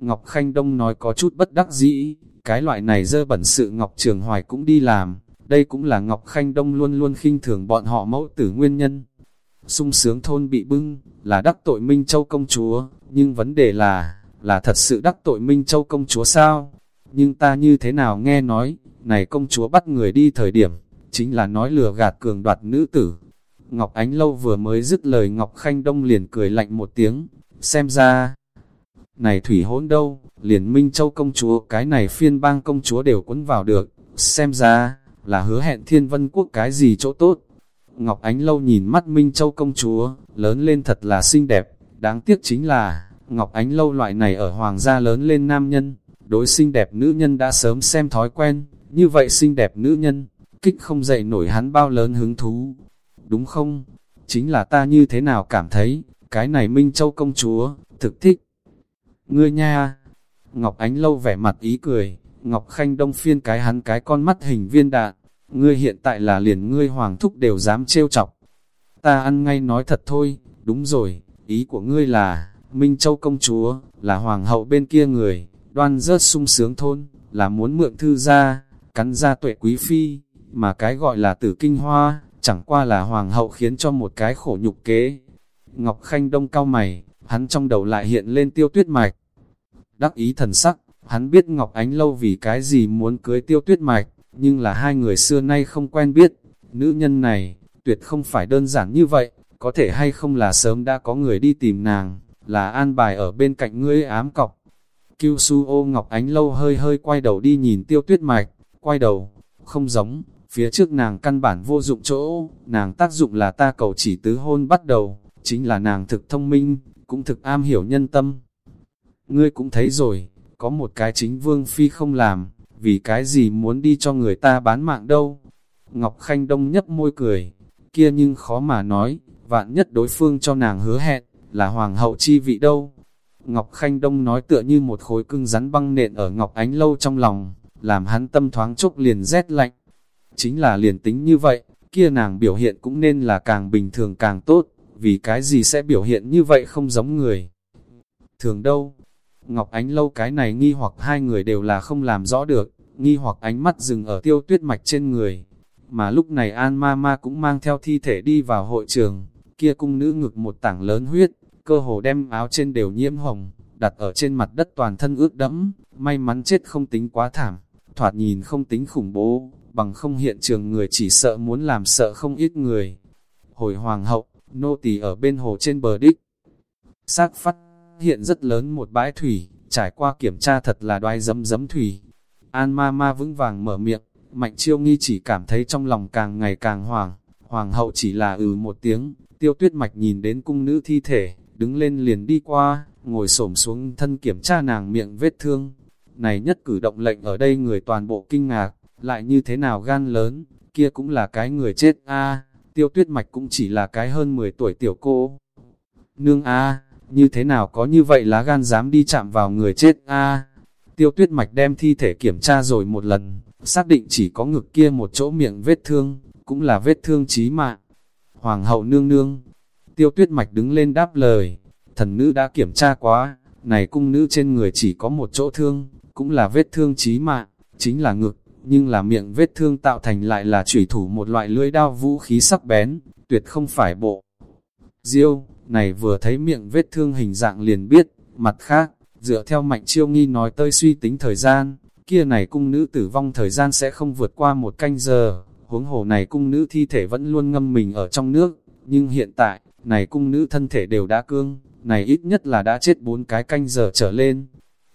Ngọc Khanh Đông nói có chút bất đắc dĩ, cái loại này dơ bẩn sự Ngọc Trường Hoài cũng đi làm, đây cũng là Ngọc Khanh Đông luôn luôn khinh thường bọn họ mẫu tử nguyên nhân. sung sướng thôn bị bưng, là đắc tội Minh Châu công chúa, nhưng vấn đề là, là thật sự đắc tội Minh Châu công chúa sao? Nhưng ta như thế nào nghe nói, này công chúa bắt người đi thời điểm, chính là nói lừa gạt cường đoạt nữ tử. Ngọc Ánh Lâu vừa mới dứt lời Ngọc Khanh Đông liền cười lạnh một tiếng, xem ra, này thủy hỗn đâu, liền Minh Châu công chúa cái này phiên bang công chúa đều quấn vào được, xem ra, là hứa hẹn thiên vân quốc cái gì chỗ tốt. Ngọc Ánh Lâu nhìn mắt Minh Châu công chúa, lớn lên thật là xinh đẹp, đáng tiếc chính là, Ngọc Ánh Lâu loại này ở hoàng gia lớn lên nam nhân, đối xinh đẹp nữ nhân đã sớm xem thói quen, như vậy xinh đẹp nữ nhân, kích không dậy nổi hắn bao lớn hứng thú. Đúng không? Chính là ta như thế nào cảm thấy, cái này Minh Châu công chúa, thực thích. Ngươi nha! Ngọc Ánh Lâu vẻ mặt ý cười, Ngọc Khanh Đông phiên cái hắn cái con mắt hình viên đạn, ngươi hiện tại là liền ngươi hoàng thúc đều dám trêu chọc. Ta ăn ngay nói thật thôi, đúng rồi, ý của ngươi là, Minh Châu công chúa, là hoàng hậu bên kia người, đoan rớt sung sướng thôn, là muốn mượn thư ra, cắn ra tuệ quý phi, mà cái gọi là tử kinh hoa, chẳng qua là hoàng hậu khiến cho một cái khổ nhục kế. Ngọc Khanh Đông cao mày, hắn trong đầu lại hiện lên tiêu tuyết mạch. Đắc ý thần sắc, hắn biết Ngọc Ánh Lâu vì cái gì muốn cưới tiêu tuyết mạch, nhưng là hai người xưa nay không quen biết. Nữ nhân này, tuyệt không phải đơn giản như vậy, có thể hay không là sớm đã có người đi tìm nàng, là an bài ở bên cạnh ngươi ám cọc. Kiêu su ô Ngọc Ánh Lâu hơi hơi quay đầu đi nhìn tiêu tuyết mạch, quay đầu, không giống, phía trước nàng căn bản vô dụng chỗ, nàng tác dụng là ta cầu chỉ tứ hôn bắt đầu, chính là nàng thực thông minh, cũng thực am hiểu nhân tâm. Ngươi cũng thấy rồi, có một cái chính vương phi không làm, vì cái gì muốn đi cho người ta bán mạng đâu. Ngọc Khanh Đông nhấp môi cười, kia nhưng khó mà nói, vạn nhất đối phương cho nàng hứa hẹn, là hoàng hậu chi vị đâu. Ngọc Khanh Đông nói tựa như một khối cưng rắn băng nện ở Ngọc Ánh Lâu trong lòng, làm hắn tâm thoáng chốc liền rét lạnh. Chính là liền tính như vậy, kia nàng biểu hiện cũng nên là càng bình thường càng tốt, vì cái gì sẽ biểu hiện như vậy không giống người. Thường đâu, Ngọc Ánh Lâu cái này nghi hoặc hai người đều là không làm rõ được, nghi hoặc ánh mắt dừng ở tiêu tuyết mạch trên người. Mà lúc này An Ma Ma cũng mang theo thi thể đi vào hội trường, kia cung nữ ngực một tảng lớn huyết, cơ hồ đem áo trên đều nhiễm hồng, đặt ở trên mặt đất toàn thân ướt đẫm, may mắn chết không tính quá thảm, thoạt nhìn không tính khủng bố, bằng không hiện trường người chỉ sợ muốn làm sợ không ít người. Hồi hoàng hậu, nô tỳ ở bên hồ trên bờ đích. Xác phát hiện rất lớn một bãi thủy, trải qua kiểm tra thật là đoái dấm dấm thủy. An ma ma vững vàng mở miệng, mạnh chiêu nghi chỉ cảm thấy trong lòng càng ngày càng hoảng, Hoàng hậu chỉ là ừ một tiếng, tiêu tuyết mạch nhìn đến cung nữ thi thể, đứng lên liền đi qua, ngồi xổm xuống thân kiểm tra nàng miệng vết thương. Này nhất cử động lệnh ở đây người toàn bộ kinh ngạc, lại như thế nào gan lớn, kia cũng là cái người chết a tiêu tuyết mạch cũng chỉ là cái hơn 10 tuổi tiểu cô. Nương a như thế nào có như vậy lá gan dám đi chạm vào người chết a Tiêu tuyết mạch đem thi thể kiểm tra rồi một lần, xác định chỉ có ngực kia một chỗ miệng vết thương, cũng là vết thương chí mạng. Hoàng hậu nương nương, tiêu tuyết mạch đứng lên đáp lời, thần nữ đã kiểm tra quá, này cung nữ trên người chỉ có một chỗ thương, cũng là vết thương chí mạng, chính là ngực, nhưng là miệng vết thương tạo thành lại là chủy thủ một loại lưỡi đao vũ khí sắc bén, tuyệt không phải bộ. Diêu, này vừa thấy miệng vết thương hình dạng liền biết, mặt khác, dựa theo mạnh chiêu nghi nói tơi suy tính thời gian, kia này cung nữ tử vong thời gian sẽ không vượt qua một canh giờ, huống hồ này cung nữ thi thể vẫn luôn ngâm mình ở trong nước, nhưng hiện tại, này cung nữ thân thể đều đã cương, này ít nhất là đã chết bốn cái canh giờ trở lên.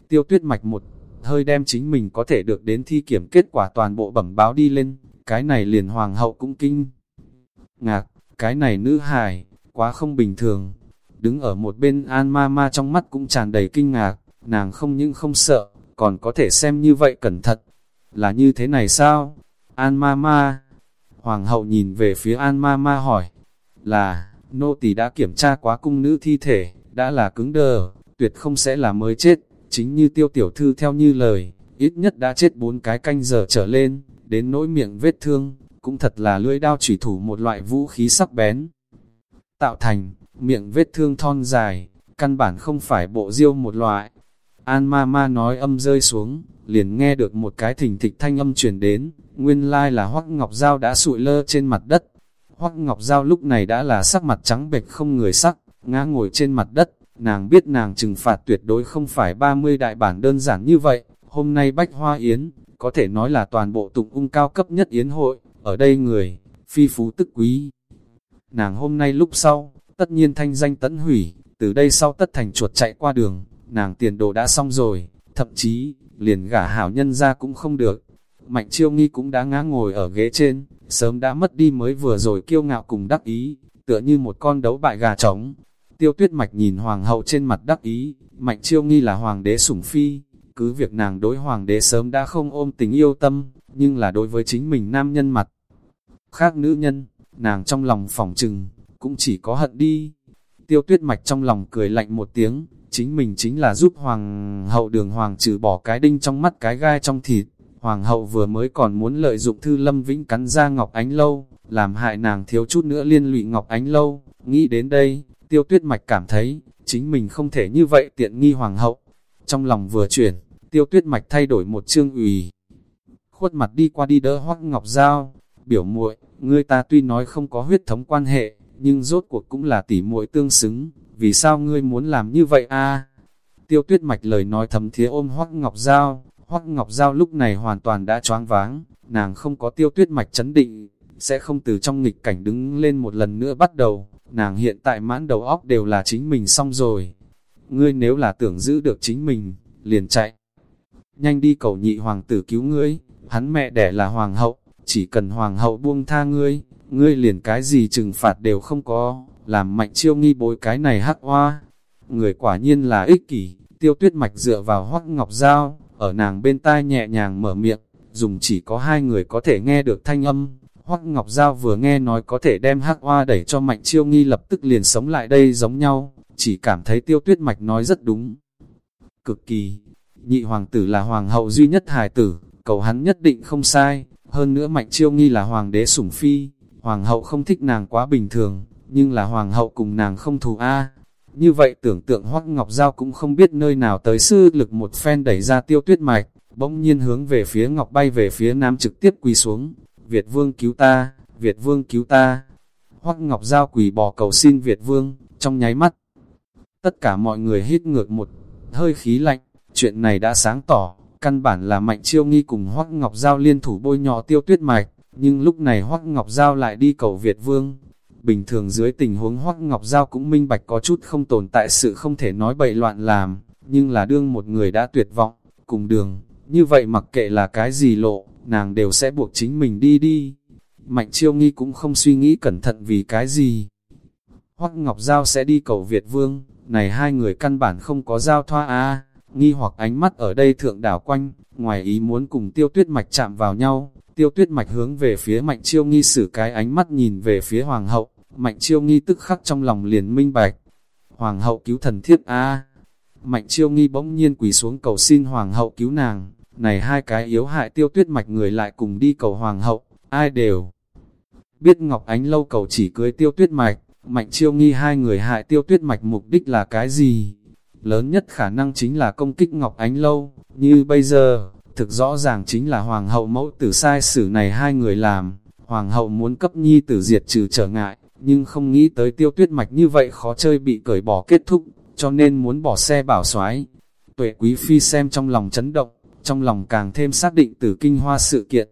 Tiêu tuyết mạch một hơi đem chính mình có thể được đến thi kiểm kết quả toàn bộ bẩm báo đi lên, cái này liền hoàng hậu cũng kinh. Ngạc, cái này nữ hài, quá không bình thường. Đứng ở một bên An Ma Ma trong mắt cũng tràn đầy kinh ngạc, nàng không những không sợ, còn có thể xem như vậy cẩn thận. Là như thế này sao? An Ma Ma. Hoàng hậu nhìn về phía An Ma Ma hỏi, là, nô tỳ đã kiểm tra quá cung nữ thi thể, đã là cứng đờ, tuyệt không sẽ là mới chết, chính như tiêu tiểu thư theo như lời, ít nhất đã chết bốn cái canh giờ trở lên, đến nỗi miệng vết thương, cũng thật là lưỡi đao chủy thủ một loại vũ khí sắc bén tạo thành, miệng vết thương thon dài, căn bản không phải bộ diêu một loại. An ma ma nói âm rơi xuống, liền nghe được một cái thình thịch thanh âm truyền đến, nguyên lai là Hoắc Ngọc Giao đã sụi lơ trên mặt đất. Hoắc Ngọc Giao lúc này đã là sắc mặt trắng bệch không người sắc, ngã ngồi trên mặt đất, nàng biết nàng trừng phạt tuyệt đối không phải 30 đại bản đơn giản như vậy, hôm nay Bách Hoa Yến, có thể nói là toàn bộ tụng ung cao cấp nhất yến hội, ở đây người, phi phú tức quý. Nàng hôm nay lúc sau, tất nhiên thanh danh tẫn hủy, từ đây sau tất thành chuột chạy qua đường, nàng tiền đồ đã xong rồi, thậm chí, liền gả hảo nhân ra cũng không được. Mạnh chiêu nghi cũng đã ngã ngồi ở ghế trên, sớm đã mất đi mới vừa rồi kiêu ngạo cùng đắc ý, tựa như một con đấu bại gà trống. Tiêu tuyết mạch nhìn hoàng hậu trên mặt đắc ý, mạnh chiêu nghi là hoàng đế sủng phi, cứ việc nàng đối hoàng đế sớm đã không ôm tình yêu tâm, nhưng là đối với chính mình nam nhân mặt. Khác nữ nhân, nàng trong lòng phòng trừng, cũng chỉ có hận đi. Tiêu tuyết mạch trong lòng cười lạnh một tiếng, chính mình chính là giúp hoàng hậu đường hoàng trừ bỏ cái đinh trong mắt cái gai trong thịt. Hoàng hậu vừa mới còn muốn lợi dụng thư lâm vĩnh cắn ra Ngọc Ánh Lâu, làm hại nàng thiếu chút nữa liên lụy Ngọc Ánh Lâu. Nghĩ đến đây, tiêu tuyết mạch cảm thấy, chính mình không thể như vậy tiện nghi hoàng hậu. Trong lòng vừa chuyển, tiêu tuyết mạch thay đổi một chương ủy. Khuất mặt đi qua đi đỡ hoắc ngọc giao, biểu muội ngươi ta tuy nói không có huyết thống quan hệ, nhưng rốt cuộc cũng là tỉ muội tương xứng, vì sao ngươi muốn làm như vậy a? Tiêu tuyết mạch lời nói thầm thía ôm hoắc ngọc giao, hoắc ngọc giao lúc này hoàn toàn đã choáng váng, nàng không có tiêu tuyết mạch chấn định, sẽ không từ trong nghịch cảnh đứng lên một lần nữa bắt đầu, nàng hiện tại mãn đầu óc đều là chính mình xong rồi. Ngươi nếu là tưởng giữ được chính mình, liền chạy nhanh đi cầu nhị hoàng tử cứu ngươi, hắn mẹ đẻ là hoàng hậu, chỉ cần hoàng hậu buông tha ngươi, ngươi liền cái gì trừng phạt đều không có, làm mạnh chiêu nghi bối cái này hắc hoa. Người quả nhiên là ích kỷ, tiêu tuyết mạch dựa vào hoắc ngọc dao, ở nàng bên tai nhẹ nhàng mở miệng, dùng chỉ có hai người có thể nghe được thanh âm. Hoắc Ngọc Giao vừa nghe nói có thể đem hắc hoa đẩy cho Mạnh Chiêu Nghi lập tức liền sống lại đây giống nhau, chỉ cảm thấy tiêu tuyết mạch nói rất đúng. Cực kỳ, nhị hoàng tử là hoàng hậu duy nhất hài tử, cầu hắn nhất định không sai, hơn nữa mạnh chiêu nghi là hoàng đế sủng phi, hoàng hậu không thích nàng quá bình thường, nhưng là hoàng hậu cùng nàng không thù a. Như vậy tưởng tượng Hoắc Ngọc Giao cũng không biết nơi nào tới sư lực một phen đẩy ra tiêu tuyết mạch, bỗng nhiên hướng về phía Ngọc bay về phía nam trực tiếp quỳ xuống, Việt Vương cứu ta, Việt Vương cứu ta. Hoắc Ngọc Giao quỳ bò cầu xin Việt Vương, trong nháy mắt. Tất cả mọi người hít ngược một hơi khí lạnh, Chuyện này đã sáng tỏ, căn bản là Mạnh Chiêu Nghi cùng Hoắc Ngọc Giao liên thủ bôi nhọ tiêu tuyết mạch, nhưng lúc này Hoắc Ngọc Giao lại đi cầu Việt Vương. Bình thường dưới tình huống Hoắc Ngọc Giao cũng minh bạch có chút không tồn tại sự không thể nói bậy loạn làm, nhưng là đương một người đã tuyệt vọng, cùng đường, như vậy mặc kệ là cái gì lộ, nàng đều sẽ buộc chính mình đi đi. Mạnh Chiêu Nghi cũng không suy nghĩ cẩn thận vì cái gì. Hoắc Ngọc Giao sẽ đi cầu Việt Vương, này hai người căn bản không có giao thoa a nghi hoặc ánh mắt ở đây thượng đảo quanh, ngoài ý muốn cùng tiêu tuyết mạch chạm vào nhau, tiêu tuyết mạch hướng về phía mạnh chiêu nghi xử cái ánh mắt nhìn về phía hoàng hậu, mạnh chiêu nghi tức khắc trong lòng liền minh bạch. Hoàng hậu cứu thần thiết a. Mạnh chiêu nghi bỗng nhiên quỳ xuống cầu xin hoàng hậu cứu nàng, này hai cái yếu hại tiêu tuyết mạch người lại cùng đi cầu hoàng hậu, ai đều biết Ngọc Ánh lâu cầu chỉ cưới tiêu tuyết mạch, mạnh chiêu nghi hai người hại tiêu tuyết mạch mục đích là cái gì? Lớn nhất khả năng chính là công kích Ngọc Ánh Lâu, như bây giờ, thực rõ ràng chính là Hoàng hậu mẫu tử sai xử này hai người làm, Hoàng hậu muốn cấp nhi tử diệt trừ trở ngại, nhưng không nghĩ tới tiêu tuyết mạch như vậy khó chơi bị cởi bỏ kết thúc, cho nên muốn bỏ xe bảo soái. Tuệ quý phi xem trong lòng chấn động, trong lòng càng thêm xác định tử kinh hoa sự kiện.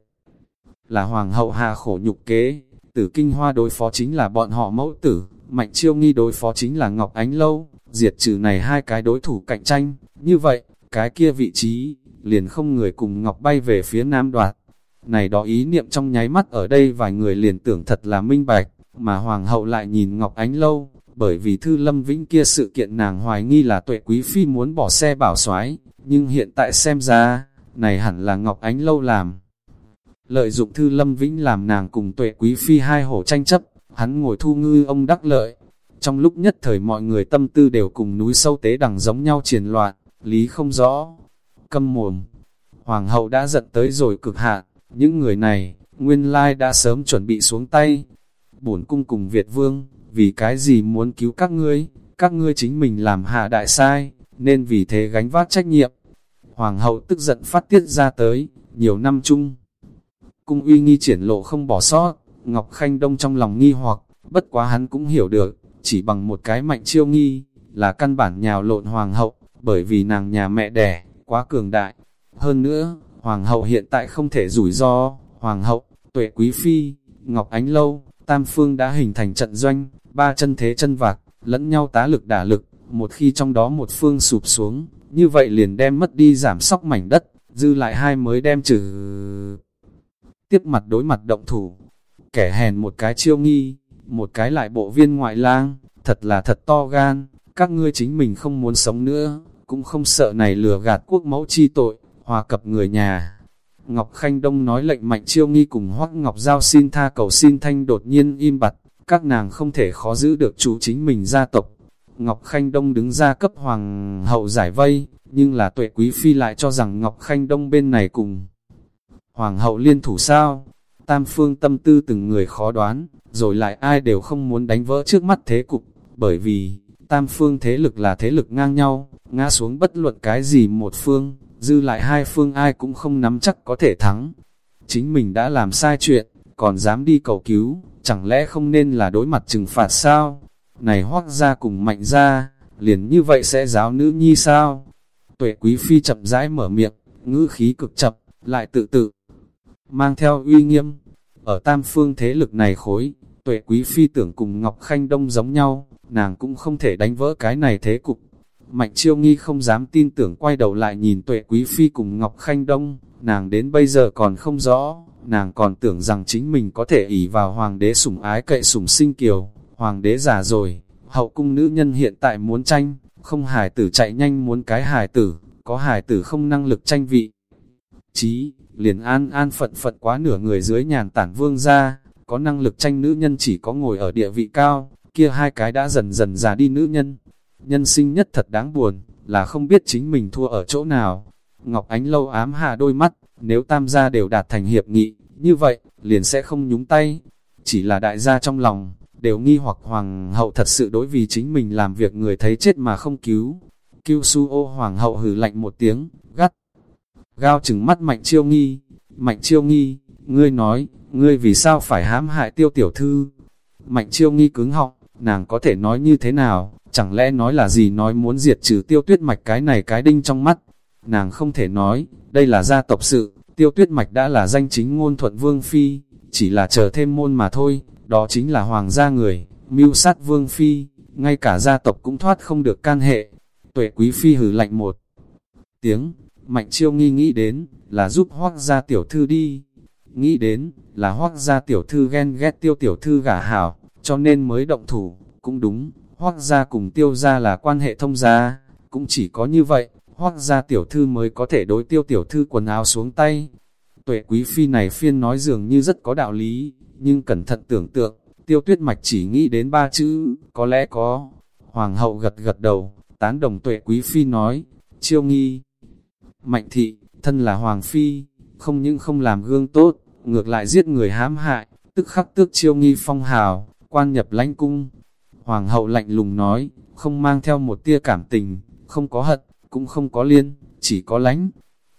Là hoàng hậu hà khổ nhục kế, tử kinh hoa đối phó chính là bọn họ mẫu tử, mạnh chiêu nghi đối phó chính là Ngọc Ánh Lâu, diệt trừ này hai cái đối thủ cạnh tranh, như vậy, cái kia vị trí, liền không người cùng Ngọc bay về phía nam đoạt. Này đó ý niệm trong nháy mắt ở đây vài người liền tưởng thật là minh bạch, mà Hoàng hậu lại nhìn Ngọc Ánh lâu, bởi vì Thư Lâm Vĩnh kia sự kiện nàng hoài nghi là tuệ quý phi muốn bỏ xe bảo soái nhưng hiện tại xem ra, này hẳn là Ngọc Ánh lâu làm. Lợi dụng Thư Lâm Vĩnh làm nàng cùng tuệ quý phi hai hổ tranh chấp, hắn ngồi thu ngư ông đắc lợi, trong lúc nhất thời mọi người tâm tư đều cùng núi sâu tế đằng giống nhau triển loạn, lý không rõ. Câm mồm, hoàng hậu đã giận tới rồi cực hạn, những người này, nguyên lai đã sớm chuẩn bị xuống tay. Bổn cung cùng Việt vương, vì cái gì muốn cứu các ngươi, các ngươi chính mình làm hạ đại sai, nên vì thế gánh vác trách nhiệm. Hoàng hậu tức giận phát tiết ra tới, nhiều năm chung. Cung uy nghi triển lộ không bỏ sót, Ngọc Khanh Đông trong lòng nghi hoặc, bất quá hắn cũng hiểu được, chỉ bằng một cái mạnh chiêu nghi, là căn bản nhào lộn hoàng hậu, bởi vì nàng nhà mẹ đẻ, quá cường đại. Hơn nữa, hoàng hậu hiện tại không thể rủi ro, hoàng hậu, tuệ quý phi, Ngọc Ánh Lâu, Tam Phương đã hình thành trận doanh, ba chân thế chân vạc, lẫn nhau tá lực đả lực, một khi trong đó một phương sụp xuống, như vậy liền đem mất đi giảm sóc mảnh đất, dư lại hai mới đem trừ. Tiếp mặt đối mặt động thủ, kẻ hèn một cái chiêu nghi, một cái lại bộ viên ngoại lang, thật là thật to gan, các ngươi chính mình không muốn sống nữa, cũng không sợ này lừa gạt quốc mẫu chi tội, hòa cập người nhà. Ngọc Khanh Đông nói lệnh mạnh chiêu nghi cùng Hoắc Ngọc Giao xin tha cầu xin thanh đột nhiên im bặt, các nàng không thể khó giữ được chủ chính mình gia tộc. Ngọc Khanh Đông đứng ra cấp hoàng hậu giải vây, nhưng là tuệ quý phi lại cho rằng Ngọc Khanh Đông bên này cùng hoàng hậu liên thủ sao. Tam phương tâm tư từng người khó đoán, rồi lại ai đều không muốn đánh vỡ trước mắt thế cục, bởi vì, tam phương thế lực là thế lực ngang nhau, ngã xuống bất luận cái gì một phương, dư lại hai phương ai cũng không nắm chắc có thể thắng. Chính mình đã làm sai chuyện, còn dám đi cầu cứu, chẳng lẽ không nên là đối mặt trừng phạt sao? Này hoác ra cùng mạnh ra, liền như vậy sẽ giáo nữ nhi sao? Tuệ quý phi chậm rãi mở miệng, ngữ khí cực chậm, lại tự tự, mang theo uy nghiêm. Ở tam phương thế lực này khối, tuệ quý phi tưởng cùng Ngọc Khanh Đông giống nhau, nàng cũng không thể đánh vỡ cái này thế cục. Mạnh chiêu nghi không dám tin tưởng quay đầu lại nhìn tuệ quý phi cùng Ngọc Khanh Đông, nàng đến bây giờ còn không rõ, nàng còn tưởng rằng chính mình có thể ỷ vào hoàng đế sủng ái cậy sủng sinh kiều, hoàng đế già rồi, hậu cung nữ nhân hiện tại muốn tranh, không hài tử chạy nhanh muốn cái hài tử, có hài tử không năng lực tranh vị. Chí, liền an an phận phận quá nửa người dưới nhàn tản vương ra, có năng lực tranh nữ nhân chỉ có ngồi ở địa vị cao, kia hai cái đã dần dần già đi nữ nhân. Nhân sinh nhất thật đáng buồn, là không biết chính mình thua ở chỗ nào. Ngọc Ánh lâu ám hạ đôi mắt, nếu tam gia đều đạt thành hiệp nghị, như vậy, liền sẽ không nhúng tay. Chỉ là đại gia trong lòng, đều nghi hoặc hoàng hậu thật sự đối vì chính mình làm việc người thấy chết mà không cứu. Kiêu su ô hoàng hậu hử lạnh một tiếng, gắt. Gao chừng mắt mạnh chiêu nghi, mạnh chiêu nghi, ngươi nói, ngươi vì sao phải hãm hại tiêu tiểu thư? Mạnh chiêu nghi cứng họng, nàng có thể nói như thế nào, chẳng lẽ nói là gì nói muốn diệt trừ tiêu tuyết mạch cái này cái đinh trong mắt. Nàng không thể nói, đây là gia tộc sự, tiêu tuyết mạch đã là danh chính ngôn thuận vương phi, chỉ là chờ thêm môn mà thôi, đó chính là hoàng gia người, mưu sát vương phi, ngay cả gia tộc cũng thoát không được can hệ. Tuệ quý phi hử lạnh một tiếng, mạnh chiêu nghi nghĩ đến, là giúp hoác gia tiểu thư đi. Nghĩ đến, là hoác gia tiểu thư ghen ghét tiêu tiểu thư gả hảo, cho nên mới động thủ, cũng đúng, hoác gia cùng tiêu gia là quan hệ thông gia, cũng chỉ có như vậy, hoác gia tiểu thư mới có thể đối tiêu tiểu thư quần áo xuống tay. Tuệ quý phi này phiên nói dường như rất có đạo lý, nhưng cẩn thận tưởng tượng, tiêu tuyết mạch chỉ nghĩ đến ba chữ, có lẽ có. Hoàng hậu gật gật đầu, tán đồng tuệ quý phi nói, chiêu nghi. Mạnh thị, thân là hoàng phi, không những không làm gương tốt, ngược lại giết người hãm hại, tức khắc tước chiêu nghi phong hào, quan nhập lãnh cung. Hoàng hậu lạnh lùng nói, không mang theo một tia cảm tình, không có hận, cũng không có liên, chỉ có lánh.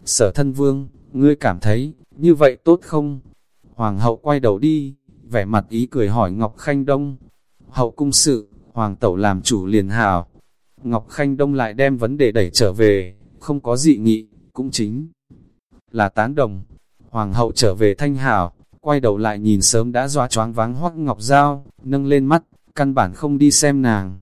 Sở thân vương, ngươi cảm thấy, như vậy tốt không? Hoàng hậu quay đầu đi, vẻ mặt ý cười hỏi Ngọc Khanh Đông. Hậu cung sự, Hoàng tẩu làm chủ liền hào. Ngọc Khanh Đông lại đem vấn đề đẩy trở về, không có dị nghị, cũng chính là tán đồng. Hoàng hậu trở về thanh hảo, quay đầu lại nhìn sớm đã doa choáng váng hoắc ngọc dao, nâng lên mắt, căn bản không đi xem nàng.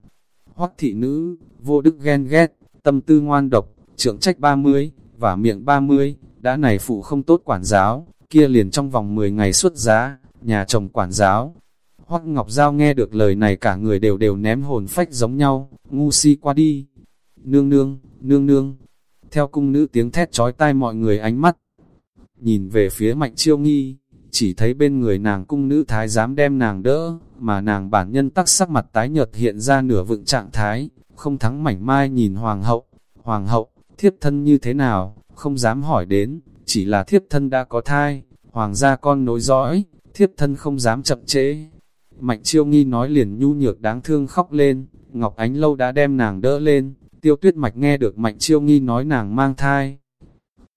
Hoắc thị nữ, vô đức ghen ghét, tâm tư ngoan độc, trưởng trách 30, và miệng 30, đã này phụ không tốt quản giáo, kia liền trong vòng 10 ngày xuất giá, nhà chồng quản giáo. Hoắc Ngọc Giao nghe được lời này cả người đều đều ném hồn phách giống nhau, ngu si qua đi. Nương nương, nương nương. Theo cung nữ tiếng thét trói tai mọi người ánh mắt. Nhìn về phía mạnh chiêu nghi, chỉ thấy bên người nàng cung nữ thái dám đem nàng đỡ, mà nàng bản nhân tắc sắc mặt tái nhợt hiện ra nửa vựng trạng thái, không thắng mảnh mai nhìn hoàng hậu. Hoàng hậu, thiếp thân như thế nào, không dám hỏi đến, chỉ là thiếp thân đã có thai, hoàng gia con nối dõi, thiếp thân không dám chậm trễ. Mạnh chiêu nghi nói liền nhu nhược đáng thương khóc lên, Ngọc Ánh Lâu đã đem nàng đỡ lên, Tiêu tuyết mạch nghe được Mạnh Chiêu Nghi nói nàng mang thai.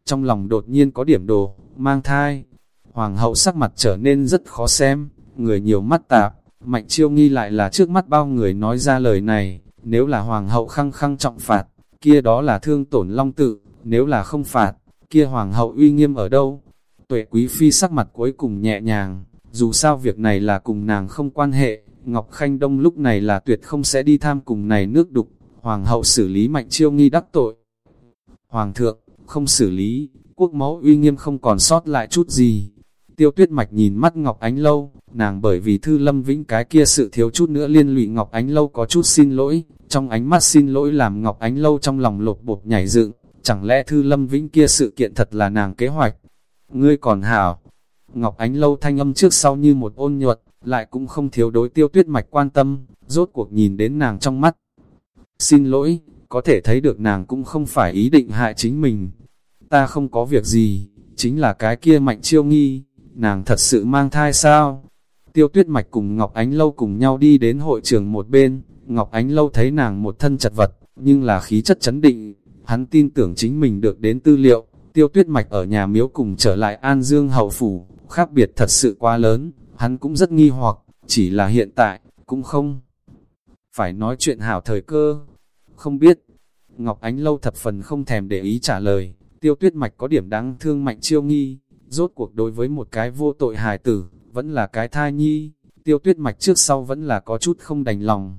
Trong lòng đột nhiên có điểm đồ, mang thai. Hoàng hậu sắc mặt trở nên rất khó xem, người nhiều mắt tạp, Mạnh Chiêu Nghi lại là trước mắt bao người nói ra lời này, nếu là Hoàng hậu khăng khăng trọng phạt, kia đó là thương tổn long tự, nếu là không phạt, kia Hoàng hậu uy nghiêm ở đâu? Tuệ Quý Phi sắc mặt cuối cùng nhẹ nhàng, dù sao việc này là cùng nàng không quan hệ, Ngọc Khanh Đông lúc này là tuyệt không sẽ đi tham cùng này nước đục, Hoàng hậu xử lý mạnh chiêu nghi đắc tội. Hoàng thượng, không xử lý, quốc máu uy nghiêm không còn sót lại chút gì. Tiêu tuyết mạch nhìn mắt Ngọc Ánh Lâu, nàng bởi vì thư lâm vĩnh cái kia sự thiếu chút nữa liên lụy Ngọc Ánh Lâu có chút xin lỗi, trong ánh mắt xin lỗi làm Ngọc Ánh Lâu trong lòng lột bột nhảy dựng, chẳng lẽ thư lâm vĩnh kia sự kiện thật là nàng kế hoạch. Ngươi còn hảo, Ngọc Ánh Lâu thanh âm trước sau như một ôn nhuận, lại cũng không thiếu đối tiêu tuyết mạch quan tâm, rốt cuộc nhìn đến nàng trong mắt. Xin lỗi, có thể thấy được nàng cũng không phải ý định hại chính mình. Ta không có việc gì, chính là cái kia mạnh chiêu nghi, nàng thật sự mang thai sao? Tiêu tuyết mạch cùng Ngọc Ánh Lâu cùng nhau đi đến hội trường một bên, Ngọc Ánh Lâu thấy nàng một thân chật vật, nhưng là khí chất chấn định, hắn tin tưởng chính mình được đến tư liệu, tiêu tuyết mạch ở nhà miếu cùng trở lại An Dương Hậu Phủ, khác biệt thật sự quá lớn, hắn cũng rất nghi hoặc, chỉ là hiện tại, cũng không. Phải nói chuyện hảo thời cơ, không biết. Ngọc Ánh Lâu thập phần không thèm để ý trả lời, tiêu tuyết mạch có điểm đáng thương mạnh chiêu nghi, rốt cuộc đối với một cái vô tội hài tử, vẫn là cái thai nhi, tiêu tuyết mạch trước sau vẫn là có chút không đành lòng.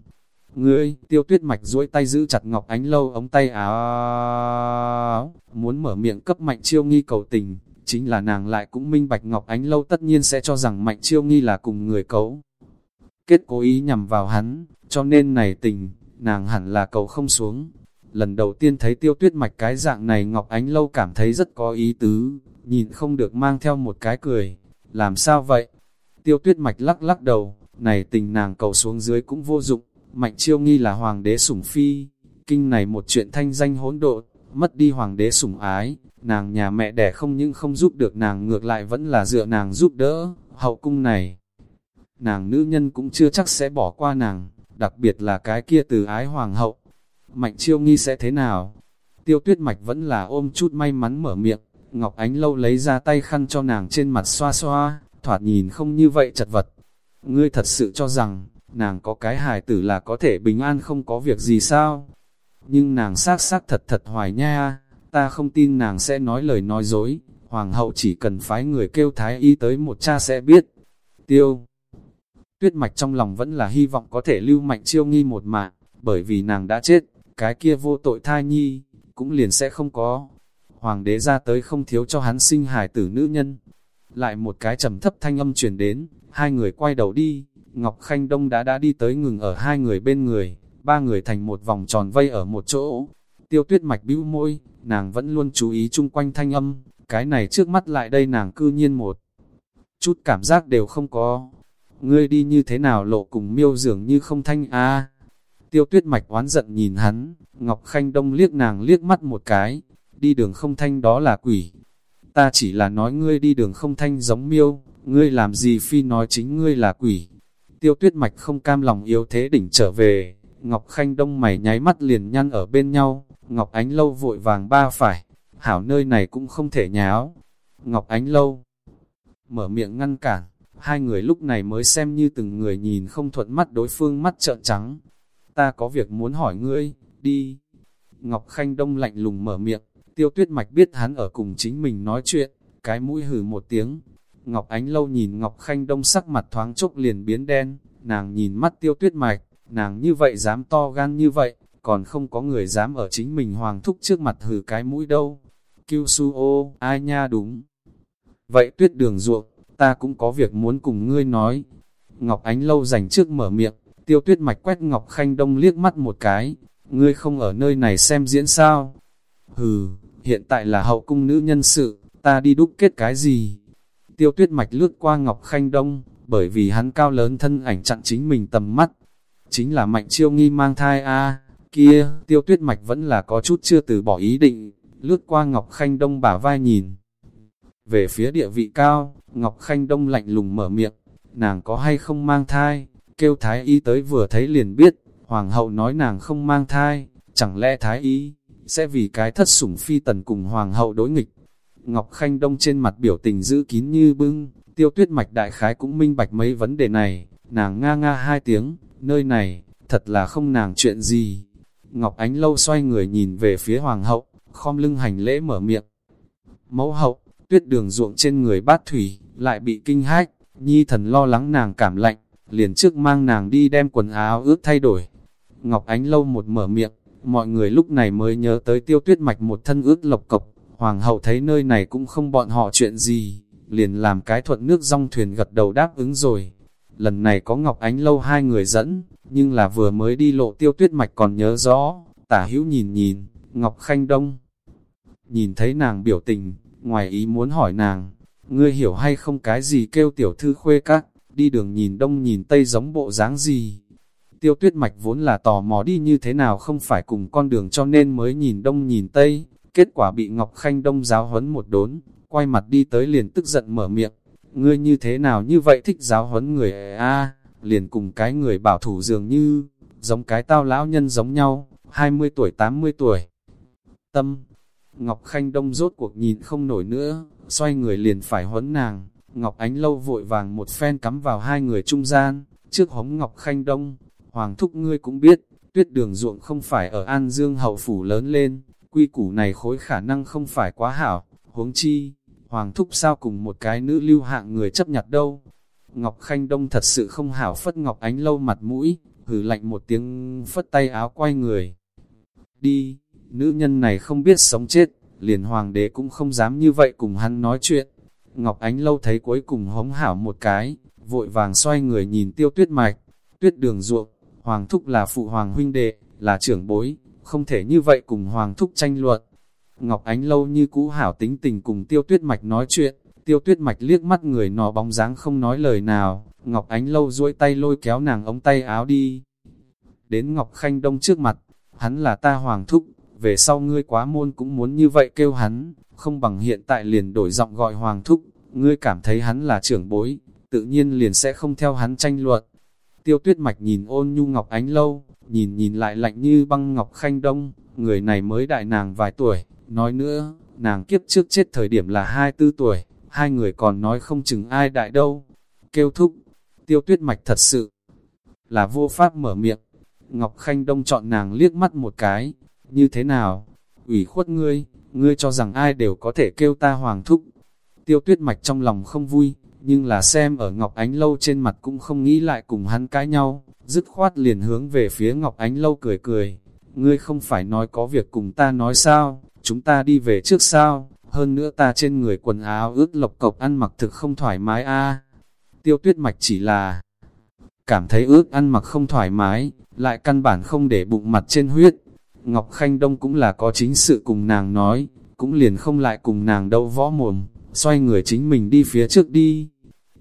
Ngươi, tiêu tuyết mạch duỗi tay giữ chặt Ngọc Ánh Lâu ống tay áo, muốn mở miệng cấp mạnh chiêu nghi cầu tình, chính là nàng lại cũng minh bạch Ngọc Ánh Lâu tất nhiên sẽ cho rằng Mạnh Chiêu Nghi là cùng người cấu. Kết cố ý nhằm vào hắn, cho nên này tình, nàng hẳn là cầu không xuống. Lần đầu tiên thấy tiêu tuyết mạch cái dạng này Ngọc Ánh Lâu cảm thấy rất có ý tứ, nhìn không được mang theo một cái cười. Làm sao vậy? Tiêu tuyết mạch lắc lắc đầu, này tình nàng cầu xuống dưới cũng vô dụng, Mạnh Chiêu Nghi là hoàng đế sủng phi, kinh này một chuyện thanh danh hỗn độn, mất đi hoàng đế sủng ái, nàng nhà mẹ đẻ không những không giúp được nàng ngược lại vẫn là dựa nàng giúp đỡ, hậu cung này. Nàng nữ nhân cũng chưa chắc sẽ bỏ qua nàng, đặc biệt là cái kia từ ái hoàng hậu. Mạnh chiêu nghi sẽ thế nào? Tiêu tuyết mạch vẫn là ôm chút may mắn mở miệng, Ngọc Ánh lâu lấy ra tay khăn cho nàng trên mặt xoa xoa, thoạt nhìn không như vậy chật vật. Ngươi thật sự cho rằng, nàng có cái hài tử là có thể bình an không có việc gì sao? Nhưng nàng xác xác thật thật hoài nha, ta không tin nàng sẽ nói lời nói dối, hoàng hậu chỉ cần phái người kêu thái y tới một cha sẽ biết. Tiêu Tuyết mạch trong lòng vẫn là hy vọng có thể lưu mạnh chiêu nghi một mạng, bởi vì nàng đã chết, cái kia vô tội thai nhi, cũng liền sẽ không có. Hoàng đế ra tới không thiếu cho hắn sinh hài tử nữ nhân. Lại một cái trầm thấp thanh âm truyền đến, hai người quay đầu đi, Ngọc Khanh Đông đã đã đi tới ngừng ở hai người bên người, ba người thành một vòng tròn vây ở một chỗ. Tiêu tuyết mạch bĩu môi, nàng vẫn luôn chú ý chung quanh thanh âm, cái này trước mắt lại đây nàng cư nhiên một. Chút cảm giác đều không có. Ngươi đi như thế nào lộ cùng miêu dường như không thanh a Tiêu tuyết mạch oán giận nhìn hắn, Ngọc Khanh Đông liếc nàng liếc mắt một cái, đi đường không thanh đó là quỷ. Ta chỉ là nói ngươi đi đường không thanh giống miêu, ngươi làm gì phi nói chính ngươi là quỷ. Tiêu tuyết mạch không cam lòng yếu thế đỉnh trở về, Ngọc Khanh Đông mày nháy mắt liền nhăn ở bên nhau, Ngọc Ánh Lâu vội vàng ba phải, hảo nơi này cũng không thể nháo. Ngọc Ánh Lâu mở miệng ngăn cản, hai người lúc này mới xem như từng người nhìn không thuận mắt đối phương mắt trợn trắng. Ta có việc muốn hỏi ngươi, đi. Ngọc Khanh Đông lạnh lùng mở miệng, tiêu tuyết mạch biết hắn ở cùng chính mình nói chuyện, cái mũi hử một tiếng. Ngọc Ánh Lâu nhìn Ngọc Khanh Đông sắc mặt thoáng chốc liền biến đen, nàng nhìn mắt tiêu tuyết mạch, nàng như vậy dám to gan như vậy, còn không có người dám ở chính mình hoàng thúc trước mặt hử cái mũi đâu. Kiêu su ô, ai nha đúng. Vậy tuyết đường ruộng, ta cũng có việc muốn cùng ngươi nói. Ngọc Ánh lâu dành trước mở miệng, tiêu tuyết mạch quét Ngọc Khanh Đông liếc mắt một cái. Ngươi không ở nơi này xem diễn sao? Hừ, hiện tại là hậu cung nữ nhân sự, ta đi đúc kết cái gì? Tiêu tuyết mạch lướt qua Ngọc Khanh Đông, bởi vì hắn cao lớn thân ảnh chặn chính mình tầm mắt. Chính là mạnh chiêu nghi mang thai a kia, tiêu tuyết mạch vẫn là có chút chưa từ bỏ ý định, lướt qua Ngọc Khanh Đông bả vai nhìn. Về phía địa vị cao, Ngọc Khanh Đông lạnh lùng mở miệng, nàng có hay không mang thai, kêu thái y tới vừa thấy liền biết, hoàng hậu nói nàng không mang thai, chẳng lẽ thái y, sẽ vì cái thất sủng phi tần cùng hoàng hậu đối nghịch. Ngọc Khanh Đông trên mặt biểu tình giữ kín như bưng, tiêu tuyết mạch đại khái cũng minh bạch mấy vấn đề này, nàng nga nga hai tiếng, nơi này, thật là không nàng chuyện gì. Ngọc Ánh Lâu xoay người nhìn về phía hoàng hậu, khom lưng hành lễ mở miệng. Mẫu hậu, tuyết đường ruộng trên người bát thủy, lại bị kinh hách, nhi thần lo lắng nàng cảm lạnh, liền trước mang nàng đi đem quần áo ướt thay đổi. Ngọc Ánh Lâu một mở miệng, mọi người lúc này mới nhớ tới tiêu tuyết mạch một thân ướt lộc cộc, hoàng hậu thấy nơi này cũng không bọn họ chuyện gì, liền làm cái thuận nước rong thuyền gật đầu đáp ứng rồi. Lần này có Ngọc Ánh Lâu hai người dẫn, nhưng là vừa mới đi lộ tiêu tuyết mạch còn nhớ rõ, tả hữu nhìn nhìn, Ngọc Khanh Đông. Nhìn thấy nàng biểu tình, ngoài ý muốn hỏi nàng, ngươi hiểu hay không cái gì kêu tiểu thư khuê các, đi đường nhìn đông nhìn tây giống bộ dáng gì. Tiêu tuyết mạch vốn là tò mò đi như thế nào không phải cùng con đường cho nên mới nhìn đông nhìn tây, kết quả bị Ngọc Khanh Đông giáo huấn một đốn, quay mặt đi tới liền tức giận mở miệng, ngươi như thế nào như vậy thích giáo huấn người a liền cùng cái người bảo thủ dường như, giống cái tao lão nhân giống nhau, 20 tuổi 80 tuổi. Tâm, Ngọc Khanh Đông rốt cuộc nhìn không nổi nữa, xoay người liền phải huấn nàng, Ngọc Ánh Lâu vội vàng một phen cắm vào hai người trung gian, trước hống Ngọc Khanh Đông, Hoàng Thúc ngươi cũng biết, tuyết đường ruộng không phải ở An Dương hậu phủ lớn lên, quy củ này khối khả năng không phải quá hảo, huống chi, Hoàng Thúc sao cùng một cái nữ lưu hạng người chấp nhặt đâu. Ngọc Khanh Đông thật sự không hảo phất Ngọc Ánh Lâu mặt mũi, hử lạnh một tiếng phất tay áo quay người. Đi, nữ nhân này không biết sống chết, liền hoàng đế cũng không dám như vậy cùng hắn nói chuyện. Ngọc Ánh Lâu thấy cuối cùng hống hảo một cái, vội vàng xoay người nhìn tiêu tuyết mạch, tuyết đường ruộng, hoàng thúc là phụ hoàng huynh đệ, là trưởng bối, không thể như vậy cùng hoàng thúc tranh luận. Ngọc Ánh Lâu như cũ hảo tính tình cùng tiêu tuyết mạch nói chuyện, tiêu tuyết mạch liếc mắt người nò bóng dáng không nói lời nào, Ngọc Ánh Lâu duỗi tay lôi kéo nàng ống tay áo đi. Đến Ngọc Khanh Đông trước mặt, hắn là ta hoàng thúc, về sau ngươi quá môn cũng muốn như vậy kêu hắn, không bằng hiện tại liền đổi giọng gọi hoàng thúc, ngươi cảm thấy hắn là trưởng bối, tự nhiên liền sẽ không theo hắn tranh luận. Tiêu tuyết mạch nhìn ôn nhu ngọc ánh lâu, nhìn nhìn lại lạnh như băng ngọc khanh đông, người này mới đại nàng vài tuổi, nói nữa, nàng kiếp trước chết thời điểm là 24 tuổi, hai người còn nói không chừng ai đại đâu. Kêu thúc, tiêu tuyết mạch thật sự là vô pháp mở miệng. Ngọc Khanh Đông chọn nàng liếc mắt một cái, như thế nào? ủy khuất ngươi, ngươi cho rằng ai đều có thể kêu ta hoàng thúc. Tiêu tuyết mạch trong lòng không vui, nhưng là xem ở Ngọc Ánh Lâu trên mặt cũng không nghĩ lại cùng hắn cãi nhau, dứt khoát liền hướng về phía Ngọc Ánh Lâu cười cười. Ngươi không phải nói có việc cùng ta nói sao, chúng ta đi về trước sao, hơn nữa ta trên người quần áo ướt lộc cộc ăn mặc thực không thoải mái a Tiêu tuyết mạch chỉ là cảm thấy ướt ăn mặc không thoải mái, lại căn bản không để bụng mặt trên huyết, Ngọc Khanh Đông cũng là có chính sự cùng nàng nói, cũng liền không lại cùng nàng đâu võ mồm, xoay người chính mình đi phía trước đi.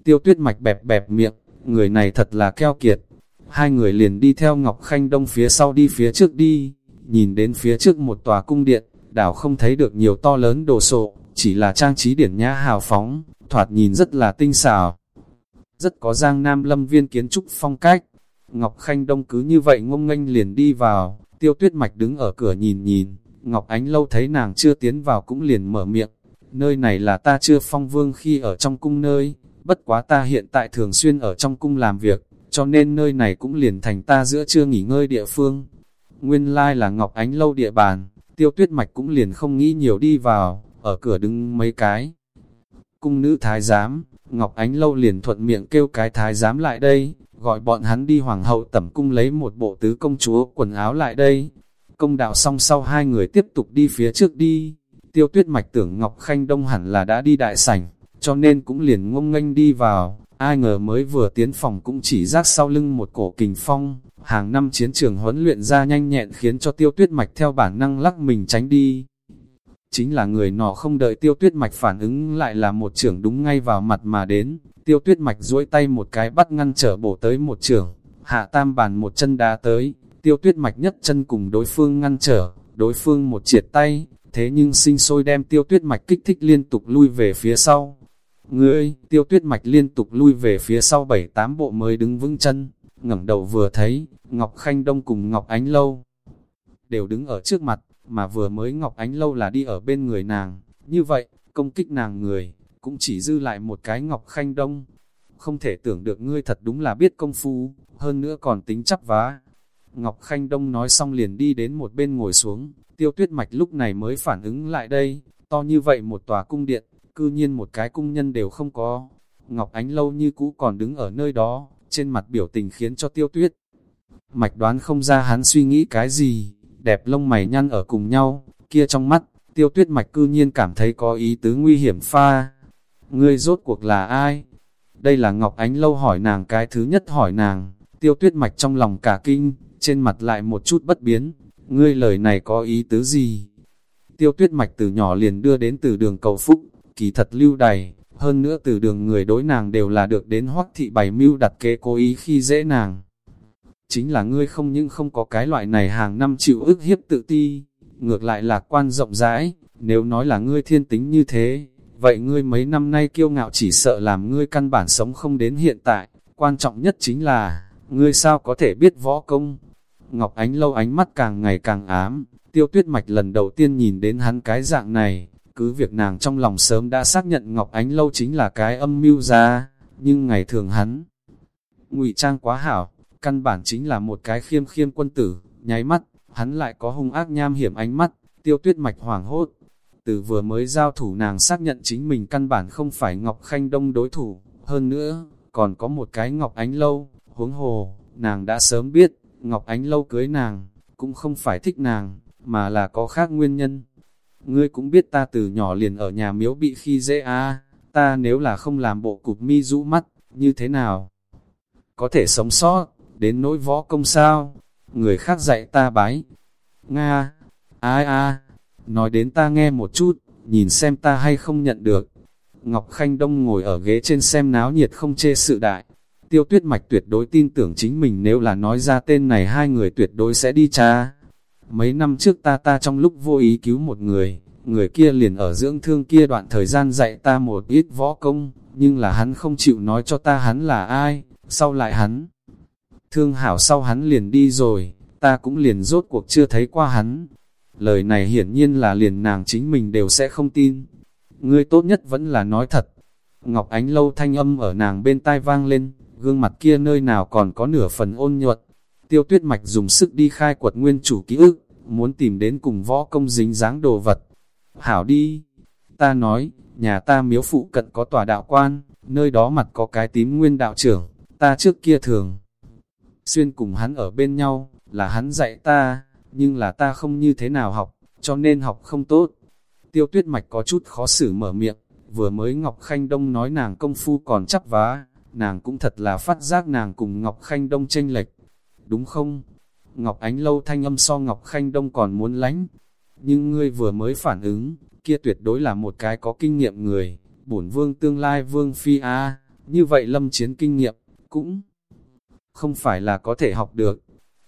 Tiêu tuyết mạch bẹp bẹp miệng, người này thật là keo kiệt. Hai người liền đi theo Ngọc Khanh Đông phía sau đi phía trước đi, nhìn đến phía trước một tòa cung điện, đảo không thấy được nhiều to lớn đồ sộ, chỉ là trang trí điển nhã hào phóng, thoạt nhìn rất là tinh xảo. Rất có giang nam lâm viên kiến trúc phong cách. Ngọc Khanh Đông cứ như vậy ngông nghênh liền đi vào, Tiêu tuyết mạch đứng ở cửa nhìn nhìn, Ngọc Ánh lâu thấy nàng chưa tiến vào cũng liền mở miệng. Nơi này là ta chưa phong vương khi ở trong cung nơi, bất quá ta hiện tại thường xuyên ở trong cung làm việc, cho nên nơi này cũng liền thành ta giữa chưa nghỉ ngơi địa phương. Nguyên lai là Ngọc Ánh lâu địa bàn, tiêu tuyết mạch cũng liền không nghĩ nhiều đi vào, ở cửa đứng mấy cái. Cung nữ thái giám, Ngọc Ánh lâu liền thuận miệng kêu cái thái giám lại đây, gọi bọn hắn đi hoàng hậu tẩm cung lấy một bộ tứ công chúa quần áo lại đây. Công đạo xong sau hai người tiếp tục đi phía trước đi, tiêu tuyết mạch tưởng Ngọc Khanh Đông hẳn là đã đi đại sảnh, cho nên cũng liền ngông nghênh đi vào, ai ngờ mới vừa tiến phòng cũng chỉ rác sau lưng một cổ kình phong, hàng năm chiến trường huấn luyện ra nhanh nhẹn khiến cho tiêu tuyết mạch theo bản năng lắc mình tránh đi. Chính là người nọ không đợi tiêu tuyết mạch phản ứng lại là một trưởng đúng ngay vào mặt mà đến, Tiêu tuyết mạch duỗi tay một cái bắt ngăn trở bổ tới một trưởng hạ tam bàn một chân đá tới, tiêu tuyết mạch nhất chân cùng đối phương ngăn trở, đối phương một triệt tay, thế nhưng sinh sôi đem tiêu tuyết mạch kích thích liên tục lui về phía sau. Ngươi, tiêu tuyết mạch liên tục lui về phía sau bảy tám bộ mới đứng vững chân, ngẩng đầu vừa thấy, Ngọc Khanh Đông cùng Ngọc Ánh Lâu. đều đứng ở trước mặt, mà vừa mới Ngọc Ánh Lâu là đi ở bên người nàng, như vậy, công kích nàng người, cũng chỉ dư lại một cái Ngọc Khanh Đông. Không thể tưởng được ngươi thật đúng là biết công phu, hơn nữa còn tính chắc vá. Ngọc Khanh Đông nói xong liền đi đến một bên ngồi xuống, tiêu tuyết mạch lúc này mới phản ứng lại đây, to như vậy một tòa cung điện, cư nhiên một cái cung nhân đều không có. Ngọc Ánh Lâu như cũ còn đứng ở nơi đó, trên mặt biểu tình khiến cho tiêu tuyết. Mạch đoán không ra hắn suy nghĩ cái gì, đẹp lông mày nhăn ở cùng nhau, kia trong mắt, tiêu tuyết mạch cư nhiên cảm thấy có ý tứ nguy hiểm pha. Ngươi rốt cuộc là ai? Đây là Ngọc Ánh Lâu hỏi nàng cái thứ nhất hỏi nàng, tiêu tuyết mạch trong lòng cả kinh, trên mặt lại một chút bất biến. Ngươi lời này có ý tứ gì? Tiêu tuyết mạch từ nhỏ liền đưa đến từ đường cầu phúc, kỳ thật lưu đầy, hơn nữa từ đường người đối nàng đều là được đến hoắc thị bày mưu đặt kế cố ý khi dễ nàng. Chính là ngươi không những không có cái loại này hàng năm chịu ức hiếp tự ti, ngược lại là quan rộng rãi, nếu nói là ngươi thiên tính như thế, vậy ngươi mấy năm nay kiêu ngạo chỉ sợ làm ngươi căn bản sống không đến hiện tại, quan trọng nhất chính là, ngươi sao có thể biết võ công. Ngọc Ánh lâu ánh mắt càng ngày càng ám, tiêu tuyết mạch lần đầu tiên nhìn đến hắn cái dạng này, cứ việc nàng trong lòng sớm đã xác nhận Ngọc Ánh lâu chính là cái âm mưu ra, nhưng ngày thường hắn ngụy trang quá hảo, căn bản chính là một cái khiêm khiêm quân tử, nháy mắt, hắn lại có hung ác nham hiểm ánh mắt, tiêu tuyết mạch hoảng hốt. Từ vừa mới giao thủ nàng xác nhận chính mình căn bản không phải Ngọc Khanh Đông đối thủ, hơn nữa, còn có một cái Ngọc Ánh Lâu, huống hồ, nàng đã sớm biết, Ngọc Ánh Lâu cưới nàng, cũng không phải thích nàng, mà là có khác nguyên nhân. Ngươi cũng biết ta từ nhỏ liền ở nhà miếu bị khi dễ a ta nếu là không làm bộ cục mi rũ mắt, như thế nào? Có thể sống sót, đến nỗi võ công sao? Người khác dạy ta bái. Nga, ai a nói đến ta nghe một chút, nhìn xem ta hay không nhận được. Ngọc Khanh Đông ngồi ở ghế trên xem náo nhiệt không chê sự đại. Tiêu tuyết mạch tuyệt đối tin tưởng chính mình nếu là nói ra tên này hai người tuyệt đối sẽ đi cha. Mấy năm trước ta ta trong lúc vô ý cứu một người, người kia liền ở dưỡng thương kia đoạn thời gian dạy ta một ít võ công, nhưng là hắn không chịu nói cho ta hắn là ai, sau lại hắn. Thương hảo sau hắn liền đi rồi, ta cũng liền rốt cuộc chưa thấy qua hắn. Lời này hiển nhiên là liền nàng chính mình đều sẽ không tin. Ngươi tốt nhất vẫn là nói thật. Ngọc Ánh lâu thanh âm ở nàng bên tai vang lên, gương mặt kia nơi nào còn có nửa phần ôn nhuận. Tiêu tuyết mạch dùng sức đi khai quật nguyên chủ ký ức, muốn tìm đến cùng võ công dính dáng đồ vật. Hảo đi, ta nói, nhà ta miếu phụ cận có tòa đạo quan, nơi đó mặt có cái tím nguyên đạo trưởng, ta trước kia thường. Xuyên cùng hắn ở bên nhau, là hắn dạy ta, nhưng là ta không như thế nào học, cho nên học không tốt. Tiêu tuyết mạch có chút khó xử mở miệng, vừa mới Ngọc Khanh Đông nói nàng công phu còn chắp vá, nàng cũng thật là phát giác nàng cùng Ngọc Khanh Đông tranh lệch, đúng không? Ngọc Ánh Lâu thanh âm so Ngọc Khanh Đông còn muốn lánh, nhưng ngươi vừa mới phản ứng, kia tuyệt đối là một cái có kinh nghiệm người, bổn vương tương lai vương phi a như vậy lâm chiến kinh nghiệm, cũng không phải là có thể học được.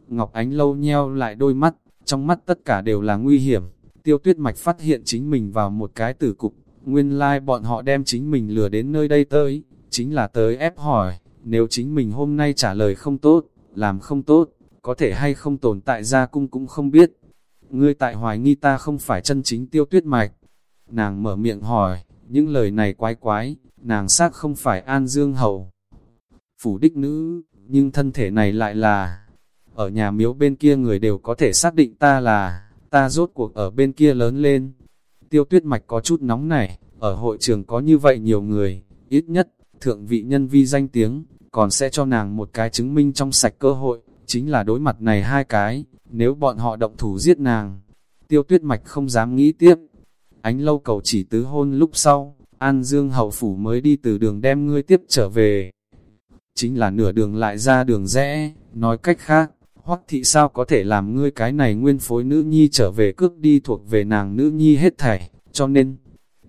Ngọc Ánh Lâu nheo lại đôi mắt, trong mắt tất cả đều là nguy hiểm, tiêu tuyết mạch phát hiện chính mình vào một cái tử cục, nguyên lai like bọn họ đem chính mình lừa đến nơi đây tới, chính là tới ép hỏi, nếu chính mình hôm nay trả lời không tốt, làm không tốt, có thể hay không tồn tại ra cung cũng không biết. Ngươi tại hoài nghi ta không phải chân chính tiêu tuyết mạch. Nàng mở miệng hỏi, những lời này quái quái, nàng xác không phải An Dương Hầu. Phủ đích nữ, nhưng thân thể này lại là, ở nhà miếu bên kia người đều có thể xác định ta là, ta rốt cuộc ở bên kia lớn lên. Tiêu tuyết mạch có chút nóng này, ở hội trường có như vậy nhiều người, ít nhất, thượng vị nhân vi danh tiếng, còn sẽ cho nàng một cái chứng minh trong sạch cơ hội, chính là đối mặt này hai cái, nếu bọn họ động thủ giết nàng. Tiêu tuyết mạch không dám nghĩ tiếp. Ánh lâu cầu chỉ tứ hôn lúc sau, An Dương hậu phủ mới đi từ đường đem ngươi tiếp trở về. Chính là nửa đường lại ra đường rẽ, nói cách khác, hoắc thị sao có thể làm ngươi cái này nguyên phối nữ nhi trở về cước đi thuộc về nàng nữ nhi hết thảy, cho nên,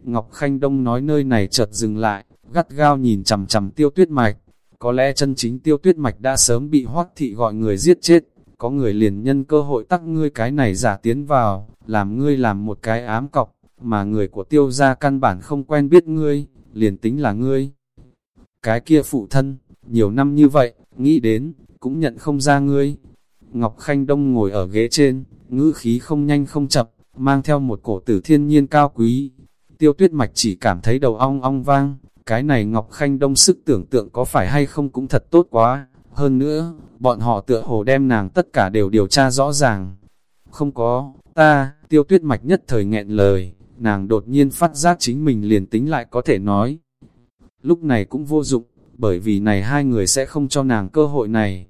Ngọc Khanh Đông nói nơi này chợt dừng lại, gắt gao nhìn chằm chằm tiêu tuyết mạch, có lẽ chân chính tiêu tuyết mạch đã sớm bị hoắc thị gọi người giết chết, có người liền nhân cơ hội tắc ngươi cái này giả tiến vào, làm ngươi làm một cái ám cọc, mà người của tiêu gia căn bản không quen biết ngươi, liền tính là ngươi. Cái kia phụ thân, nhiều năm như vậy, nghĩ đến, cũng nhận không ra ngươi. Ngọc Khanh Đông ngồi ở ghế trên, ngữ khí không nhanh không chậm, mang theo một cổ tử thiên nhiên cao quý. Tiêu tuyết mạch chỉ cảm thấy đầu ong ong vang, cái này Ngọc Khanh Đông sức tưởng tượng có phải hay không cũng thật tốt quá. Hơn nữa, bọn họ tựa hồ đem nàng tất cả đều điều tra rõ ràng. Không có, ta, tiêu tuyết mạch nhất thời nghẹn lời, nàng đột nhiên phát giác chính mình liền tính lại có thể nói. Lúc này cũng vô dụng, bởi vì này hai người sẽ không cho nàng cơ hội này.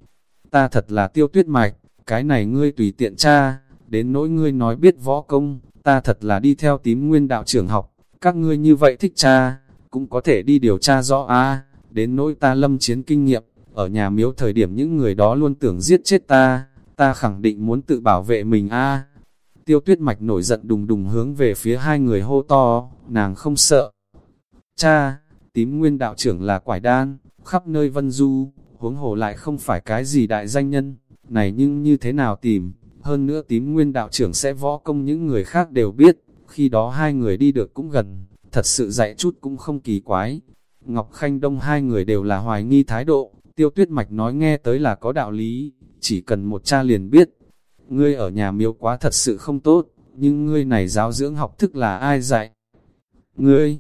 Ta thật là tiêu tuyết mạch, cái này ngươi tùy tiện cha, đến nỗi ngươi nói biết võ công, ta thật là đi theo tím nguyên đạo trưởng học, các ngươi như vậy thích cha, cũng có thể đi điều tra rõ a đến nỗi ta lâm chiến kinh nghiệm, ở nhà miếu thời điểm những người đó luôn tưởng giết chết ta, ta khẳng định muốn tự bảo vệ mình a Tiêu tuyết mạch nổi giận đùng đùng hướng về phía hai người hô to, nàng không sợ. Cha, tím nguyên đạo trưởng là quải đan, khắp nơi vân du, huống hồ lại không phải cái gì đại danh nhân, này nhưng như thế nào tìm, hơn nữa tím nguyên đạo trưởng sẽ võ công những người khác đều biết, khi đó hai người đi được cũng gần, thật sự dạy chút cũng không kỳ quái. Ngọc Khanh Đông hai người đều là hoài nghi thái độ, tiêu tuyết mạch nói nghe tới là có đạo lý, chỉ cần một cha liền biết. Ngươi ở nhà miếu quá thật sự không tốt, nhưng ngươi này giáo dưỡng học thức là ai dạy? Ngươi,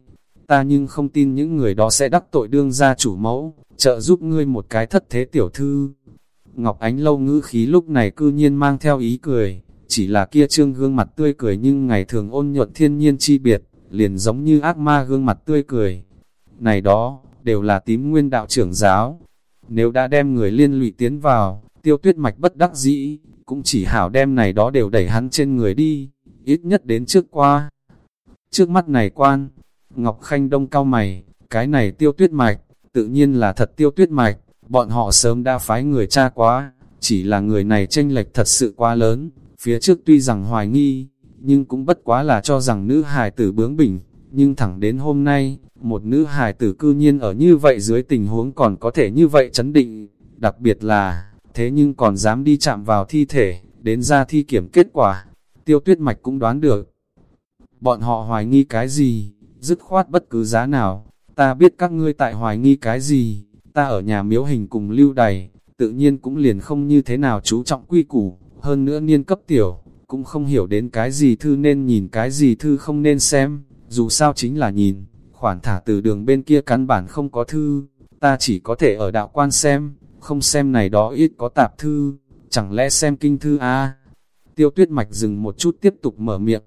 ta nhưng không tin những người đó sẽ đắc tội đương gia chủ mẫu, trợ giúp ngươi một cái thất thế tiểu thư. Ngọc Ánh lâu ngữ khí lúc này cư nhiên mang theo ý cười, chỉ là kia trương gương mặt tươi cười nhưng ngày thường ôn nhuận thiên nhiên chi biệt, liền giống như ác ma gương mặt tươi cười. Này đó, đều là tím nguyên đạo trưởng giáo. Nếu đã đem người liên lụy tiến vào, tiêu tuyết mạch bất đắc dĩ, cũng chỉ hảo đem này đó đều đẩy hắn trên người đi, ít nhất đến trước qua. Trước mắt này quan, Ngọc Khanh đông cao mày, cái này tiêu tuyết mạch, tự nhiên là thật tiêu tuyết mạch, bọn họ sớm đã phái người cha quá, chỉ là người này tranh lệch thật sự quá lớn, phía trước tuy rằng hoài nghi, nhưng cũng bất quá là cho rằng nữ hài tử bướng bỉnh, nhưng thẳng đến hôm nay, một nữ hài tử cư nhiên ở như vậy dưới tình huống còn có thể như vậy chấn định, đặc biệt là, thế nhưng còn dám đi chạm vào thi thể, đến ra thi kiểm kết quả, tiêu tuyết mạch cũng đoán được. Bọn họ hoài nghi cái gì, dứt khoát bất cứ giá nào, ta biết các ngươi tại hoài nghi cái gì, ta ở nhà miếu hình cùng lưu đầy, tự nhiên cũng liền không như thế nào chú trọng quy củ, hơn nữa niên cấp tiểu, cũng không hiểu đến cái gì thư nên nhìn cái gì thư không nên xem, dù sao chính là nhìn, khoản thả từ đường bên kia căn bản không có thư, ta chỉ có thể ở đạo quan xem, không xem này đó ít có tạp thư, chẳng lẽ xem kinh thư a Tiêu tuyết mạch dừng một chút tiếp tục mở miệng.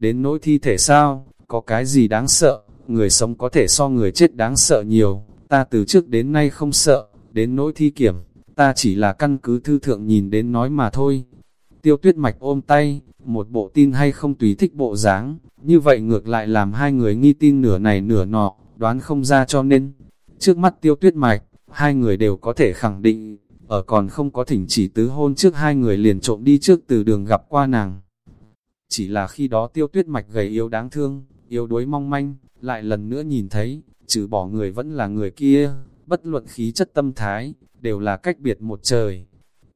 Đến nỗi thi thể sao, có cái gì đáng sợ, người sống có thể so người chết đáng sợ nhiều, ta từ trước đến nay không sợ, đến nỗi thi kiểm, ta chỉ là căn cứ thư thượng nhìn đến nói mà thôi. Tiêu tuyết mạch ôm tay, một bộ tin hay không tùy thích bộ dáng, như vậy ngược lại làm hai người nghi tin nửa này nửa nọ, đoán không ra cho nên. Trước mắt tiêu tuyết mạch, hai người đều có thể khẳng định, ở còn không có thỉnh chỉ tứ hôn trước hai người liền trộm đi trước từ đường gặp qua nàng. Chỉ là khi đó tiêu tuyết mạch gầy yếu đáng thương, yếu đuối mong manh, lại lần nữa nhìn thấy, trừ bỏ người vẫn là người kia, bất luận khí chất tâm thái, đều là cách biệt một trời.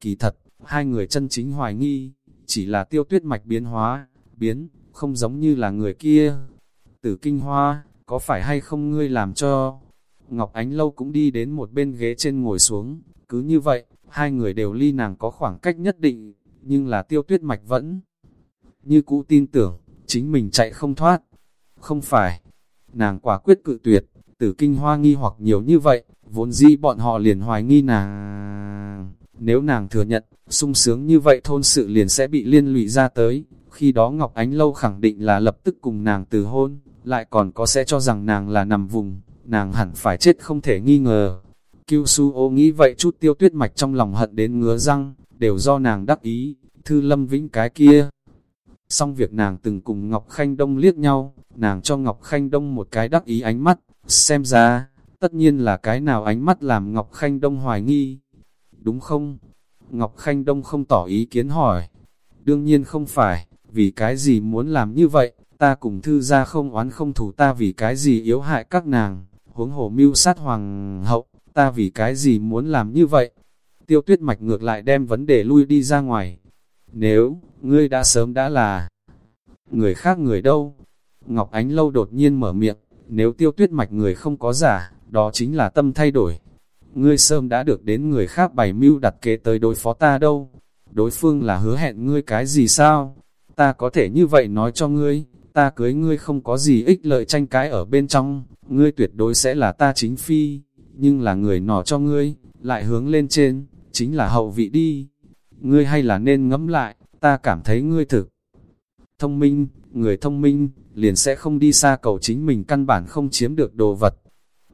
Kỳ thật, hai người chân chính hoài nghi, chỉ là tiêu tuyết mạch biến hóa, biến, không giống như là người kia. Tử kinh hoa, có phải hay không ngươi làm cho? Ngọc Ánh Lâu cũng đi đến một bên ghế trên ngồi xuống, cứ như vậy, hai người đều ly nàng có khoảng cách nhất định, nhưng là tiêu tuyết mạch vẫn như cũ tin tưởng, chính mình chạy không thoát. Không phải, nàng quả quyết cự tuyệt, tử kinh hoa nghi hoặc nhiều như vậy, vốn dĩ bọn họ liền hoài nghi nàng. Nếu nàng thừa nhận, sung sướng như vậy thôn sự liền sẽ bị liên lụy ra tới, khi đó Ngọc Ánh Lâu khẳng định là lập tức cùng nàng từ hôn, lại còn có sẽ cho rằng nàng là nằm vùng, nàng hẳn phải chết không thể nghi ngờ. Kiêu su ô nghĩ vậy chút tiêu tuyết mạch trong lòng hận đến ngứa răng, đều do nàng đắc ý, thư lâm vĩnh cái kia. Xong việc nàng từng cùng Ngọc Khanh Đông liếc nhau, nàng cho Ngọc Khanh Đông một cái đắc ý ánh mắt, xem ra, tất nhiên là cái nào ánh mắt làm Ngọc Khanh Đông hoài nghi. Đúng không? Ngọc Khanh Đông không tỏ ý kiến hỏi. Đương nhiên không phải, vì cái gì muốn làm như vậy, ta cùng thư ra không oán không thủ ta vì cái gì yếu hại các nàng, huống hồ mưu sát hoàng hậu, ta vì cái gì muốn làm như vậy. Tiêu tuyết mạch ngược lại đem vấn đề lui đi ra ngoài. Nếu, ngươi đã sớm đã là người khác người đâu? Ngọc Ánh Lâu đột nhiên mở miệng, nếu tiêu tuyết mạch người không có giả, đó chính là tâm thay đổi. Ngươi sớm đã được đến người khác bày mưu đặt kế tới đối phó ta đâu. đối phương là hứa hẹn ngươi cái gì sao? Ta có thể như vậy nói cho ngươi, ta cưới ngươi không có gì ích lợi tranh cãi ở bên trong, ngươi tuyệt đối sẽ là ta chính phi, nhưng là người nọ cho ngươi, lại hướng lên trên, chính là hậu vị đi. Ngươi hay là nên ngẫm lại, ta cảm thấy ngươi thực. Thông minh, người thông minh, liền sẽ không đi xa cầu chính mình căn bản không chiếm được đồ vật.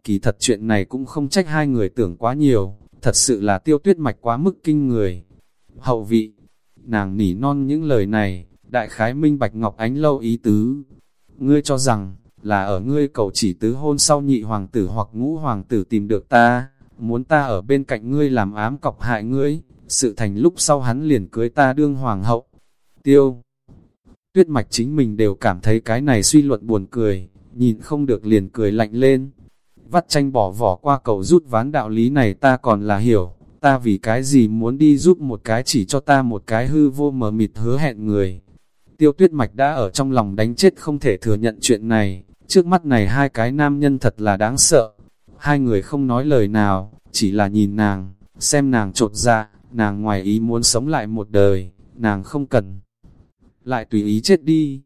Kỳ thật chuyện này cũng không trách hai người tưởng quá nhiều, thật sự là tiêu tuyết mạch quá mức kinh người. Hậu vị, nàng nỉ non những lời này, đại khái minh bạch ngọc ánh lâu ý tứ. Ngươi cho rằng, là ở ngươi cầu chỉ tứ hôn sau nhị hoàng tử hoặc ngũ hoàng tử tìm được ta, muốn ta ở bên cạnh ngươi làm ám cọc hại ngươi, sự thành lúc sau hắn liền cưới ta đương hoàng hậu. Tiêu Tuyết mạch chính mình đều cảm thấy cái này suy luận buồn cười, nhìn không được liền cười lạnh lên. Vắt tranh bỏ vỏ qua cầu rút ván đạo lý này ta còn là hiểu, ta vì cái gì muốn đi giúp một cái chỉ cho ta một cái hư vô mờ mịt hứa hẹn người. Tiêu tuyết mạch đã ở trong lòng đánh chết không thể thừa nhận chuyện này, trước mắt này hai cái nam nhân thật là đáng sợ. Hai người không nói lời nào, chỉ là nhìn nàng, xem nàng trột ra nàng ngoài ý muốn sống lại một đời, nàng không cần. Lại tùy ý chết đi.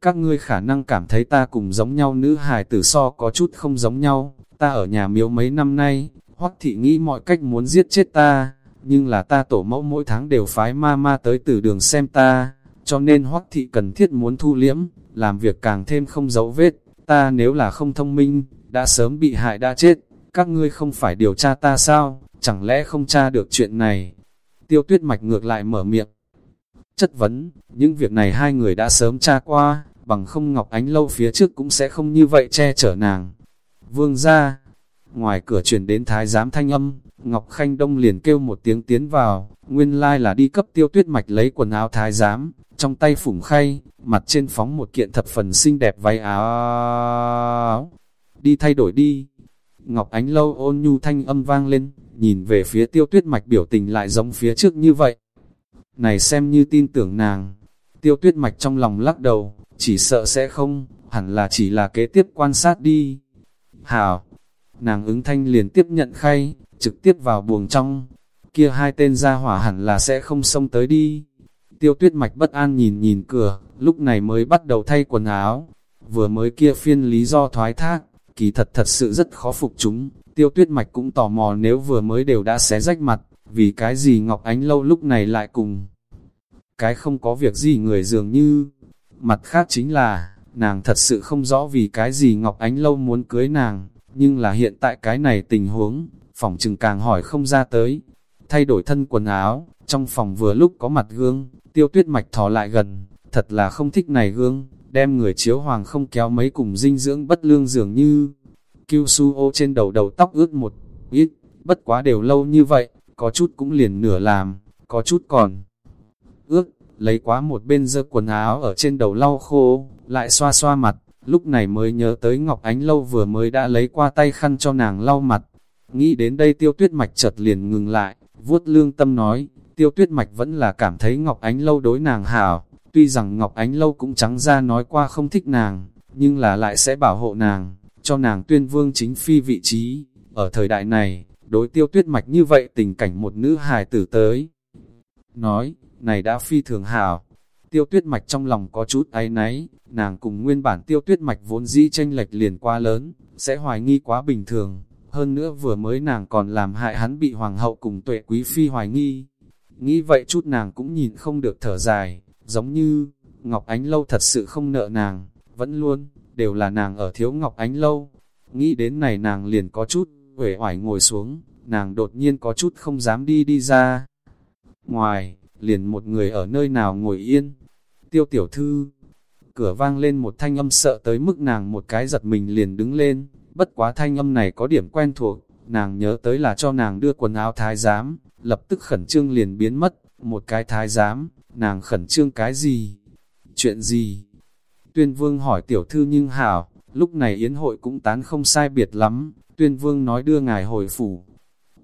Các ngươi khả năng cảm thấy ta cùng giống nhau nữ hài tử so có chút không giống nhau, ta ở nhà miếu mấy năm nay, hoắc thị nghĩ mọi cách muốn giết chết ta, nhưng là ta tổ mẫu mỗi tháng đều phái ma ma tới từ đường xem ta, cho nên hoắc thị cần thiết muốn thu liễm, làm việc càng thêm không dấu vết, ta nếu là không thông minh, đã sớm bị hại đã chết, các ngươi không phải điều tra ta sao, chẳng lẽ không tra được chuyện này. Tiêu tuyết mạch ngược lại mở miệng, chất vấn, những việc này hai người đã sớm tra qua, bằng không Ngọc Ánh lâu phía trước cũng sẽ không như vậy che chở nàng. Vương ra, ngoài cửa truyền đến thái giám thanh âm, Ngọc Khanh Đông liền kêu một tiếng tiến vào, nguyên lai là đi cấp tiêu tuyết mạch lấy quần áo thái giám, trong tay phủng khay, mặt trên phóng một kiện thập phần xinh đẹp váy áo. Đi thay đổi đi. Ngọc Ánh Lâu ôn nhu thanh âm vang lên, nhìn về phía tiêu tuyết mạch biểu tình lại giống phía trước như vậy này xem như tin tưởng nàng. Tiêu tuyết mạch trong lòng lắc đầu, chỉ sợ sẽ không, hẳn là chỉ là kế tiếp quan sát đi. Hảo, nàng ứng thanh liền tiếp nhận khay, trực tiếp vào buồng trong, kia hai tên gia hỏa hẳn là sẽ không xông tới đi. Tiêu tuyết mạch bất an nhìn nhìn cửa, lúc này mới bắt đầu thay quần áo, vừa mới kia phiên lý do thoái thác, kỳ thật thật sự rất khó phục chúng, tiêu tuyết mạch cũng tò mò nếu vừa mới đều đã xé rách mặt, vì cái gì Ngọc Ánh Lâu lúc này lại cùng. Cái không có việc gì người dường như, mặt khác chính là, nàng thật sự không rõ vì cái gì Ngọc Ánh Lâu muốn cưới nàng, nhưng là hiện tại cái này tình huống, phòng trừng càng hỏi không ra tới. Thay đổi thân quần áo, trong phòng vừa lúc có mặt gương, tiêu tuyết mạch thò lại gần, thật là không thích này gương, đem người chiếu hoàng không kéo mấy cùng dinh dưỡng bất lương dường như. Kiêu su ô trên đầu đầu tóc ướt một ít, bất quá đều lâu như vậy, có chút cũng liền nửa làm, có chút còn ước, lấy quá một bên dơ quần áo ở trên đầu lau khô, lại xoa xoa mặt, lúc này mới nhớ tới Ngọc Ánh Lâu vừa mới đã lấy qua tay khăn cho nàng lau mặt. Nghĩ đến đây tiêu tuyết mạch chợt liền ngừng lại, vuốt lương tâm nói, tiêu tuyết mạch vẫn là cảm thấy Ngọc Ánh Lâu đối nàng hảo, tuy rằng Ngọc Ánh Lâu cũng trắng ra nói qua không thích nàng, nhưng là lại sẽ bảo hộ nàng, cho nàng tuyên vương chính phi vị trí. Ở thời đại này, đối tiêu tuyết mạch như vậy tình cảnh một nữ hài tử tới. Nói, này đã phi thường hảo, tiêu tuyết mạch trong lòng có chút áy náy, nàng cùng nguyên bản tiêu tuyết mạch vốn dĩ tranh lệch liền quá lớn, sẽ hoài nghi quá bình thường, hơn nữa vừa mới nàng còn làm hại hắn bị hoàng hậu cùng tuệ quý phi hoài nghi. Nghĩ vậy chút nàng cũng nhìn không được thở dài, giống như, Ngọc Ánh Lâu thật sự không nợ nàng, vẫn luôn, đều là nàng ở thiếu Ngọc Ánh Lâu. Nghĩ đến này nàng liền có chút, uể oải ngồi xuống, nàng đột nhiên có chút không dám đi đi ra. Ngoài, liền một người ở nơi nào ngồi yên. Tiêu tiểu thư, cửa vang lên một thanh âm sợ tới mức nàng một cái giật mình liền đứng lên, bất quá thanh âm này có điểm quen thuộc, nàng nhớ tới là cho nàng đưa quần áo thái giám, lập tức khẩn trương liền biến mất, một cái thái giám, nàng khẩn trương cái gì? Chuyện gì? Tuyên vương hỏi tiểu thư nhưng hảo, lúc này yến hội cũng tán không sai biệt lắm, tuyên vương nói đưa ngài hồi phủ.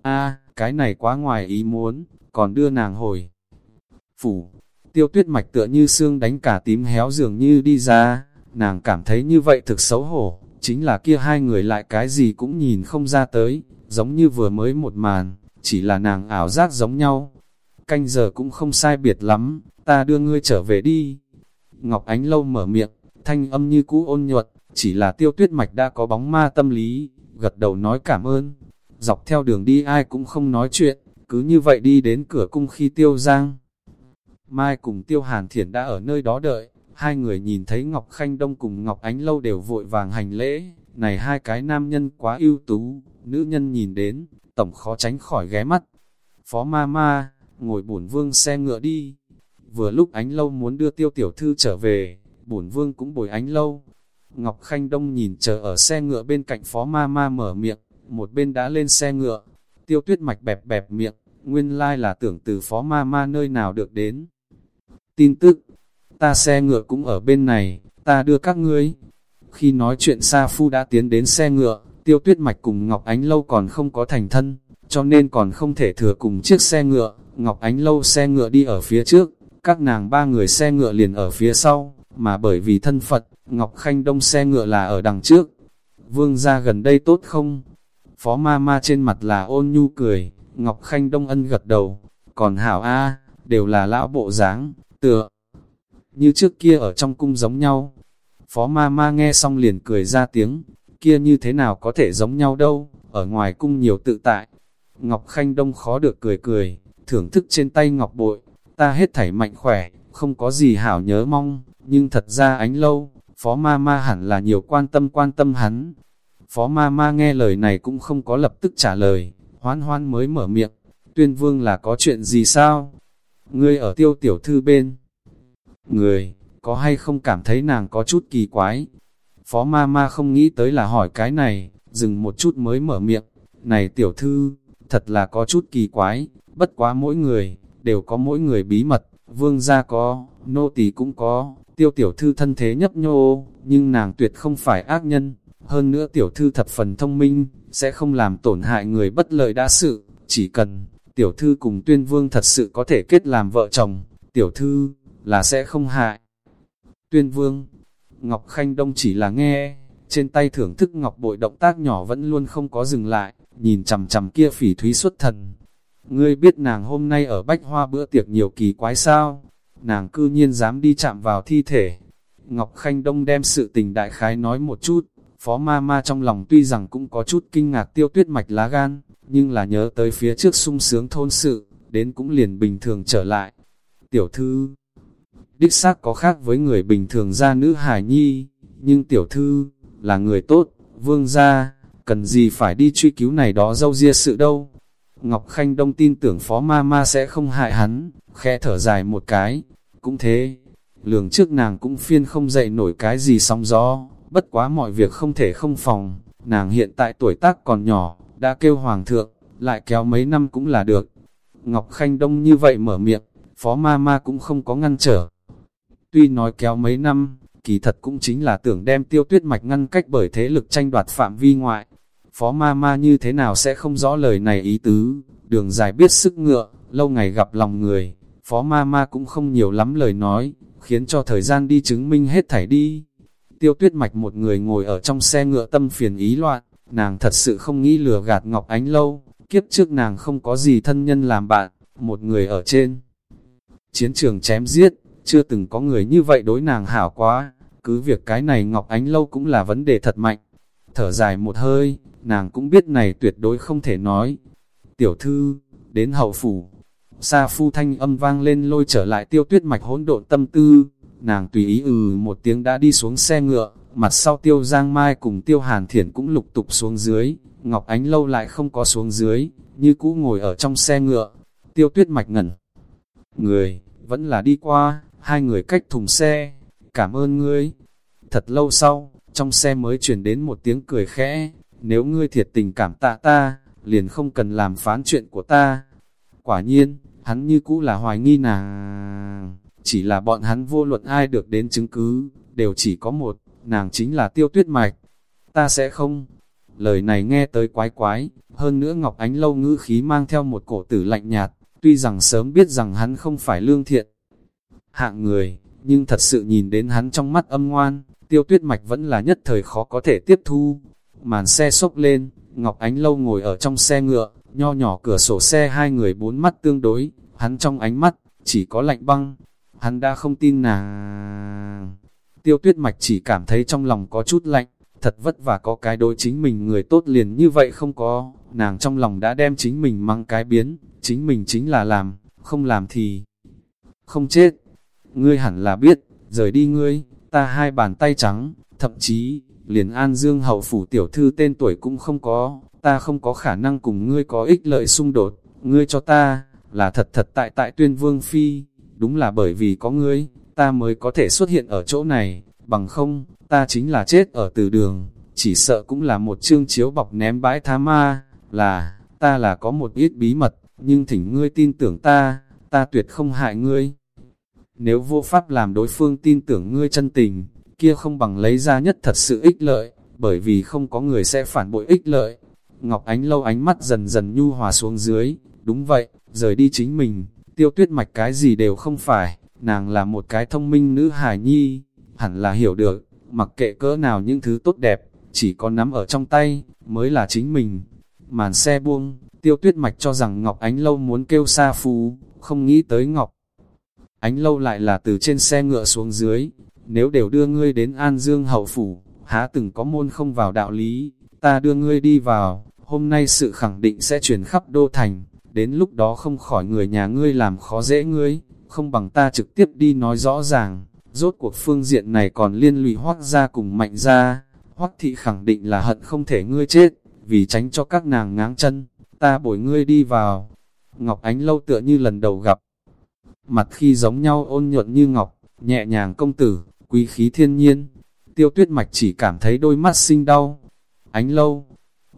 a cái này quá ngoài ý muốn, còn đưa nàng hồi. Phủ, tiêu tuyết mạch tựa như xương đánh cả tím héo dường như đi ra, nàng cảm thấy như vậy thực xấu hổ, chính là kia hai người lại cái gì cũng nhìn không ra tới, giống như vừa mới một màn, chỉ là nàng ảo giác giống nhau. canh giờ cũng không sai biệt lắm, ta đưa ngươi trở về đi. Ngọc Ánh Lâu mở miệng, thanh âm như cũ ôn nhuận, chỉ là tiêu tuyết mạch đã có bóng ma tâm lý, gật đầu nói cảm ơn. Dọc theo đường đi ai cũng không nói chuyện, cứ như vậy đi đến cửa cung khi tiêu giang. Mai cùng tiêu hàn thiển đã ở nơi đó đợi, hai người nhìn thấy Ngọc Khanh Đông cùng Ngọc Ánh Lâu đều vội vàng hành lễ, này hai cái nam nhân quá ưu tú, nữ nhân nhìn đến, tổng khó tránh khỏi ghé mắt. Phó ma ma, ngồi bổn vương xe ngựa đi. Vừa lúc ánh lâu muốn đưa tiêu tiểu thư trở về, bổn vương cũng bồi ánh lâu. Ngọc Khanh Đông nhìn chờ ở xe ngựa bên cạnh phó ma ma mở miệng, một bên đã lên xe ngựa. Tiêu tuyết mạch bẹp bẹp miệng, nguyên lai là tưởng từ phó ma ma nơi nào được đến. Tin tức, ta xe ngựa cũng ở bên này, ta đưa các ngươi. Khi nói chuyện Sa Phu đã tiến đến xe ngựa, tiêu tuyết mạch cùng Ngọc Ánh Lâu còn không có thành thân, cho nên còn không thể thừa cùng chiếc xe ngựa. Ngọc Ánh Lâu xe ngựa đi ở phía trước, các nàng ba người xe ngựa liền ở phía sau, mà bởi vì thân Phật, Ngọc Khanh Đông xe ngựa là ở đằng trước. Vương ra gần đây tốt không? Phó ma ma trên mặt là ôn nhu cười, Ngọc Khanh Đông ân gật đầu, còn hảo A, đều là lão bộ dáng tựa. Như trước kia ở trong cung giống nhau. Phó ma ma nghe xong liền cười ra tiếng, kia như thế nào có thể giống nhau đâu, ở ngoài cung nhiều tự tại. Ngọc Khanh Đông khó được cười cười, thưởng thức trên tay Ngọc Bội, ta hết thảy mạnh khỏe, không có gì hảo nhớ mong, nhưng thật ra ánh lâu, Phó Ma Ma hẳn là nhiều quan tâm quan tâm hắn. Phó Ma Ma nghe lời này cũng không có lập tức trả lời, hoan hoan mới mở miệng, tuyên vương là có chuyện gì sao? Ngươi ở tiêu tiểu thư bên. Người, có hay không cảm thấy nàng có chút kỳ quái? Phó Ma Ma không nghĩ tới là hỏi cái này, dừng một chút mới mở miệng, này tiểu thư, thật là có chút kỳ quái, bất quá mỗi người, đều có mỗi người bí mật, vương gia có, nô tỳ cũng có, tiêu tiểu thư thân thế nhấp nhô, nhưng nàng tuyệt không phải ác nhân, hơn nữa tiểu thư thập phần thông minh, sẽ không làm tổn hại người bất lợi đã sự, chỉ cần, tiểu thư cùng tuyên vương thật sự có thể kết làm vợ chồng, tiểu thư, là sẽ không hại. Tuyên vương, Ngọc Khanh Đông chỉ là nghe, trên tay thưởng thức Ngọc bội động tác nhỏ vẫn luôn không có dừng lại, nhìn chằm chằm kia phỉ thúy xuất thần, Ngươi biết nàng hôm nay ở bách hoa bữa tiệc nhiều kỳ quái sao? Nàng cư nhiên dám đi chạm vào thi thể. Ngọc Khanh Đông đem sự tình đại khái nói một chút, phó ma ma trong lòng tuy rằng cũng có chút kinh ngạc tiêu tuyết mạch lá gan, nhưng là nhớ tới phía trước sung sướng thôn sự, đến cũng liền bình thường trở lại. Tiểu thư, đích xác có khác với người bình thường ra nữ hải nhi, nhưng tiểu thư, là người tốt, vương gia, cần gì phải đi truy cứu này đó dâu ria sự đâu. Ngọc Khanh Đông tin tưởng phó ma ma sẽ không hại hắn, khẽ thở dài một cái, cũng thế, lường trước nàng cũng phiên không dậy nổi cái gì sóng gió, bất quá mọi việc không thể không phòng, nàng hiện tại tuổi tác còn nhỏ, đã kêu hoàng thượng, lại kéo mấy năm cũng là được. Ngọc Khanh Đông như vậy mở miệng, phó ma ma cũng không có ngăn trở. Tuy nói kéo mấy năm, kỳ thật cũng chính là tưởng đem tiêu tuyết mạch ngăn cách bởi thế lực tranh đoạt phạm vi ngoại, Phó ma ma như thế nào sẽ không rõ lời này ý tứ, đường dài biết sức ngựa, lâu ngày gặp lòng người, phó ma ma cũng không nhiều lắm lời nói, khiến cho thời gian đi chứng minh hết thảy đi. Tiêu tuyết mạch một người ngồi ở trong xe ngựa tâm phiền ý loạn, nàng thật sự không nghĩ lừa gạt Ngọc Ánh lâu, kiếp trước nàng không có gì thân nhân làm bạn, một người ở trên. Chiến trường chém giết, chưa từng có người như vậy đối nàng hảo quá, cứ việc cái này Ngọc Ánh lâu cũng là vấn đề thật mạnh. Thở dài một hơi, nàng cũng biết này tuyệt đối không thể nói. Tiểu thư, đến hậu phủ, Sa phu thanh âm vang lên lôi trở lại tiêu tuyết mạch hỗn độn tâm tư, nàng tùy ý ừ một tiếng đã đi xuống xe ngựa, mặt sau tiêu giang mai cùng tiêu hàn thiển cũng lục tục xuống dưới, Ngọc Ánh lâu lại không có xuống dưới, như cũ ngồi ở trong xe ngựa, tiêu tuyết mạch ngẩn. Người, vẫn là đi qua, hai người cách thùng xe, cảm ơn ngươi. Thật lâu sau, trong xe mới chuyển đến một tiếng cười khẽ, nếu ngươi thiệt tình cảm tạ ta, liền không cần làm phán chuyện của ta. Quả nhiên, hắn như cũ là hoài nghi nàng, chỉ là bọn hắn vô luận ai được đến chứng cứ, đều chỉ có một, nàng chính là tiêu tuyết mạch. Ta sẽ không. Lời này nghe tới quái quái, hơn nữa Ngọc Ánh lâu ngữ khí mang theo một cổ tử lạnh nhạt, tuy rằng sớm biết rằng hắn không phải lương thiện. Hạng người, nhưng thật sự nhìn đến hắn trong mắt âm ngoan, tiêu tuyết mạch vẫn là nhất thời khó có thể tiếp thu, Màn xe sốc lên, Ngọc Ánh Lâu ngồi ở trong xe ngựa, nho nhỏ cửa sổ xe hai người bốn mắt tương đối, hắn trong ánh mắt, chỉ có lạnh băng, hắn đã không tin nàng. Tiêu tuyết mạch chỉ cảm thấy trong lòng có chút lạnh, thật vất vả có cái đối chính mình người tốt liền như vậy không có, nàng trong lòng đã đem chính mình mang cái biến, chính mình chính là làm, không làm thì không chết. Ngươi hẳn là biết, rời đi ngươi, ta hai bàn tay trắng, thậm chí, liền an dương hậu phủ tiểu thư tên tuổi cũng không có, ta không có khả năng cùng ngươi có ích lợi xung đột, ngươi cho ta, là thật thật tại tại tuyên vương phi, đúng là bởi vì có ngươi, ta mới có thể xuất hiện ở chỗ này, bằng không, ta chính là chết ở từ đường, chỉ sợ cũng là một chương chiếu bọc ném bãi tha ma, là, ta là có một ít bí mật, nhưng thỉnh ngươi tin tưởng ta, ta tuyệt không hại ngươi. Nếu vô pháp làm đối phương tin tưởng ngươi chân tình, kia không bằng lấy ra nhất thật sự ích lợi, bởi vì không có người sẽ phản bội ích lợi. Ngọc Ánh lâu ánh mắt dần dần nhu hòa xuống dưới, đúng vậy, rời đi chính mình, tiêu tuyết mạch cái gì đều không phải, nàng là một cái thông minh nữ hài nhi, hẳn là hiểu được, mặc kệ cỡ nào những thứ tốt đẹp, chỉ có nắm ở trong tay, mới là chính mình. Màn xe buông, tiêu tuyết mạch cho rằng Ngọc Ánh Lâu muốn kêu xa phú, không nghĩ tới Ngọc. Ánh Lâu lại là từ trên xe ngựa xuống dưới, nếu đều đưa ngươi đến An Dương hậu phủ, há từng có môn không vào đạo lý, ta đưa ngươi đi vào, hôm nay sự khẳng định sẽ truyền khắp đô thành, đến lúc đó không khỏi người nhà ngươi làm khó dễ ngươi, không bằng ta trực tiếp đi nói rõ ràng, rốt cuộc phương diện này còn liên lụy hoác ra cùng mạnh ra, hoác thị khẳng định là hận không thể ngươi chết, vì tránh cho các nàng ngáng chân, ta bổi ngươi đi vào. Ngọc Ánh lâu tựa như lần đầu gặp, mặt khi giống nhau ôn nhuận như ngọc, nhẹ nhàng công tử, quý khí thiên nhiên. Tiêu tuyết mạch chỉ cảm thấy đôi mắt sinh đau. Ánh lâu,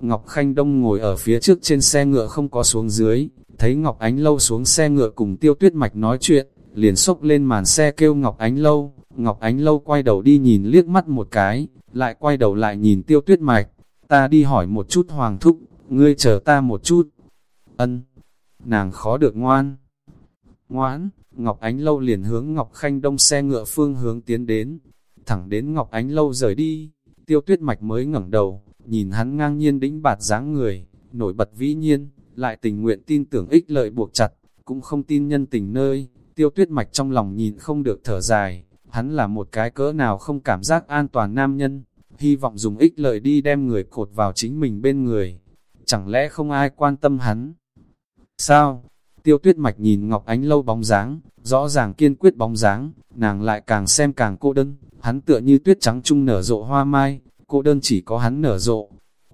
Ngọc Khanh Đông ngồi ở phía trước trên xe ngựa không có xuống dưới, thấy Ngọc Ánh Lâu xuống xe ngựa cùng Tiêu Tuyết Mạch nói chuyện, liền sốc lên màn xe kêu Ngọc Ánh Lâu, Ngọc Ánh Lâu quay đầu đi nhìn liếc mắt một cái, lại quay đầu lại nhìn Tiêu Tuyết Mạch, ta đi hỏi một chút Hoàng Thúc, ngươi chờ ta một chút. Ân, nàng khó được ngoan. Ngoãn, Ngọc Ánh Lâu liền hướng Ngọc Khanh Đông xe ngựa phương hướng tiến đến, thẳng đến Ngọc Ánh Lâu rời đi, Tiêu Tuyết Mạch mới ngẩng đầu, nhìn hắn ngang nhiên đĩnh bạt dáng người, nổi bật vĩ nhiên, lại tình nguyện tin tưởng ích lợi buộc chặt, cũng không tin nhân tình nơi, tiêu tuyết mạch trong lòng nhìn không được thở dài, hắn là một cái cỡ nào không cảm giác an toàn nam nhân, hy vọng dùng ích lợi đi đem người cột vào chính mình bên người, chẳng lẽ không ai quan tâm hắn? Sao? Tiêu tuyết mạch nhìn Ngọc Ánh lâu bóng dáng, rõ ràng kiên quyết bóng dáng, nàng lại càng xem càng cô đơn, hắn tựa như tuyết trắng trung nở rộ hoa mai, cô đơn chỉ có hắn nở rộ.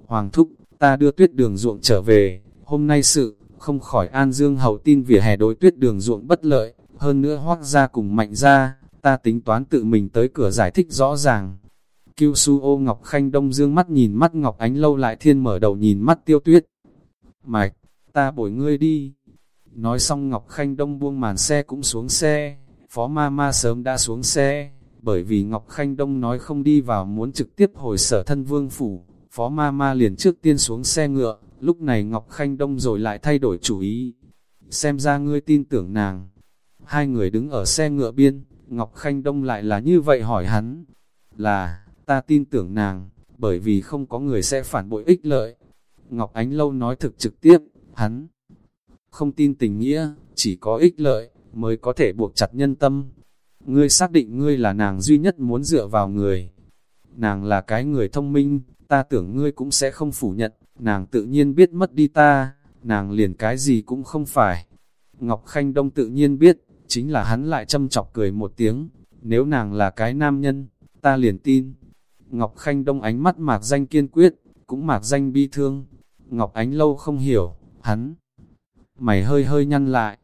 Hoàng thúc, ta đưa tuyết đường ruộng trở về, hôm nay sự, không khỏi An Dương hầu tin vỉa hè đối tuyết đường ruộng bất lợi, hơn nữa hoác ra cùng mạnh ra, ta tính toán tự mình tới cửa giải thích rõ ràng. Kiêu su ô Ngọc Khanh Đông dương mắt nhìn mắt Ngọc Ánh lâu lại thiên mở đầu nhìn mắt tiêu tuyết. Mạch, ta bổi ngươi đi. Nói xong Ngọc Khanh Đông buông màn xe cũng xuống xe, phó ma ma sớm đã xuống xe, bởi vì Ngọc Khanh Đông nói không đi vào muốn trực tiếp hồi sở thân vương phủ, phó ma ma liền trước tiên xuống xe ngựa, lúc này Ngọc Khanh Đông rồi lại thay đổi chủ ý. Xem ra ngươi tin tưởng nàng. Hai người đứng ở xe ngựa biên, Ngọc Khanh Đông lại là như vậy hỏi hắn. Là, ta tin tưởng nàng, bởi vì không có người sẽ phản bội ích lợi. Ngọc Ánh Lâu nói thực trực tiếp, hắn không tin tình nghĩa, chỉ có ích lợi, mới có thể buộc chặt nhân tâm. Ngươi xác định ngươi là nàng duy nhất muốn dựa vào người. Nàng là cái người thông minh, ta tưởng ngươi cũng sẽ không phủ nhận, nàng tự nhiên biết mất đi ta, nàng liền cái gì cũng không phải. Ngọc Khanh Đông tự nhiên biết, chính là hắn lại châm chọc cười một tiếng, nếu nàng là cái nam nhân, ta liền tin. Ngọc Khanh Đông ánh mắt mạc danh kiên quyết, cũng mạc danh bi thương. Ngọc Ánh lâu không hiểu, hắn. Mày hơi hơi nhăn lại,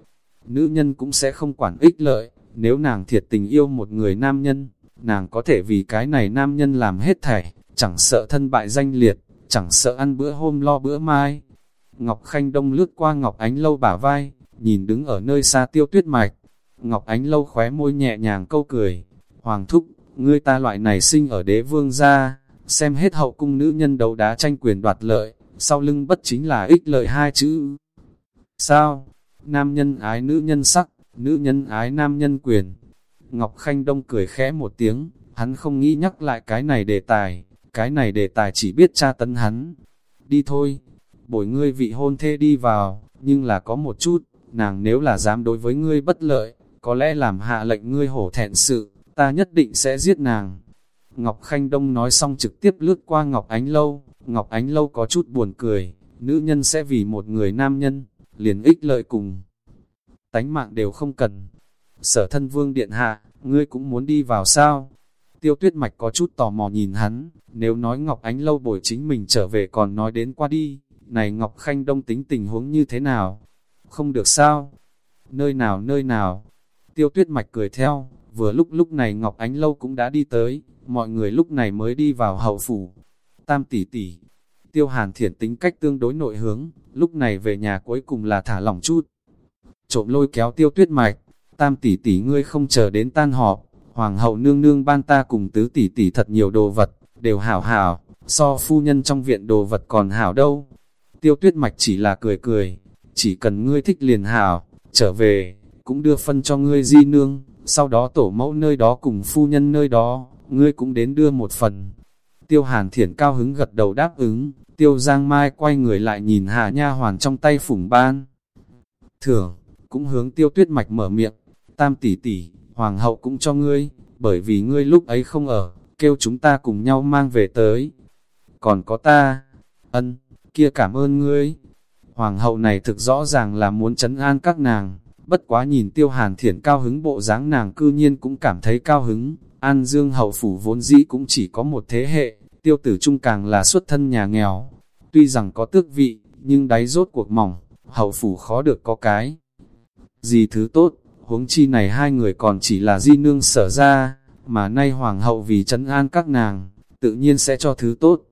nữ nhân cũng sẽ không quản ích lợi, nếu nàng thiệt tình yêu một người nam nhân, nàng có thể vì cái này nam nhân làm hết thảy, chẳng sợ thân bại danh liệt, chẳng sợ ăn bữa hôm lo bữa mai. Ngọc Khanh Đông lướt qua Ngọc Ánh Lâu bả vai, nhìn đứng ở nơi xa tiêu tuyết mạch. Ngọc Ánh Lâu khóe môi nhẹ nhàng câu cười. Hoàng thúc, ngươi ta loại này sinh ở đế vương gia, xem hết hậu cung nữ nhân đấu đá tranh quyền đoạt lợi, sau lưng bất chính là ích lợi hai chữ. Sao? Nam nhân ái nữ nhân sắc, nữ nhân ái nam nhân quyền. Ngọc Khanh Đông cười khẽ một tiếng, hắn không nghĩ nhắc lại cái này đề tài, cái này đề tài chỉ biết tra tấn hắn. Đi thôi, bồi ngươi vị hôn thê đi vào, nhưng là có một chút, nàng nếu là dám đối với ngươi bất lợi, có lẽ làm hạ lệnh ngươi hổ thẹn sự, ta nhất định sẽ giết nàng. Ngọc Khanh Đông nói xong trực tiếp lướt qua Ngọc Ánh Lâu, Ngọc Ánh Lâu có chút buồn cười, nữ nhân sẽ vì một người nam nhân, liền ích lợi cùng. Tánh mạng đều không cần. Sở thân vương điện hạ, ngươi cũng muốn đi vào sao? Tiêu tuyết mạch có chút tò mò nhìn hắn, nếu nói Ngọc Ánh Lâu bồi chính mình trở về còn nói đến qua đi, này Ngọc Khanh Đông tính tình huống như thế nào? Không được sao? Nơi nào nơi nào? Tiêu tuyết mạch cười theo, vừa lúc lúc này Ngọc Ánh Lâu cũng đã đi tới, mọi người lúc này mới đi vào hậu phủ. Tam tỷ tỷ, tiêu hàn thiển tính cách tương đối nội hướng, lúc này về nhà cuối cùng là thả lỏng chút. Trộm lôi kéo tiêu tuyết mạch, tam tỷ tỷ ngươi không chờ đến tan họp, hoàng hậu nương nương ban ta cùng tứ tỷ tỷ thật nhiều đồ vật, đều hảo hảo, so phu nhân trong viện đồ vật còn hảo đâu. Tiêu tuyết mạch chỉ là cười cười, chỉ cần ngươi thích liền hảo, trở về, cũng đưa phân cho ngươi di nương, sau đó tổ mẫu nơi đó cùng phu nhân nơi đó, ngươi cũng đến đưa một phần. Tiêu hàn thiển cao hứng gật đầu đáp ứng, tiêu giang mai quay người lại nhìn hạ nha hoàn trong tay phủng ban. Thưởng, cũng hướng tiêu tuyết mạch mở miệng, tam tỷ tỷ, hoàng hậu cũng cho ngươi, bởi vì ngươi lúc ấy không ở, kêu chúng ta cùng nhau mang về tới. Còn có ta, ân, kia cảm ơn ngươi. Hoàng hậu này thực rõ ràng là muốn chấn an các nàng, bất quá nhìn tiêu hàn thiển cao hứng bộ dáng nàng cư nhiên cũng cảm thấy cao hứng. An Dương hậu phủ vốn dĩ cũng chỉ có một thế hệ, tiêu tử trung càng là xuất thân nhà nghèo. Tuy rằng có tước vị, nhưng đáy rốt cuộc mỏng, hậu phủ khó được có cái. Gì thứ tốt, huống chi này hai người còn chỉ là di nương sở ra, mà nay hoàng hậu vì trấn an các nàng, tự nhiên sẽ cho thứ tốt.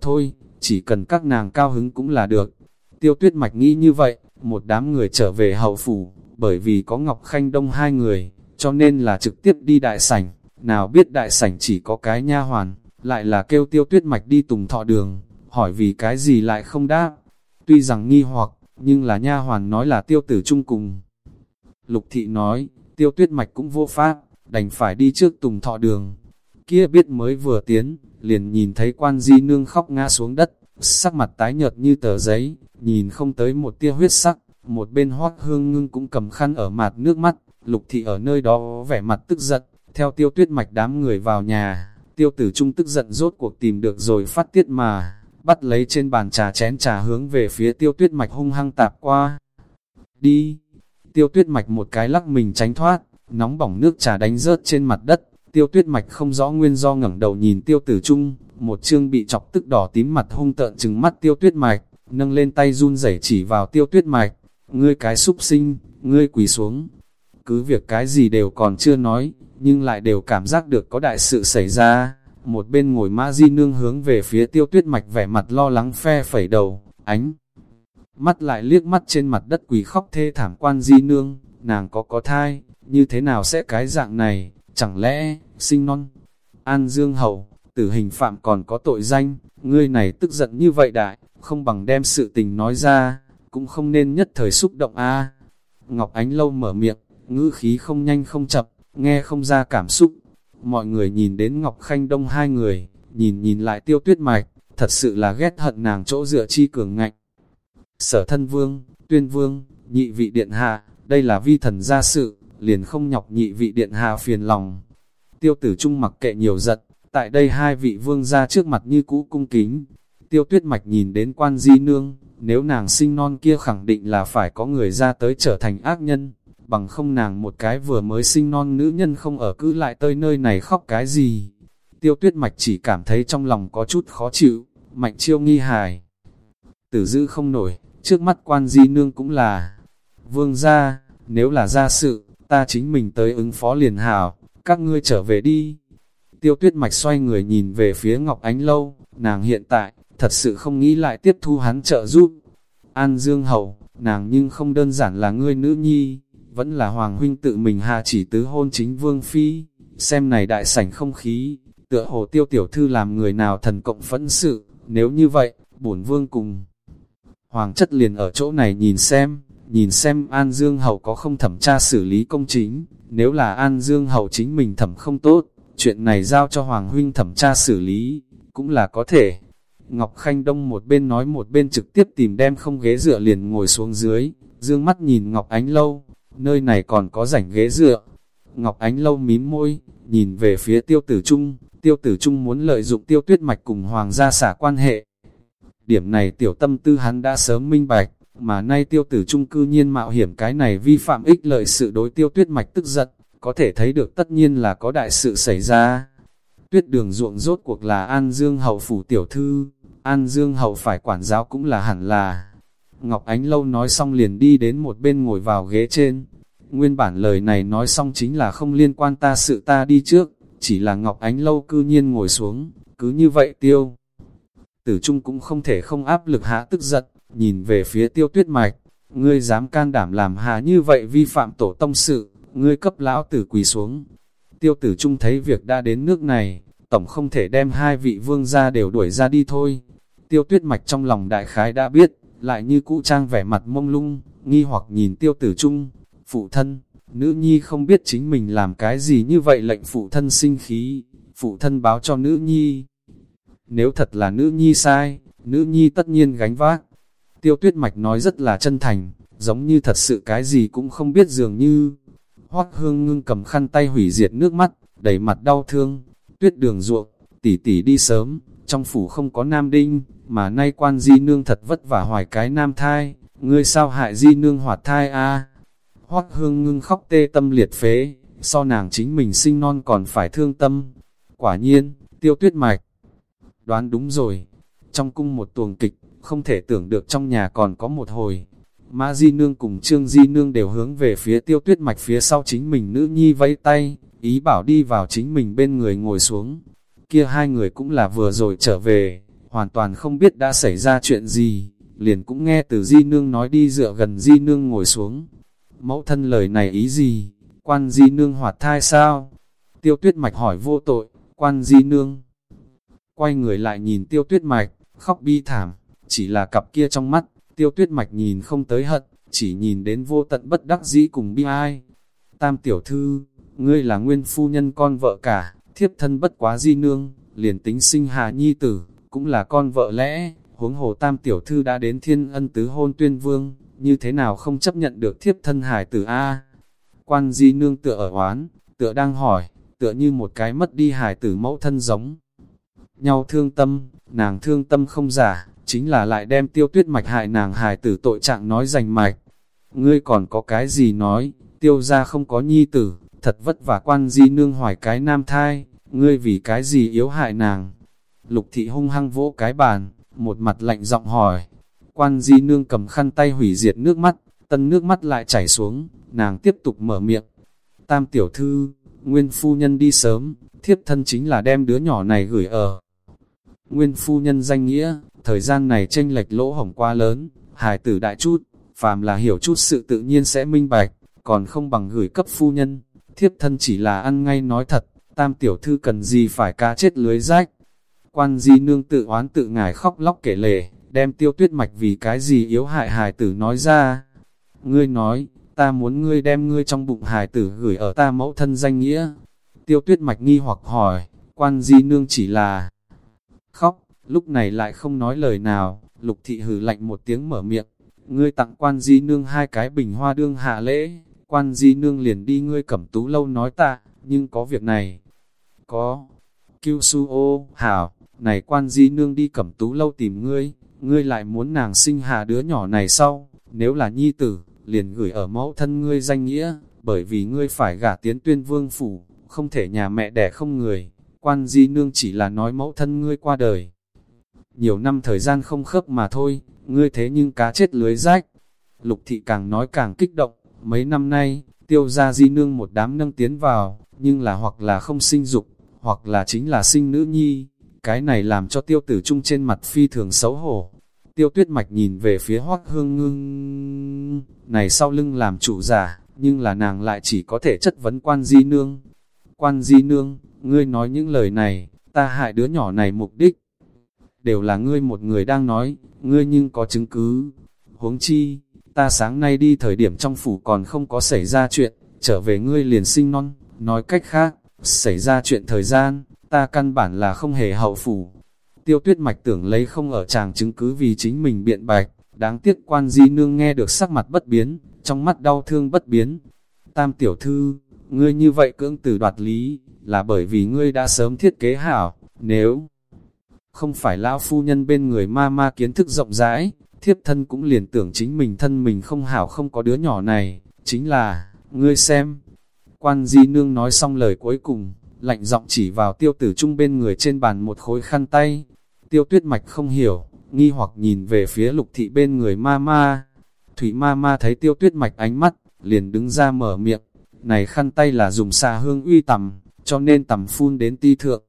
Thôi, chỉ cần các nàng cao hứng cũng là được. Tiêu tuyết mạch nghĩ như vậy, một đám người trở về hậu phủ, bởi vì có Ngọc Khanh Đông hai người, cho nên là trực tiếp đi đại sảnh. Nào biết đại sảnh chỉ có cái nha hoàn, lại là kêu tiêu tuyết mạch đi tùng thọ đường, hỏi vì cái gì lại không đáp. Tuy rằng nghi hoặc, nhưng là nha hoàn nói là tiêu tử chung cùng. Lục thị nói, tiêu tuyết mạch cũng vô pháp, đành phải đi trước tùng thọ đường. Kia biết mới vừa tiến, liền nhìn thấy quan di nương khóc ngã xuống đất, sắc mặt tái nhợt như tờ giấy, nhìn không tới một tia huyết sắc, một bên hoác hương ngưng cũng cầm khăn ở mặt nước mắt, lục thị ở nơi đó vẻ mặt tức giận, theo tiêu tuyết mạch đám người vào nhà, tiêu tử trung tức giận rốt cuộc tìm được rồi phát tiết mà, bắt lấy trên bàn trà chén trà hướng về phía tiêu tuyết mạch hung hăng tạp qua. Đi! Tiêu tuyết mạch một cái lắc mình tránh thoát, nóng bỏng nước trà đánh rớt trên mặt đất, tiêu tuyết mạch không rõ nguyên do ngẩng đầu nhìn tiêu tử trung, một chương bị chọc tức đỏ tím mặt hung tợn trừng mắt tiêu tuyết mạch, nâng lên tay run rẩy chỉ vào tiêu tuyết mạch, ngươi cái súc sinh, ngươi quỳ xuống. Cứ việc cái gì đều còn chưa nói, nhưng lại đều cảm giác được có đại sự xảy ra. Một bên ngồi ma di nương hướng về phía tiêu tuyết mạch vẻ mặt lo lắng phe phẩy đầu, ánh. Mắt lại liếc mắt trên mặt đất quỳ khóc thê thảm quan di nương, nàng có có thai, như thế nào sẽ cái dạng này, chẳng lẽ, sinh non. An Dương Hậu, tử hình phạm còn có tội danh, ngươi này tức giận như vậy đại, không bằng đem sự tình nói ra, cũng không nên nhất thời xúc động a. Ngọc Ánh Lâu mở miệng, ngữ khí không nhanh không chậm, nghe không ra cảm xúc. Mọi người nhìn đến Ngọc Khanh Đông hai người, nhìn nhìn lại tiêu tuyết mạch, thật sự là ghét hận nàng chỗ dựa chi cường ngạnh. Sở thân vương, tuyên vương, nhị vị điện hạ, đây là vi thần gia sự, liền không nhọc nhị vị điện hạ phiền lòng. Tiêu tử trung mặc kệ nhiều giận, tại đây hai vị vương ra trước mặt như cũ cung kính. Tiêu tuyết mạch nhìn đến quan di nương, nếu nàng sinh non kia khẳng định là phải có người ra tới trở thành ác nhân, bằng không nàng một cái vừa mới sinh non nữ nhân không ở cứ lại tới nơi này khóc cái gì. Tiêu tuyết mạch chỉ cảm thấy trong lòng có chút khó chịu, mạnh chiêu nghi hài. Tử dư không nổi, trước mắt quan di nương cũng là vương gia, nếu là gia sự, ta chính mình tới ứng phó liền hảo, các ngươi trở về đi. Tiêu tuyết mạch xoay người nhìn về phía Ngọc Ánh Lâu, nàng hiện tại, thật sự không nghĩ lại tiếp thu hắn trợ giúp. An Dương Hậu, nàng nhưng không đơn giản là ngươi nữ nhi, vẫn là Hoàng Huynh tự mình hạ chỉ tứ hôn chính Vương Phi, xem này đại sảnh không khí, tựa hồ tiêu tiểu thư làm người nào thần cộng phẫn sự, nếu như vậy, bổn Vương cùng. Hoàng chất liền ở chỗ này nhìn xem, nhìn xem An Dương Hậu có không thẩm tra xử lý công chính, nếu là An Dương Hậu chính mình thẩm không tốt, chuyện này giao cho Hoàng Huynh thẩm tra xử lý, cũng là có thể. Ngọc Khanh Đông một bên nói một bên trực tiếp tìm đem không ghế dựa liền ngồi xuống dưới, dương mắt nhìn Ngọc Ánh Lâu, nơi này còn có rảnh ghế dựa. Ngọc Ánh Lâu mím môi, nhìn về phía tiêu tử trung, tiêu tử trung muốn lợi dụng tiêu tuyết mạch cùng hoàng gia xả quan hệ. Điểm này tiểu tâm tư hắn đã sớm minh bạch, mà nay tiêu tử trung cư nhiên mạo hiểm cái này vi phạm ích lợi sự đối tiêu tuyết mạch tức giận, có thể thấy được tất nhiên là có đại sự xảy ra. Tuyết đường ruộng rốt cuộc là An Dương Hậu Phủ Tiểu Thư, An Dương Hậu phải quản giáo cũng là hẳn là. Ngọc Ánh Lâu nói xong liền đi đến một bên ngồi vào ghế trên. Nguyên bản lời này nói xong chính là không liên quan ta sự ta đi trước, chỉ là Ngọc Ánh Lâu cư nhiên ngồi xuống, cứ như vậy tiêu. Tử Trung cũng không thể không áp lực hạ tức giận, nhìn về phía tiêu tuyết mạch, ngươi dám can đảm làm hà như vậy vi phạm tổ tông sự, ngươi cấp lão tử quỳ xuống. Tiêu tử trung thấy việc đã đến nước này, tổng không thể đem hai vị vương gia đều đuổi ra đi thôi. Tiêu tuyết mạch trong lòng đại khái đã biết, lại như cũ trang vẻ mặt mông lung, nghi hoặc nhìn tiêu tử trung, phụ thân, nữ nhi không biết chính mình làm cái gì như vậy lệnh phụ thân sinh khí, phụ thân báo cho nữ nhi. Nếu thật là nữ nhi sai, nữ nhi tất nhiên gánh vác. Tiêu tuyết mạch nói rất là chân thành, giống như thật sự cái gì cũng không biết dường như. Hoác hương ngưng cầm khăn tay hủy diệt nước mắt, đầy mặt đau thương. Tuyết đường ruộng, tỷ tỷ đi sớm, trong phủ không có nam đinh, mà nay quan di nương thật vất vả hoài cái nam thai, ngươi sao hại di nương hoạt thai a Hoác hương ngưng khóc tê tâm liệt phế, so nàng chính mình sinh non còn phải thương tâm. Quả nhiên, tiêu tuyết mạch. Đoán đúng rồi, trong cung một tuồng kịch, không thể tưởng được trong nhà còn có một hồi. Mã Di Nương cùng Trương Di Nương đều hướng về phía tiêu tuyết mạch phía sau chính mình nữ nhi vẫy tay, ý bảo đi vào chính mình bên người ngồi xuống. Kia hai người cũng là vừa rồi trở về, hoàn toàn không biết đã xảy ra chuyện gì, liền cũng nghe từ Di Nương nói đi dựa gần Di Nương ngồi xuống. Mẫu thân lời này ý gì? Quan Di Nương hoạt thai sao? Tiêu tuyết mạch hỏi vô tội, quan Di Nương. Quay người lại nhìn tiêu tuyết mạch, khóc bi thảm, chỉ là cặp kia trong mắt, tiêu tuyết mạch nhìn không tới hận, chỉ nhìn đến vô tận bất đắc dĩ cùng bi ai. Tam tiểu thư, ngươi là nguyên phu nhân con vợ cả, thiếp thân bất quá di nương, liền tính sinh hà nhi tử, cũng là con vợ lẽ, huống hồ tam tiểu thư đã đến thiên ân tứ hôn tuyên vương, như thế nào không chấp nhận được thiếp thân hải tử A. Quan di nương tựa ở oán, tựa đang hỏi, tựa như một cái mất đi hải tử mẫu thân giống. Nhau thương tâm, nàng thương tâm không giả, chính là lại đem tiêu tuyết mạch hại nàng hài tử tội trạng nói rành mạch. Ngươi còn có cái gì nói, tiêu ra không có nhi tử, thật vất vả quan di nương hoài cái nam thai, ngươi vì cái gì yếu hại nàng. Lục thị hung hăng vỗ cái bàn, một mặt lạnh giọng hỏi. Quan di nương cầm khăn tay hủy diệt nước mắt, tân nước mắt lại chảy xuống, nàng tiếp tục mở miệng. Tam tiểu thư, nguyên phu nhân đi sớm, thiếp thân chính là đem đứa nhỏ này gửi ở. Nguyên phu nhân danh nghĩa, thời gian này tranh lệch lỗ hổng quá lớn, hài tử đại chút, phàm là hiểu chút sự tự nhiên sẽ minh bạch, còn không bằng gửi cấp phu nhân, thiếp thân chỉ là ăn ngay nói thật, tam tiểu thư cần gì phải cá chết lưới rách. Quan di nương tự oán tự ngài khóc lóc kể lể, đem tiêu tuyết mạch vì cái gì yếu hại hài tử nói ra. Ngươi nói, ta muốn ngươi đem ngươi trong bụng hài tử gửi ở ta mẫu thân danh nghĩa. Tiêu tuyết mạch nghi hoặc hỏi, quan di nương chỉ là khóc, lúc này lại không nói lời nào, lục thị hử lạnh một tiếng mở miệng, ngươi tặng quan di nương hai cái bình hoa đương hạ lễ, quan di nương liền đi ngươi cẩm tú lâu nói ta, nhưng có việc này, có, kiêu su ô, hảo, này quan di nương đi cẩm tú lâu tìm ngươi, ngươi lại muốn nàng sinh hạ đứa nhỏ này sau, nếu là nhi tử, liền gửi ở mẫu thân ngươi danh nghĩa, bởi vì ngươi phải gả tiến tuyên vương phủ, không thể nhà mẹ đẻ không người, quan di nương chỉ là nói mẫu thân ngươi qua đời nhiều năm thời gian không khớp mà thôi, ngươi thế nhưng cá chết lưới rách. Lục thị càng nói càng kích động, mấy năm nay, tiêu gia di nương một đám nâng tiến vào, nhưng là hoặc là không sinh dục, hoặc là chính là sinh nữ nhi. Cái này làm cho tiêu tử trung trên mặt phi thường xấu hổ. Tiêu tuyết mạch nhìn về phía hoác hương ngưng, này sau lưng làm chủ giả, nhưng là nàng lại chỉ có thể chất vấn quan di nương. Quan di nương, ngươi nói những lời này, ta hại đứa nhỏ này mục đích, đều là ngươi một người đang nói, ngươi nhưng có chứng cứ. Huống chi, ta sáng nay đi thời điểm trong phủ còn không có xảy ra chuyện, trở về ngươi liền sinh non, nói cách khác, xảy ra chuyện thời gian, ta căn bản là không hề hậu phủ. Tiêu tuyết mạch tưởng lấy không ở chàng chứng cứ vì chính mình biện bạch, Đáng tiếc quan di nương nghe được sắc mặt bất biến, trong mắt đau thương bất biến. Tam tiểu thư, ngươi như vậy cưỡng từ đoạt lý, là bởi vì ngươi đã sớm thiết kế hảo, nếu không phải lão phu nhân bên người ma ma kiến thức rộng rãi, thiếp thân cũng liền tưởng chính mình thân mình không hảo không có đứa nhỏ này, chính là, ngươi xem. Quan di nương nói xong lời cuối cùng, lạnh giọng chỉ vào tiêu tử trung bên người trên bàn một khối khăn tay. Tiêu tuyết mạch không hiểu, nghi hoặc nhìn về phía lục thị bên người ma ma. Thủy ma ma thấy tiêu tuyết mạch ánh mắt, liền đứng ra mở miệng. Này khăn tay là dùng xà hương uy tầm, cho nên tầm phun đến ti thượng.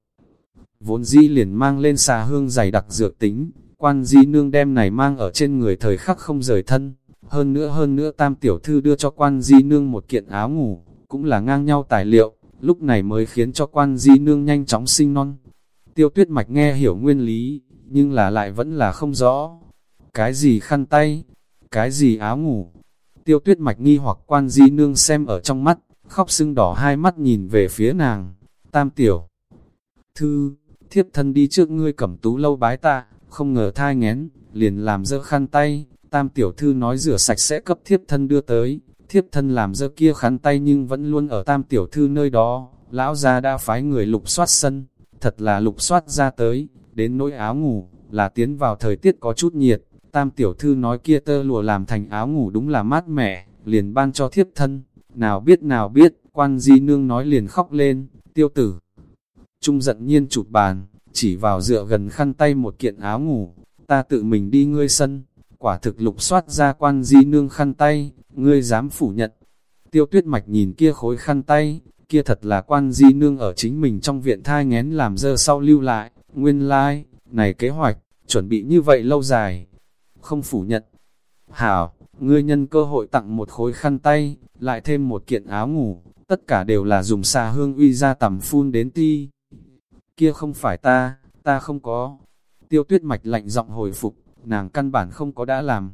Vốn di liền mang lên xà hương dày đặc dược tính, quan di nương đem này mang ở trên người thời khắc không rời thân. Hơn nữa hơn nữa tam tiểu thư đưa cho quan di nương một kiện áo ngủ, cũng là ngang nhau tài liệu, lúc này mới khiến cho quan di nương nhanh chóng sinh non. Tiêu tuyết mạch nghe hiểu nguyên lý, nhưng là lại vẫn là không rõ. Cái gì khăn tay, cái gì áo ngủ. Tiêu tuyết mạch nghi hoặc quan di nương xem ở trong mắt, khóc sưng đỏ hai mắt nhìn về phía nàng. Tam tiểu, thư, thiếp thân đi trước ngươi cẩm tú lâu bái tạ, không ngờ thai ngén, liền làm dơ khăn tay. Tam tiểu thư nói rửa sạch sẽ cấp thiếp thân đưa tới, thiếp thân làm dơ kia khăn tay nhưng vẫn luôn ở tam tiểu thư nơi đó, lão gia đã phái người lục soát sân, thật là lục soát ra tới, đến nỗi áo ngủ, là tiến vào thời tiết có chút nhiệt, tam tiểu thư nói kia tơ lụa làm thành áo ngủ đúng là mát mẻ, liền ban cho thiếp thân, nào biết nào biết, quan di nương nói liền khóc lên, tiêu tử. Trung giận nhiên chụp bàn, chỉ vào dựa gần khăn tay một kiện áo ngủ, ta tự mình đi ngươi sân, quả thực lục soát ra quan di nương khăn tay, ngươi dám phủ nhận. Tiêu tuyết mạch nhìn kia khối khăn tay, kia thật là quan di nương ở chính mình trong viện thai ngén làm dơ sau lưu lại, nguyên lai, like, này kế hoạch, chuẩn bị như vậy lâu dài, không phủ nhận. Hảo, ngươi nhân cơ hội tặng một khối khăn tay, lại thêm một kiện áo ngủ, tất cả đều là dùng xà hương uy ra tầm phun đến ti. Kia không phải ta, ta không có. Tiêu tuyết mạch lạnh giọng hồi phục, nàng căn bản không có đã làm.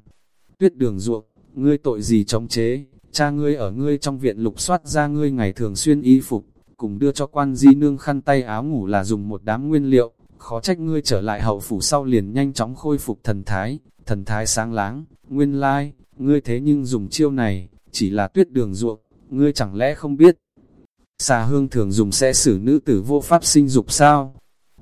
Tuyết đường ruộng, ngươi tội gì chống chế, cha ngươi ở ngươi trong viện lục soát ra ngươi ngày thường xuyên y phục, cùng đưa cho quan di nương khăn tay áo ngủ là dùng một đám nguyên liệu, khó trách ngươi trở lại hậu phủ sau liền nhanh chóng khôi phục thần thái, thần thái sáng láng, nguyên lai, ngươi thế nhưng dùng chiêu này, chỉ là tuyết đường ruộng, ngươi chẳng lẽ không biết. Xà hương thường dùng sẽ xử nữ tử vô pháp sinh dục sao?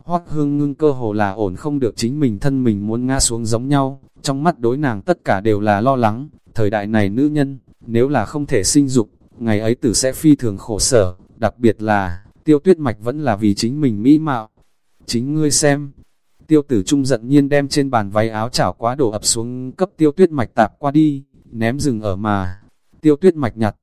Hoắc hương ngưng cơ hồ là ổn không được chính mình thân mình muốn ngã xuống giống nhau, trong mắt đối nàng tất cả đều là lo lắng, thời đại này nữ nhân, nếu là không thể sinh dục, ngày ấy tử sẽ phi thường khổ sở, đặc biệt là, tiêu tuyết mạch vẫn là vì chính mình mỹ mạo. Chính ngươi xem, tiêu tử trung giận nhiên đem trên bàn váy áo chảo quá đổ ập xuống cấp tiêu tuyết mạch tạp qua đi, ném rừng ở mà, tiêu tuyết mạch nhặt.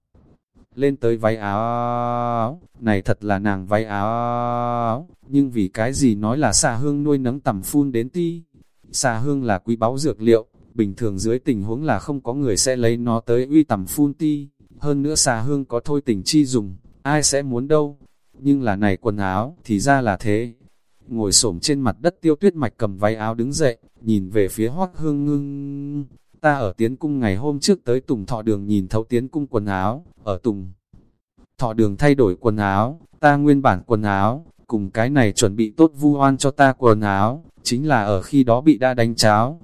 Lên tới váy áo, này thật là nàng váy áo, nhưng vì cái gì nói là xà hương nuôi nấng tầm phun đến ti. Xà hương là quý báu dược liệu, bình thường dưới tình huống là không có người sẽ lấy nó tới uy tầm phun ti, hơn nữa xà hương có thôi tình chi dùng, ai sẽ muốn đâu, nhưng là này quần áo, thì ra là thế. Ngồi xổm trên mặt đất tiêu tuyết mạch cầm váy áo đứng dậy, nhìn về phía hoác hương ngưng. Ta ở tiến cung ngày hôm trước tới tùng thọ đường nhìn thấu tiến cung quần áo, ở tùng thọ đường thay đổi quần áo, ta nguyên bản quần áo, cùng cái này chuẩn bị tốt vu oan cho ta quần áo, chính là ở khi đó bị đã đánh cháo,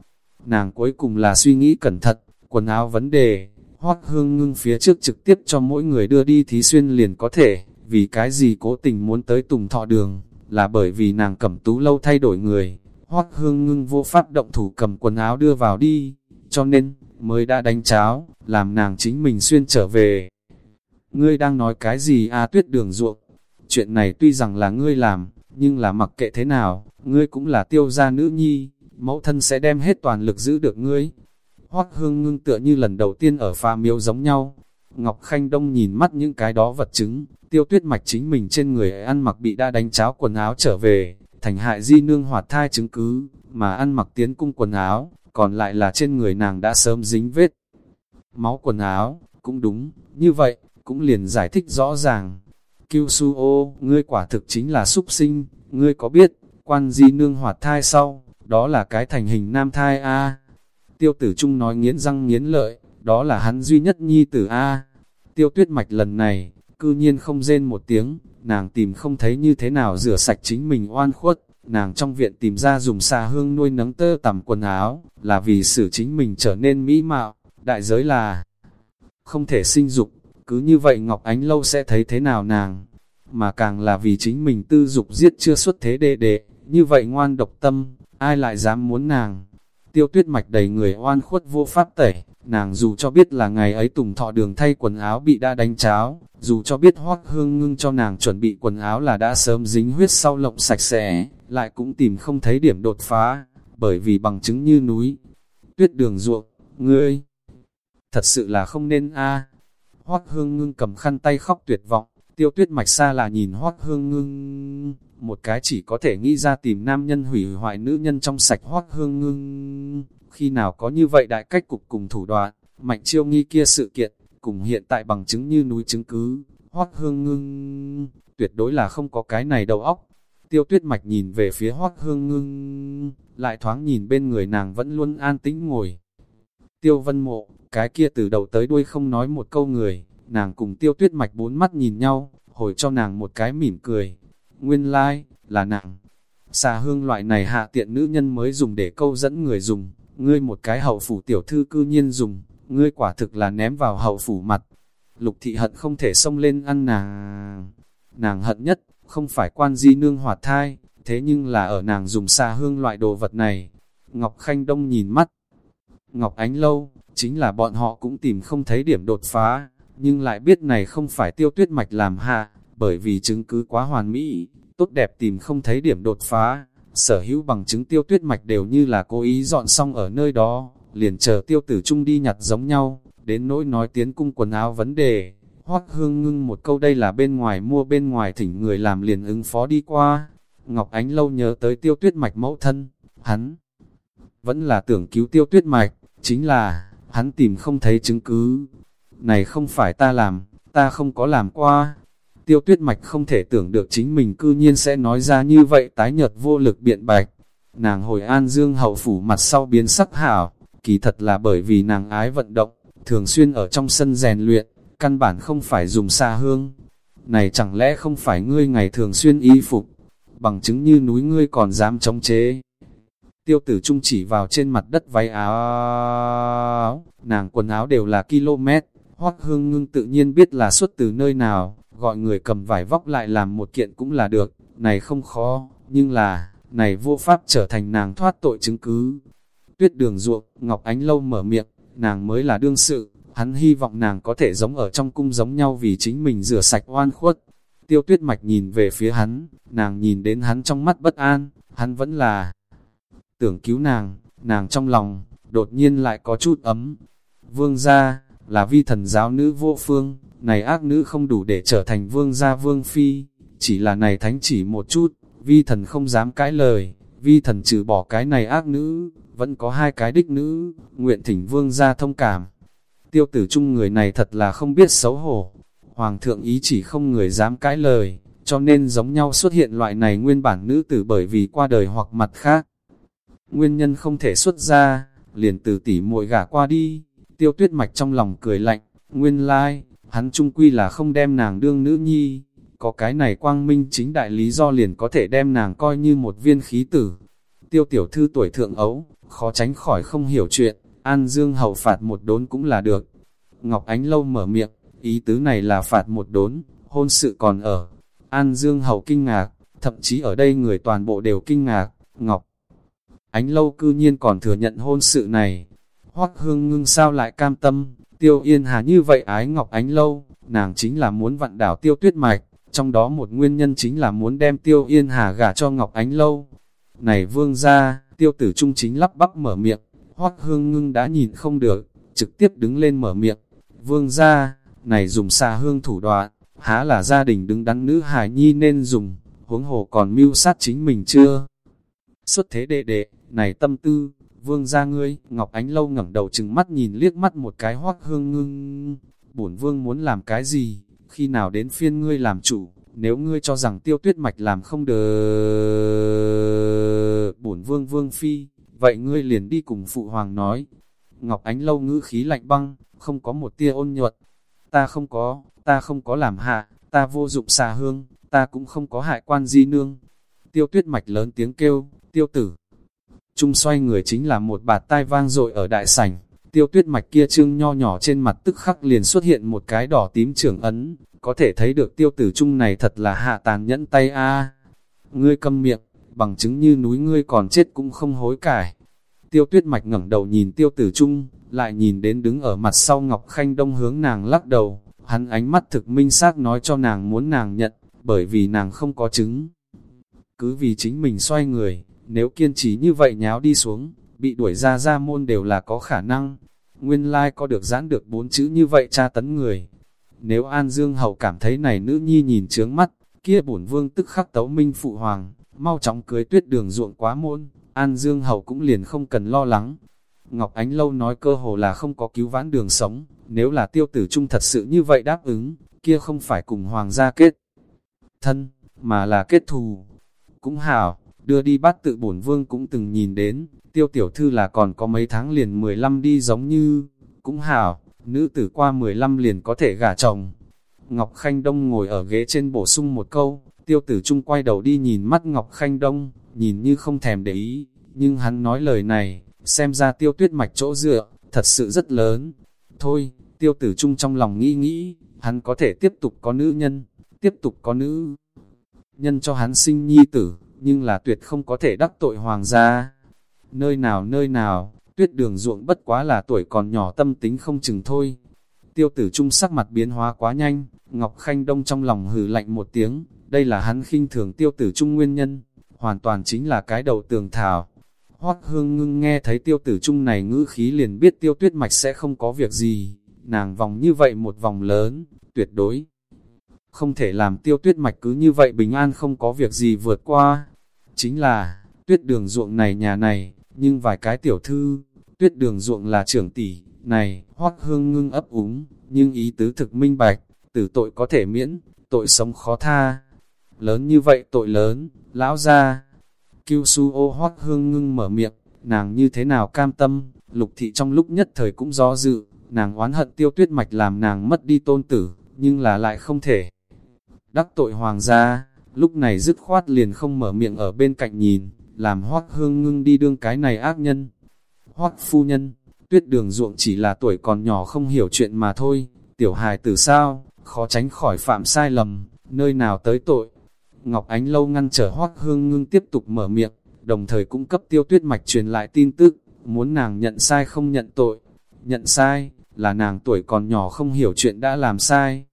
nàng cuối cùng là suy nghĩ cẩn thận, quần áo vấn đề, hoác hương ngưng phía trước trực tiếp cho mỗi người đưa đi thí xuyên liền có thể, vì cái gì cố tình muốn tới tùng thọ đường, là bởi vì nàng cẩm tú lâu thay đổi người, hoác hương ngưng vô pháp động thủ cầm quần áo đưa vào đi, cho nên, mới đã đánh cháo, làm nàng chính mình xuyên trở về. Ngươi đang nói cái gì a tuyết đường ruộng? Chuyện này tuy rằng là ngươi làm, nhưng là mặc kệ thế nào, ngươi cũng là tiêu gia nữ nhi, mẫu thân sẽ đem hết toàn lực giữ được ngươi. Hoác hương ngưng tựa như lần đầu tiên ở pha miếu giống nhau. Ngọc Khanh Đông nhìn mắt những cái đó vật chứng, tiêu tuyết mạch chính mình trên người ăn mặc bị đa đánh cháo quần áo trở về, thành hại di nương hoạt thai chứng cứ, mà ăn mặc tiến cung quần áo, còn lại là trên người nàng đã sớm dính vết. Máu quần áo, cũng đúng, như vậy, cũng liền giải thích rõ ràng. Kiêu su ô, ngươi quả thực chính là súc sinh, ngươi có biết, quan di nương hoạt thai sau, đó là cái thành hình nam thai A. Tiêu tử trung nói nghiến răng nghiến lợi, đó là hắn duy nhất nhi tử A. Tiêu tuyết mạch lần này, cư nhiên không rên một tiếng, nàng tìm không thấy như thế nào rửa sạch chính mình oan khuất, nàng trong viện tìm ra dùng xà hương nuôi nấng tơ tằm quần áo, là vì xử chính mình trở nên mỹ mạo, đại giới là không thể sinh dục, cứ như vậy Ngọc Ánh Lâu sẽ thấy thế nào nàng, mà càng là vì chính mình tư dục giết chưa xuất thế đệ đệ, như vậy ngoan độc tâm, ai lại dám muốn nàng. Tiêu tuyết mạch đầy người oan khuất vô pháp tẩy, nàng dù cho biết là ngày ấy tùng thọ đường thay quần áo bị đã đánh cháo, dù cho biết hoác hương ngưng cho nàng chuẩn bị quần áo là đã sớm dính huyết sau lộng sạch sẽ, lại cũng tìm không thấy điểm đột phá, bởi vì bằng chứng như núi. Tuyết đường ruộng, ngươi, thật sự là không nên a Hoác hương ngưng cầm khăn tay khóc tuyệt vọng, tiêu tuyết mạch xa là nhìn hoác hương ngưng, một cái chỉ có thể nghĩ ra tìm nam nhân hủy hoại nữ nhân trong sạch hoác hương ngưng. Khi nào có như vậy đại cách cục cùng thủ đoạn, mạnh chiêu nghi kia sự kiện, cùng hiện tại bằng chứng như núi chứng cứ, hoác hương ngưng, tuyệt đối là không có cái này đầu óc. Tiêu tuyết mạch nhìn về phía hoác hương ngưng, lại thoáng nhìn bên người nàng vẫn luôn an tĩnh ngồi. Tiêu vân mộ, cái kia từ đầu tới đuôi không nói một câu người, nàng cùng tiêu tuyết mạch bốn mắt nhìn nhau, hồi cho nàng một cái mỉm cười. Nguyên lai, like, là nàng. Xà hương loại này hạ tiện nữ nhân mới dùng để câu dẫn người dùng, ngươi một cái hậu phủ tiểu thư cư nhiên dùng, ngươi quả thực là ném vào hậu phủ mặt. Lục thị hận không thể xông lên ăn nàng. Nàng hận nhất, không phải quan di nương hoạt thai, thế nhưng là ở nàng dùng xà hương loại đồ vật này. Ngọc Khanh Đông nhìn mắt. Ngọc Ánh Lâu, chính là bọn họ cũng tìm không thấy điểm đột phá, nhưng lại biết này không phải tiêu tuyết mạch làm hạ, bởi vì chứng cứ quá hoàn mỹ, tốt đẹp tìm không thấy điểm đột phá, sở hữu bằng chứng tiêu tuyết mạch đều như là cố ý dọn xong ở nơi đó, liền chờ tiêu tử trung đi nhặt giống nhau, đến nỗi nói tiến cung quần áo vấn đề, hoắc hương ngưng một câu đây là bên ngoài mua bên ngoài thỉnh người làm liền ứng phó đi qua, Ngọc Ánh lâu nhớ tới tiêu tuyết mạch mẫu thân, hắn vẫn là tưởng cứu tiêu tuyết mạch, chính là, hắn tìm không thấy chứng cứ, này không phải ta làm, ta không có làm qua. Tiêu tuyết mạch không thể tưởng được chính mình cư nhiên sẽ nói ra như vậy tái nhật vô lực biện bạch. Nàng hồi an dương hậu phủ mặt sau biến sắc hảo, kỳ thật là bởi vì nàng ái vận động, thường xuyên ở trong sân rèn luyện, căn bản không phải dùng xa hương. Này chẳng lẽ không phải ngươi ngày thường xuyên y phục, bằng chứng như núi ngươi còn dám chống chế. Tiêu tử trung chỉ vào trên mặt đất váy áo, nàng quần áo đều là km, hoác hương ngưng tự nhiên biết là xuất từ nơi nào, gọi người cầm vải vóc lại làm một kiện cũng là được, này không khó, nhưng là, này vô pháp trở thành nàng thoát tội chứng cứ. Tuyết đường ruộng, Ngọc Ánh Lâu mở miệng, nàng mới là đương sự, hắn hy vọng nàng có thể giống ở trong cung giống nhau vì chính mình rửa sạch oan khuất. Tiêu tuyết mạch nhìn về phía hắn, nàng nhìn đến hắn trong mắt bất an, hắn vẫn là tưởng cứu nàng, nàng trong lòng, đột nhiên lại có chút ấm. Vương ra, là vi thần giáo nữ vô phương, này ác nữ không đủ để trở thành vương gia vương phi, chỉ là này thánh chỉ một chút, vi thần không dám cãi lời, vi thần trừ bỏ cái này ác nữ, vẫn có hai cái đích nữ, nguyện thỉnh vương gia thông cảm. Tiêu tử chung người này thật là không biết xấu hổ, hoàng thượng ý chỉ không người dám cãi lời, cho nên giống nhau xuất hiện loại này nguyên bản nữ tử bởi vì qua đời hoặc mặt khác. Nguyên nhân không thể xuất ra, liền từ tỉ muội gả qua đi, Tiêu tuyết mạch trong lòng cười lạnh, nguyên lai, hắn trung quy là không đem nàng đương nữ nhi, có cái này quang minh chính đại lý do liền có thể đem nàng coi như một viên khí tử. Tiêu tiểu thư tuổi thượng ấu, khó tránh khỏi không hiểu chuyện, An Dương hậu phạt một đốn cũng là được. Ngọc Ánh Lâu mở miệng, ý tứ này là phạt một đốn, hôn sự còn ở. An Dương hậu kinh ngạc, thậm chí ở đây người toàn bộ đều kinh ngạc, Ngọc. Ánh Lâu cư nhiên còn thừa nhận hôn sự này, Hoắc hương ngưng sao lại cam tâm, tiêu yên hà như vậy ái ngọc ánh lâu, nàng chính là muốn vặn đảo tiêu tuyết mạch, trong đó một nguyên nhân chính là muốn đem tiêu yên hà gả cho ngọc ánh lâu. Này vương ra, tiêu tử trung chính lắp bắp mở miệng, Hoắc hương ngưng đã nhìn không được, trực tiếp đứng lên mở miệng, vương ra, này dùng xa hương thủ đoạn, há là gia đình đứng đắn nữ hài nhi nên dùng, huống hồ còn mưu sát chính mình chưa? Xuất thế đệ đệ, này tâm tư, Vương ra ngươi, Ngọc Ánh Lâu ngẩng đầu chừng mắt nhìn liếc mắt một cái hoác hương ngưng. Bổn vương muốn làm cái gì, khi nào đến phiên ngươi làm chủ, nếu ngươi cho rằng tiêu tuyết mạch làm không được bổn vương vương phi, vậy ngươi liền đi cùng phụ hoàng nói. Ngọc Ánh Lâu ngữ khí lạnh băng, không có một tia ôn nhuận. Ta không có, ta không có làm hạ, ta vô dụng xà hương, ta cũng không có hại quan di nương. tiêu tuyết mạch lớn tiếng kêu, tiêu tử. Trung xoay người chính là một bạt tai vang dội ở đại sảnh, tiêu tuyết mạch kia trương nho nhỏ trên mặt tức khắc liền xuất hiện một cái đỏ tím trưởng ấn, có thể thấy được tiêu tử trung này thật là hạ tàn nhẫn tay a Ngươi câm miệng, bằng chứng như núi ngươi còn chết cũng không hối cải. Tiêu tuyết mạch ngẩng đầu nhìn tiêu tử trung, lại nhìn đến đứng ở mặt sau Ngọc Khanh Đông hướng nàng lắc đầu, hắn ánh mắt thực minh xác nói cho nàng muốn nàng nhận, bởi vì nàng không có chứng. Cứ vì chính mình xoay người, nếu kiên trì như vậy nháo đi xuống, bị đuổi ra ra môn đều là có khả năng. Nguyên lai like có được giãn được bốn chữ như vậy tra tấn người. Nếu An Dương Hậu cảm thấy này nữ nhi nhìn trướng mắt, kia bổn vương tức khắc tấu minh phụ hoàng, mau chóng cưới tuyết đường ruộng quá môn, An Dương Hậu cũng liền không cần lo lắng. Ngọc Ánh Lâu nói cơ hồ là không có cứu vãn đường sống, nếu là tiêu tử trung thật sự như vậy đáp ứng, kia không phải cùng hoàng gia kết thân, mà là kết thù. Cũng hảo, đưa đi bắt tự bổn vương cũng từng nhìn đến, tiêu tiểu thư là còn có mấy tháng liền 15 đi giống như, cũng hảo, nữ tử qua 15 liền có thể gả chồng. Ngọc Khanh Đông ngồi ở ghế trên bổ sung một câu, tiêu tử trung quay đầu đi nhìn mắt Ngọc Khanh Đông, nhìn như không thèm để ý, nhưng hắn nói lời này, xem ra tiêu tuyết mạch chỗ dựa, thật sự rất lớn. Thôi, tiêu tử trung trong lòng nghĩ nghĩ, hắn có thể tiếp tục có nữ nhân, tiếp tục có nữ nhân cho hắn sinh nhi tử, nhưng là tuyệt không có thể đắc tội hoàng gia. Nơi nào nơi nào, tuyết đường ruộng bất quá là tuổi còn nhỏ tâm tính không chừng thôi. Tiêu tử trung sắc mặt biến hóa quá nhanh, Ngọc Khanh Đông trong lòng hừ lạnh một tiếng, đây là hắn khinh thường tiêu tử trung nguyên nhân, hoàn toàn chính là cái đầu tường thảo. Hoác hương ngưng nghe thấy tiêu tử trung này ngữ khí liền biết tiêu tuyết mạch sẽ không có việc gì, nàng vòng như vậy một vòng lớn, tuyệt đối. Không thể làm tiêu tuyết mạch cứ như vậy bình an không có việc gì vượt qua. Chính là, tuyết đường ruộng này nhà này, nhưng vài cái tiểu thư, tuyết đường ruộng là trưởng tỷ, này, hoác hương ngưng ấp úng, nhưng ý tứ thực minh bạch, tử tội có thể miễn, tội sống khó tha. Lớn như vậy tội lớn, lão ra. Kiêu su ô hoác hương ngưng mở miệng, nàng như thế nào cam tâm, lục thị trong lúc nhất thời cũng do dự, nàng oán hận tiêu tuyết mạch làm nàng mất đi tôn tử, nhưng là lại không thể. Đắc tội hoàng gia, lúc này dứt khoát liền không mở miệng ở bên cạnh nhìn, làm hoác hương ngưng đi đương cái này ác nhân. Hoác phu nhân, tuyết đường ruộng chỉ là tuổi còn nhỏ không hiểu chuyện mà thôi, tiểu hài từ sao, khó tránh khỏi phạm sai lầm, nơi nào tới tội. Ngọc Ánh Lâu ngăn trở hoác hương ngưng tiếp tục mở miệng, đồng thời cung cấp tiêu tuyết mạch truyền lại tin tức, muốn nàng nhận sai không nhận tội. Nhận sai, là nàng tuổi còn nhỏ không hiểu chuyện đã làm sai.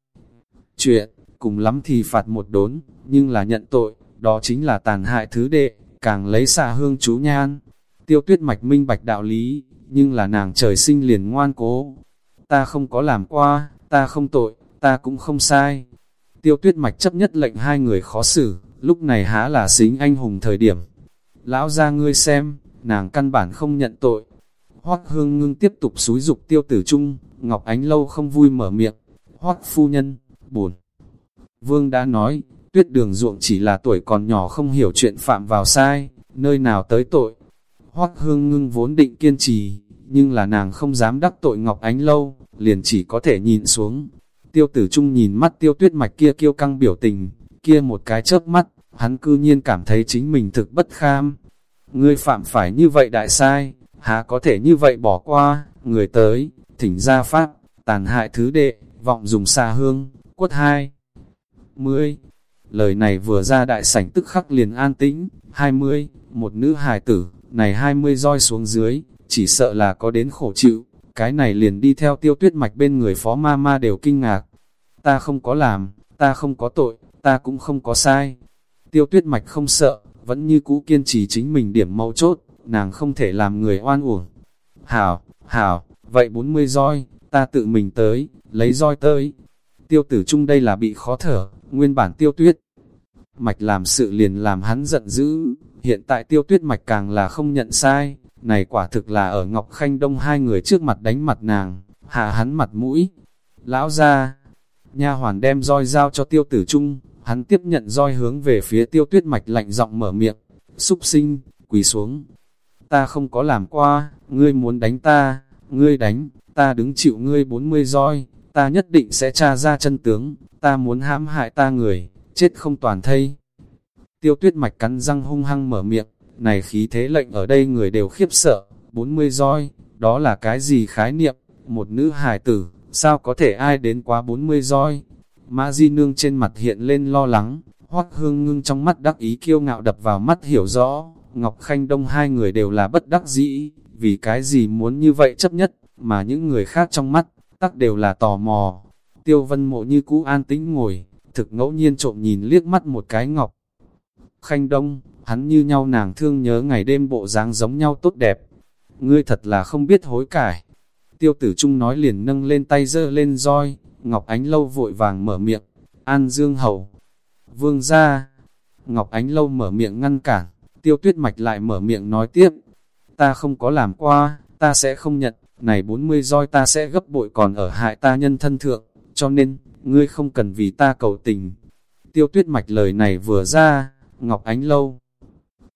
Chuyện, cùng lắm thì phạt một đốn, nhưng là nhận tội, đó chính là tàn hại thứ đệ, càng lấy xạ hương chú nhan. Tiêu tuyết mạch minh bạch đạo lý, nhưng là nàng trời sinh liền ngoan cố. Ta không có làm qua, ta không tội, ta cũng không sai. Tiêu tuyết mạch chấp nhất lệnh hai người khó xử, lúc này há là xính anh hùng thời điểm. Lão ra ngươi xem, nàng căn bản không nhận tội. Hoác hương ngưng tiếp tục xúi dục tiêu tử trung, Ngọc Ánh Lâu không vui mở miệng. Hoác phu nhân, buồn. Vương đã nói, tuyết đường ruộng chỉ là tuổi còn nhỏ không hiểu chuyện phạm vào sai, nơi nào tới tội. Hoác hương ngưng vốn định kiên trì, nhưng là nàng không dám đắc tội Ngọc Ánh Lâu, liền chỉ có thể nhìn xuống. Tiêu tử trung nhìn mắt tiêu tuyết mạch kia kiêu căng biểu tình, kia một cái chớp mắt, hắn cư nhiên cảm thấy chính mình thực bất kham. Ngươi phạm phải như vậy đại sai, há có thể như vậy bỏ qua, người tới, thỉnh ra pháp, tàn hại thứ đệ, vọng dùng xa hương, quất hai mươi lời này vừa ra đại sảnh tức khắc liền an tĩnh, hai mươi, một nữ hài tử, này hai mươi roi xuống dưới, chỉ sợ là có đến khổ chịu, cái này liền đi theo tiêu tuyết mạch bên người phó ma ma đều kinh ngạc. Ta không có làm, ta không có tội, ta cũng không có sai. Tiêu tuyết mạch không sợ, vẫn như cũ kiên trì chính mình điểm mấu chốt, nàng không thể làm người oan uổng. Hảo, hảo, vậy 40 roi, ta tự mình tới, lấy roi tới. Tiêu tử trung đây là bị khó thở, nguyên bản tiêu tuyết. Mạch làm sự liền làm hắn giận dữ, hiện tại tiêu tuyết mạch càng là không nhận sai, này quả thực là ở Ngọc Khanh Đông hai người trước mặt đánh mặt nàng, hạ hắn mặt mũi. Lão ra, nha hoàn đem roi giao cho tiêu tử trung, hắn tiếp nhận roi hướng về phía tiêu tuyết mạch lạnh giọng mở miệng, xúc sinh, quỳ xuống. Ta không có làm qua, ngươi muốn đánh ta, ngươi đánh, ta đứng chịu ngươi 40 roi, ta nhất định sẽ tra ra chân tướng, ta muốn hãm hại ta người, chết không toàn thây. Tiêu tuyết mạch cắn răng hung hăng mở miệng, này khí thế lệnh ở đây người đều khiếp sợ, 40 roi, đó là cái gì khái niệm, một nữ hài tử, sao có thể ai đến quá 40 roi. Mã Di Nương trên mặt hiện lên lo lắng, hoắc hương ngưng trong mắt đắc ý kiêu ngạo đập vào mắt hiểu rõ, Ngọc Khanh Đông hai người đều là bất đắc dĩ, vì cái gì muốn như vậy chấp nhất, mà những người khác trong mắt, tắc đều là tò mò. Tiêu vân mộ như cũ an tĩnh ngồi, thực ngẫu nhiên trộm nhìn liếc mắt một cái Ngọc. Khanh Đông, hắn như nhau nàng thương nhớ ngày đêm bộ dáng giống nhau tốt đẹp. Ngươi thật là không biết hối cải. Tiêu tử trung nói liền nâng lên tay dơ lên roi, Ngọc Ánh Lâu vội vàng mở miệng, An Dương Hầu. Vương ra, Ngọc Ánh Lâu mở miệng ngăn cản, tiêu tuyết mạch lại mở miệng nói tiếp, ta không có làm qua, ta sẽ không nhận, này 40 roi ta sẽ gấp bội còn ở hại ta nhân thân thượng, cho nên, ngươi không cần vì ta cầu tình. Tiêu tuyết mạch lời này vừa ra, Ngọc Ánh Lâu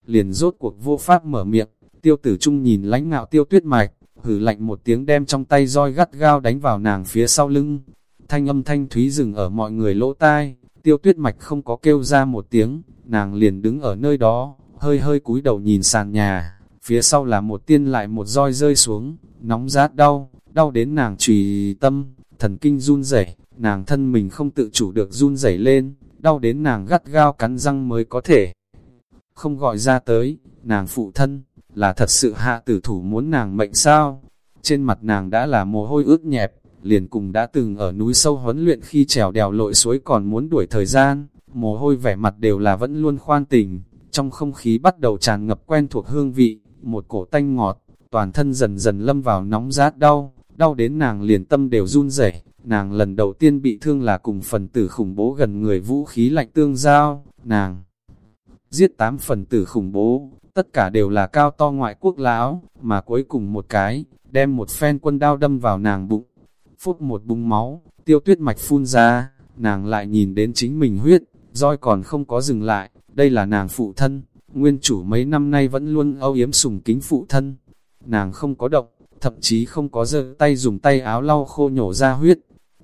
liền rốt cuộc vô pháp mở miệng, tiêu tử trung nhìn lánh ngạo tiêu tuyết mạch, hử lạnh một tiếng đem trong tay roi gắt gao đánh vào nàng phía sau lưng. Thanh âm thanh thúy dừng ở mọi người lỗ tai, tiêu tuyết mạch không có kêu ra một tiếng, nàng liền đứng ở nơi đó, hơi hơi cúi đầu nhìn sàn nhà, phía sau là một tiên lại một roi rơi xuống, nóng rát đau, đau đến nàng trùy tâm, thần kinh run rẩy, nàng thân mình không tự chủ được run rẩy lên, đau đến nàng gắt gao cắn răng mới có thể. Không gọi ra tới, nàng phụ thân, là thật sự hạ tử thủ muốn nàng mệnh sao? Trên mặt nàng đã là mồ hôi ướt nhẹp, liền cùng đã từng ở núi sâu huấn luyện khi trèo đèo lội suối còn muốn đuổi thời gian, mồ hôi vẻ mặt đều là vẫn luôn khoan tình, trong không khí bắt đầu tràn ngập quen thuộc hương vị, một cổ tanh ngọt, toàn thân dần dần lâm vào nóng rát đau, đau đến nàng liền tâm đều run rẩy. nàng lần đầu tiên bị thương là cùng phần tử khủng bố gần người vũ khí lạnh tương giao, nàng giết tám phần tử khủng bố, tất cả đều là cao to ngoại quốc lão, mà cuối cùng một cái, đem một phen quân đao đâm vào nàng bụng. Phút một bung máu, tiêu tuyết mạch phun ra, nàng lại nhìn đến chính mình huyết, roi còn không có dừng lại, đây là nàng phụ thân, nguyên chủ mấy năm nay vẫn luôn âu yếm sùng kính phụ thân. Nàng không có động, thậm chí không có giơ tay dùng tay áo lau khô nhổ ra huyết.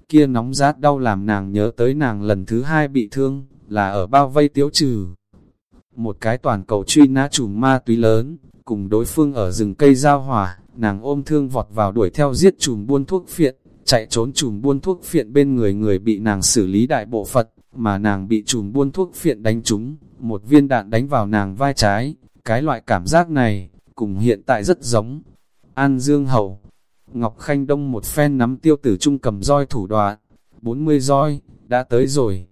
Kia nóng rát đau làm nàng nhớ tới nàng lần thứ hai bị thương, là ở bao vây tiếu trừ. Một cái toàn cầu truy nã chùm ma túy lớn, cùng đối phương ở rừng cây giao hỏa, nàng ôm thương vọt vào đuổi theo giết chùm buôn thuốc phiện, chạy trốn chùm buôn thuốc phiện bên người người bị nàng xử lý đại bộ phật mà nàng bị chùm buôn thuốc phiện đánh trúng, một viên đạn đánh vào nàng vai trái, cái loại cảm giác này, cùng hiện tại rất giống. An Dương Hậu, Ngọc Khanh Đông một phen nắm tiêu tử trung cầm roi thủ đoạn, 40 roi, đã tới rồi.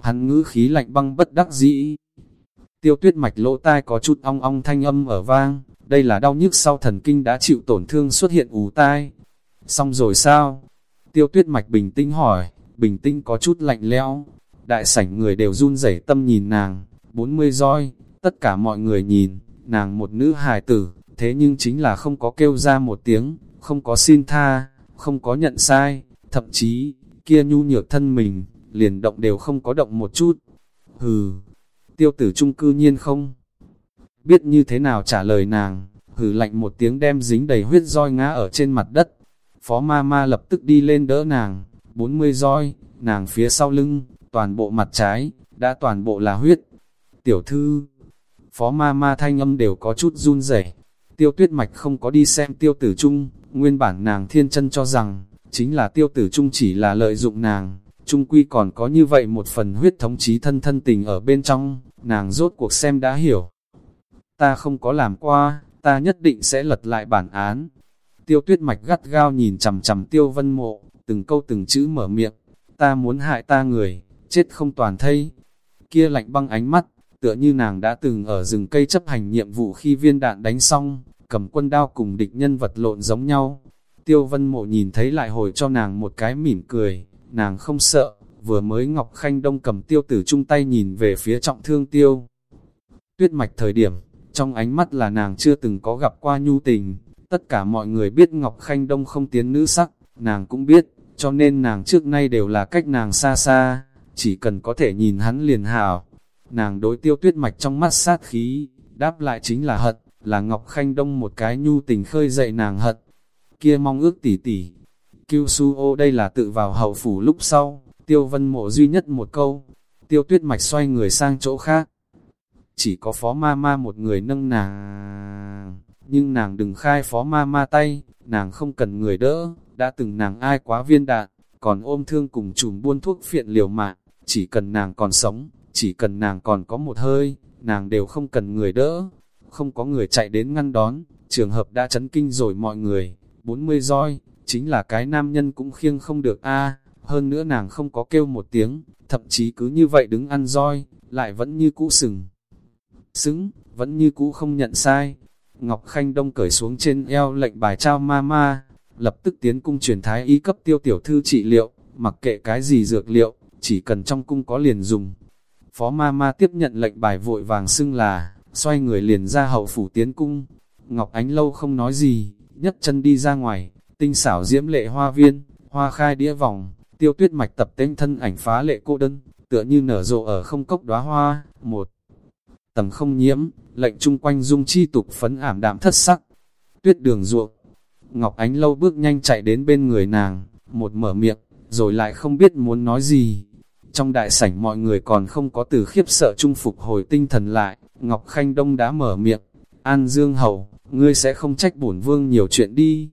Hắn ngữ khí lạnh băng bất đắc dĩ. Tiêu tuyết mạch lỗ tai có chút ong ong thanh âm ở vang, đây là đau nhức sau thần kinh đã chịu tổn thương xuất hiện ù tai. Xong rồi sao? Tiêu tuyết mạch bình tĩnh hỏi, bình tĩnh có chút lạnh lẽo. Đại sảnh người đều run rẩy tâm nhìn nàng, 40 roi, tất cả mọi người nhìn, nàng một nữ hài tử, thế nhưng chính là không có kêu ra một tiếng, không có xin tha, không có nhận sai, thậm chí, kia nhu nhược thân mình, liền động đều không có động một chút. Hừ, tiêu tử trung cư nhiên không biết như thế nào trả lời nàng, hừ lạnh một tiếng đem dính đầy huyết roi ngã ở trên mặt đất. Phó ma ma lập tức đi lên đỡ nàng, 40 roi, nàng phía sau lưng, toàn bộ mặt trái, đã toàn bộ là huyết. Tiểu thư, phó ma ma thanh âm đều có chút run rẩy. Tiêu tuyết mạch không có đi xem tiêu tử trung, nguyên bản nàng thiên chân cho rằng, chính là tiêu tử trung chỉ là lợi dụng nàng, trung quy còn có như vậy một phần huyết thống trí thân thân tình ở bên trong, nàng rốt cuộc xem đã hiểu. Ta không có làm qua, ta nhất định sẽ lật lại bản án. Tiêu tuyết mạch gắt gao nhìn chầm chầm tiêu vân mộ, từng câu từng chữ mở miệng, ta muốn hại ta người, chết không toàn thây. Kia lạnh băng ánh mắt, tựa như nàng đã từng ở rừng cây chấp hành nhiệm vụ khi viên đạn đánh xong, cầm quân đao cùng địch nhân vật lộn giống nhau. Tiêu vân mộ nhìn thấy lại hồi cho nàng một cái mỉm cười, nàng không sợ, vừa mới Ngọc Khanh Đông cầm tiêu tử chung tay nhìn về phía trọng thương tiêu. Tuyết mạch thời điểm, trong ánh mắt là nàng chưa từng có gặp qua nhu tình, tất cả mọi người biết Ngọc Khanh Đông không tiến nữ sắc, nàng cũng biết, cho nên nàng trước nay đều là cách nàng xa xa, chỉ cần có thể nhìn hắn liền hảo. Nàng đối tiêu tuyết mạch trong mắt sát khí, đáp lại chính là hận, là Ngọc Khanh Đông một cái nhu tình khơi dậy nàng hận. Kia mong ước tỉ tỉ, Kiêu su ô đây là tự vào hậu phủ lúc sau, tiêu vân mộ duy nhất một câu, tiêu tuyết mạch xoay người sang chỗ khác. chỉ có phó ma ma một người nâng nàng. Nhưng nàng đừng khai phó ma ma tay, nàng không cần người đỡ, đã từng nàng ai quá viên đạn, còn ôm thương cùng chùm buôn thuốc phiện liều mạng, chỉ cần nàng còn sống, chỉ cần nàng còn có một hơi, nàng đều không cần người đỡ, không có người chạy đến ngăn đón, trường hợp đã chấn kinh rồi mọi người, 40 roi, chính là cái nam nhân cũng khiêng không được a hơn nữa nàng không có kêu một tiếng, thậm chí cứ như vậy đứng ăn roi, lại vẫn như cũ sừng. Xứng, vẫn như cũ không nhận sai. Ngọc Khanh Đông cởi xuống trên eo lệnh bài trao ma ma, lập tức tiến cung truyền thái y cấp tiêu tiểu thư trị liệu, mặc kệ cái gì dược liệu, chỉ cần trong cung có liền dùng. Phó ma ma tiếp nhận lệnh bài vội vàng xưng là, xoay người liền ra hậu phủ tiến cung. Ngọc Ánh lâu không nói gì, nhấc chân đi ra ngoài, tinh xảo diễm lệ hoa viên, hoa khai đĩa vòng, tiêu tuyết mạch tập tên thân ảnh phá lệ cô đơn, tựa như nở rộ ở không cốc đóa hoa, một tầng không nhiễm, lệnh chung quanh dung chi tục phấn ảm đạm thất sắc. Tuyết đường ruộng, Ngọc Ánh lâu bước nhanh chạy đến bên người nàng, một mở miệng, rồi lại không biết muốn nói gì. Trong đại sảnh mọi người còn không có từ khiếp sợ chung phục hồi tinh thần lại, Ngọc Khanh Đông đã mở miệng, An Dương Hầu, ngươi sẽ không trách bổn vương nhiều chuyện đi.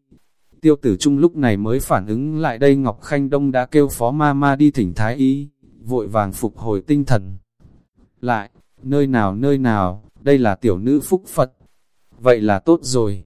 Tiêu tử trung lúc này mới phản ứng lại đây Ngọc Khanh Đông đã kêu phó ma ma đi thỉnh thái y, vội vàng phục hồi tinh thần. Lại, nơi nào nơi nào, đây là tiểu nữ phúc Phật. Vậy là tốt rồi.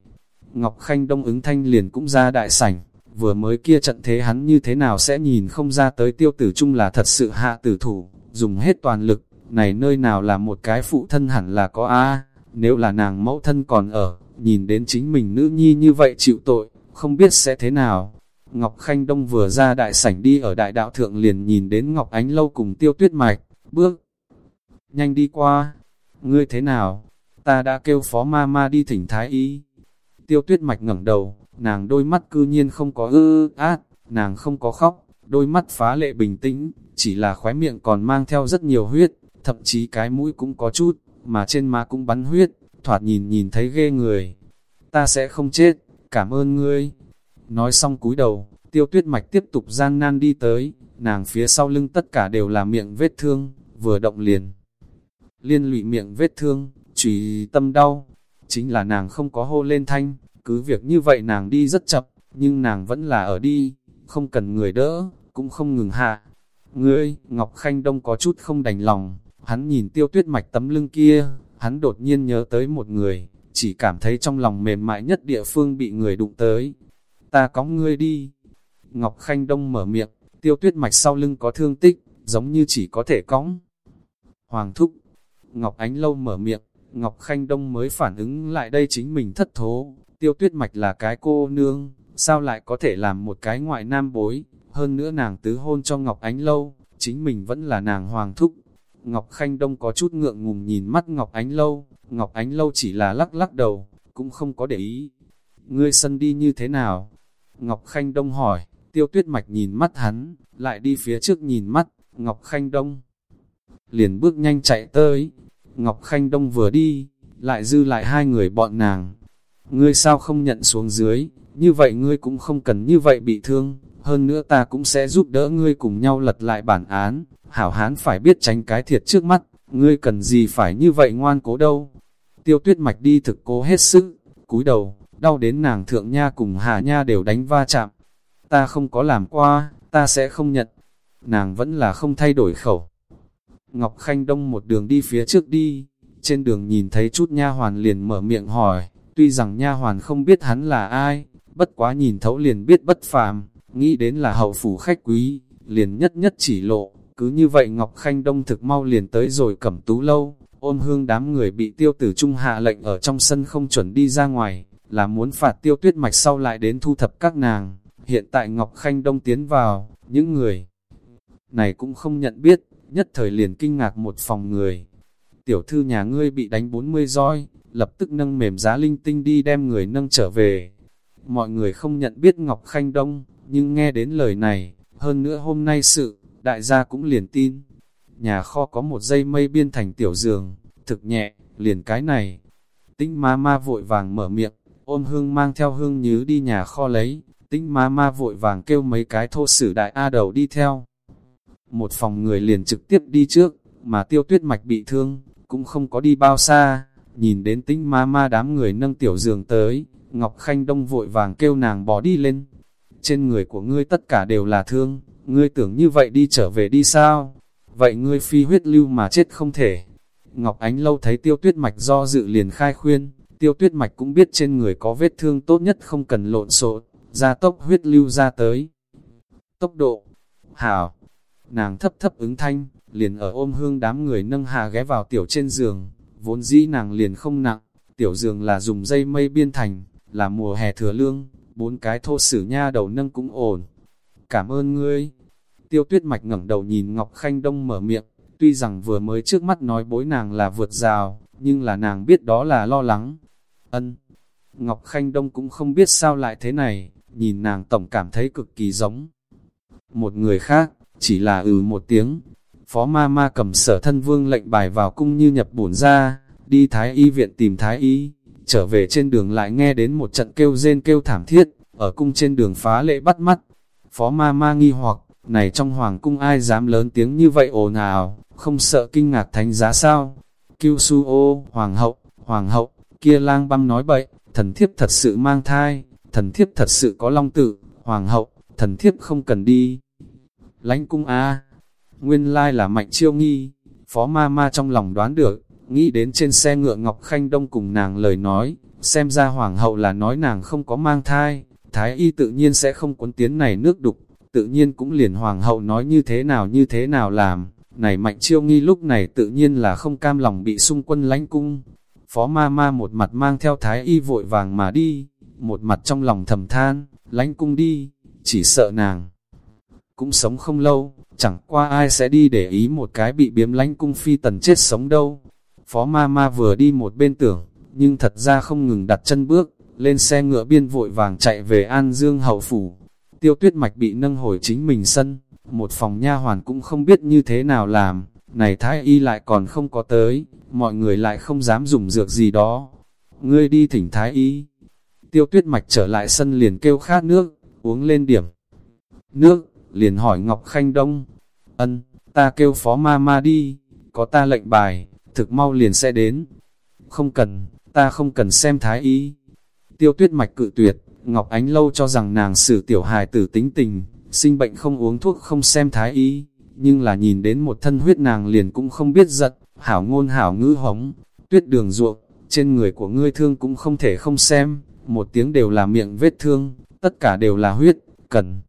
Ngọc Khanh Đông ứng thanh liền cũng ra đại sảnh, vừa mới kia trận thế hắn như thế nào sẽ nhìn không ra tới tiêu tử trung là thật sự hạ tử thủ, dùng hết toàn lực, này nơi nào là một cái phụ thân hẳn là có a nếu là nàng mẫu thân còn ở, nhìn đến chính mình nữ nhi như vậy chịu tội, không biết sẽ thế nào. Ngọc Khanh Đông vừa ra đại sảnh đi ở đại đạo thượng liền nhìn đến Ngọc Ánh Lâu cùng tiêu tuyết mạch, bước nhanh đi qua. Ngươi thế nào? Ta đã kêu phó ma ma đi thỉnh thái y. Tiêu tuyết mạch ngẩng đầu, nàng đôi mắt cư nhiên không có ư át, nàng không có khóc, đôi mắt phá lệ bình tĩnh, chỉ là khóe miệng còn mang theo rất nhiều huyết, thậm chí cái mũi cũng có chút, mà trên má cũng bắn huyết, thoạt nhìn nhìn thấy ghê người. Ta sẽ không chết, cảm ơn ngươi. Nói xong cúi đầu, tiêu tuyết mạch tiếp tục gian nan đi tới, nàng phía sau lưng tất cả đều là miệng vết thương, vừa động liền. Liên lụy miệng vết thương, trùy tâm đau, chính là nàng không có hô lên thanh, cứ việc như vậy nàng đi rất chậm, nhưng nàng vẫn là ở đi, không cần người đỡ, cũng không ngừng hạ. Ngươi, Ngọc Khanh Đông có chút không đành lòng, hắn nhìn tiêu tuyết mạch tấm lưng kia, hắn đột nhiên nhớ tới một người, chỉ cảm thấy trong lòng mềm mại nhất địa phương bị người đụng tới. Ta có ngươi đi. Ngọc Khanh Đông mở miệng, tiêu tuyết mạch sau lưng có thương tích, giống như chỉ có thể cõng. Hoàng thúc, Ngọc Ánh Lâu mở miệng, Ngọc Khanh Đông mới phản ứng lại đây chính mình thất thố, tiêu tuyết mạch là cái cô nương, sao lại có thể làm một cái ngoại nam bối, hơn nữa nàng tứ hôn cho Ngọc Ánh Lâu, chính mình vẫn là nàng hoàng thúc. Ngọc Khanh Đông có chút ngượng ngùng nhìn mắt Ngọc Ánh Lâu, Ngọc Ánh Lâu chỉ là lắc lắc đầu, cũng không có để ý. Ngươi sân đi như thế nào? Ngọc Khanh Đông hỏi, tiêu tuyết mạch nhìn mắt hắn, lại đi phía trước nhìn mắt, Ngọc Khanh Đông. Liền bước nhanh chạy tới, Ngọc Khanh Đông vừa đi, lại dư lại hai người bọn nàng. Ngươi sao không nhận xuống dưới, như vậy ngươi cũng không cần như vậy bị thương, hơn nữa ta cũng sẽ giúp đỡ ngươi cùng nhau lật lại bản án, hảo hán phải biết tránh cái thiệt trước mắt, ngươi cần gì phải như vậy ngoan cố đâu. Tiêu tuyết mạch đi thực cố hết sức, cúi đầu, đau đến nàng thượng nha cùng hạ nha đều đánh va chạm. Ta không có làm qua, ta sẽ không nhận. Nàng vẫn là không thay đổi khẩu. Ngọc Khanh Đông một đường đi phía trước đi, trên đường nhìn thấy chút nha hoàn liền mở miệng hỏi, tuy rằng nha hoàn không biết hắn là ai, bất quá nhìn thấu liền biết bất phàm, nghĩ đến là hậu phủ khách quý, liền nhất nhất chỉ lộ, cứ như vậy Ngọc Khanh Đông thực mau liền tới rồi cẩm tú lâu, ôm hương đám người bị tiêu tử trung hạ lệnh ở trong sân không chuẩn đi ra ngoài, là muốn phạt tiêu tuyết mạch sau lại đến thu thập các nàng, hiện tại Ngọc Khanh Đông tiến vào, những người này cũng không nhận biết, nhất thời liền kinh ngạc một phòng người. Tiểu thư nhà ngươi bị đánh 40 roi, lập tức nâng mềm giá linh tinh đi đem người nâng trở về. Mọi người không nhận biết Ngọc Khanh Đông, nhưng nghe đến lời này, hơn nữa hôm nay sự, đại gia cũng liền tin. Nhà kho có một dây mây biên thành tiểu giường, thực nhẹ, liền cái này. Tinh ma ma vội vàng mở miệng, ôm hương mang theo hương nhứ đi nhà kho lấy, tinh ma ma vội vàng kêu mấy cái thô sử đại A đầu đi theo một phòng người liền trực tiếp đi trước, mà tiêu tuyết mạch bị thương, cũng không có đi bao xa, nhìn đến tĩnh ma ma đám người nâng tiểu giường tới, Ngọc Khanh Đông vội vàng kêu nàng bỏ đi lên. Trên người của ngươi tất cả đều là thương, ngươi tưởng như vậy đi trở về đi sao? Vậy ngươi phi huyết lưu mà chết không thể. Ngọc Ánh lâu thấy tiêu tuyết mạch do dự liền khai khuyên, tiêu tuyết mạch cũng biết trên người có vết thương tốt nhất không cần lộn xộn, ra tốc huyết lưu ra tới. Tốc độ, hảo, nàng thấp thấp ứng thanh, liền ở ôm hương đám người nâng hà ghé vào tiểu trên giường, vốn dĩ nàng liền không nặng, tiểu giường là dùng dây mây biên thành, là mùa hè thừa lương, bốn cái thô sử nha đầu nâng cũng ổn. Cảm ơn ngươi. Tiêu tuyết mạch ngẩng đầu nhìn Ngọc Khanh Đông mở miệng, tuy rằng vừa mới trước mắt nói bối nàng là vượt rào, nhưng là nàng biết đó là lo lắng. Ân. Ngọc Khanh Đông cũng không biết sao lại thế này, nhìn nàng tổng cảm thấy cực kỳ giống. Một người khác, chỉ là ừ một tiếng. Phó ma ma cầm sở thân vương lệnh bài vào cung như nhập bổn ra, đi thái y viện tìm thái y, trở về trên đường lại nghe đến một trận kêu rên kêu thảm thiết, ở cung trên đường phá lệ bắt mắt. Phó ma ma nghi hoặc, này trong hoàng cung ai dám lớn tiếng như vậy ồn ào, không sợ kinh ngạc thánh giá sao? Kiêu su ô, hoàng hậu, hoàng hậu, kia lang băm nói bậy, thần thiếp thật sự mang thai, thần thiếp thật sự có long tự, hoàng hậu, thần thiếp không cần đi. Lánh cung a nguyên lai là mạnh chiêu nghi, phó ma ma trong lòng đoán được, nghĩ đến trên xe ngựa Ngọc Khanh Đông cùng nàng lời nói, xem ra hoàng hậu là nói nàng không có mang thai, thái y tự nhiên sẽ không cuốn tiến này nước đục, tự nhiên cũng liền hoàng hậu nói như thế nào như thế nào làm, này mạnh chiêu nghi lúc này tự nhiên là không cam lòng bị xung quân lánh cung. Phó ma ma một mặt mang theo thái y vội vàng mà đi, một mặt trong lòng thầm than, lánh cung đi, chỉ sợ nàng. Cũng sống không lâu, chẳng qua ai sẽ đi để ý một cái bị biếm lánh cung phi tần chết sống đâu. Phó ma ma vừa đi một bên tưởng, nhưng thật ra không ngừng đặt chân bước, lên xe ngựa biên vội vàng chạy về An Dương hậu phủ. Tiêu tuyết mạch bị nâng hồi chính mình sân, một phòng nha hoàn cũng không biết như thế nào làm, này thái y lại còn không có tới, mọi người lại không dám dùng dược gì đó. Ngươi đi thỉnh thái y. Tiêu tuyết mạch trở lại sân liền kêu khát nước, uống lên điểm. Nước, liền hỏi Ngọc Khanh Đông. Ân, ta kêu phó ma ma đi, có ta lệnh bài, thực mau liền sẽ đến. Không cần, ta không cần xem thái y. Tiêu tuyết mạch cự tuyệt, Ngọc Ánh Lâu cho rằng nàng xử tiểu hài tử tính tình, sinh bệnh không uống thuốc không xem thái y, nhưng là nhìn đến một thân huyết nàng liền cũng không biết giận, hảo ngôn hảo ngữ hống, tuyết đường ruộng, trên người của ngươi thương cũng không thể không xem, một tiếng đều là miệng vết thương, tất cả đều là huyết, cần.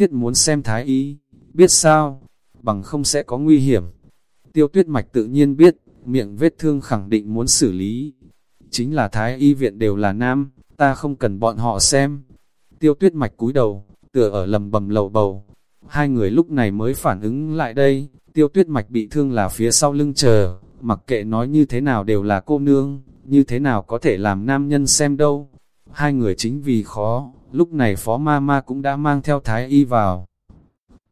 Thiết muốn xem thái y, biết sao, bằng không sẽ có nguy hiểm. Tiêu tuyết mạch tự nhiên biết, miệng vết thương khẳng định muốn xử lý. Chính là thái y viện đều là nam, ta không cần bọn họ xem. Tiêu tuyết mạch cúi đầu, tựa ở lầm bầm lầu bầu. Hai người lúc này mới phản ứng lại đây, tiêu tuyết mạch bị thương là phía sau lưng chờ, mặc kệ nói như thế nào đều là cô nương, như thế nào có thể làm nam nhân xem đâu. Hai người chính vì khó, lúc này phó ma ma cũng đã mang theo thái y vào.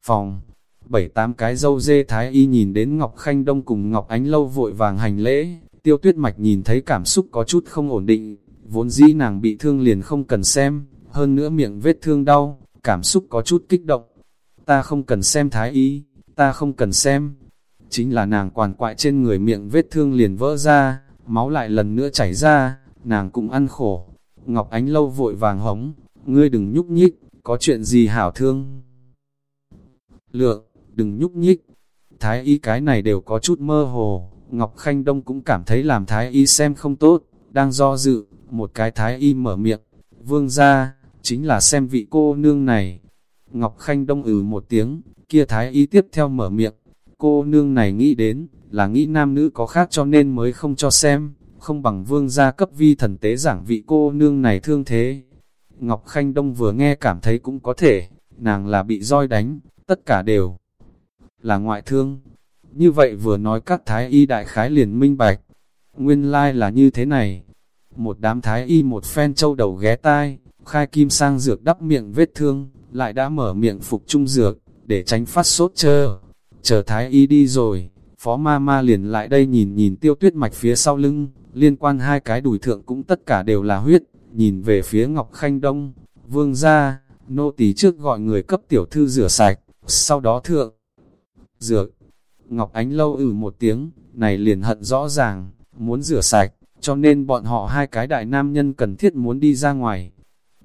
Phòng, bảy tám cái dâu dê thái y nhìn đến Ngọc Khanh Đông cùng Ngọc Ánh Lâu vội vàng hành lễ, tiêu tuyết mạch nhìn thấy cảm xúc có chút không ổn định, vốn dĩ nàng bị thương liền không cần xem, hơn nữa miệng vết thương đau, cảm xúc có chút kích động. Ta không cần xem thái y, ta không cần xem. Chính là nàng quằn quại trên người miệng vết thương liền vỡ ra, máu lại lần nữa chảy ra, nàng cũng ăn khổ. Ngọc Ánh Lâu vội vàng hống, ngươi đừng nhúc nhích, có chuyện gì hảo thương. Lượng, đừng nhúc nhích. Thái y cái này đều có chút mơ hồ, Ngọc Khanh Đông cũng cảm thấy làm thái y xem không tốt, đang do dự, một cái thái y mở miệng, vương ra, chính là xem vị cô nương này. Ngọc Khanh Đông ừ một tiếng, kia thái y tiếp theo mở miệng, cô nương này nghĩ đến, là nghĩ nam nữ có khác cho nên mới không cho xem, không bằng vương gia cấp vi thần tế giảng vị cô nương này thương thế. Ngọc Khanh Đông vừa nghe cảm thấy cũng có thể, nàng là bị roi đánh, tất cả đều là ngoại thương. Như vậy vừa nói các thái y đại khái liền minh bạch, nguyên lai like là như thế này. Một đám thái y một phen châu đầu ghé tai, khai kim sang dược đắp miệng vết thương, lại đã mở miệng phục trung dược, để tránh phát sốt chờ. Chờ thái y đi rồi, phó ma ma liền lại đây nhìn nhìn tiêu tuyết mạch phía sau lưng, liên quan hai cái đùi thượng cũng tất cả đều là huyết, nhìn về phía Ngọc Khanh Đông, vương ra, nô tỳ trước gọi người cấp tiểu thư rửa sạch, sau đó thượng. rửa Ngọc Ánh lâu ử ừ một tiếng, này liền hận rõ ràng, muốn rửa sạch, cho nên bọn họ hai cái đại nam nhân cần thiết muốn đi ra ngoài.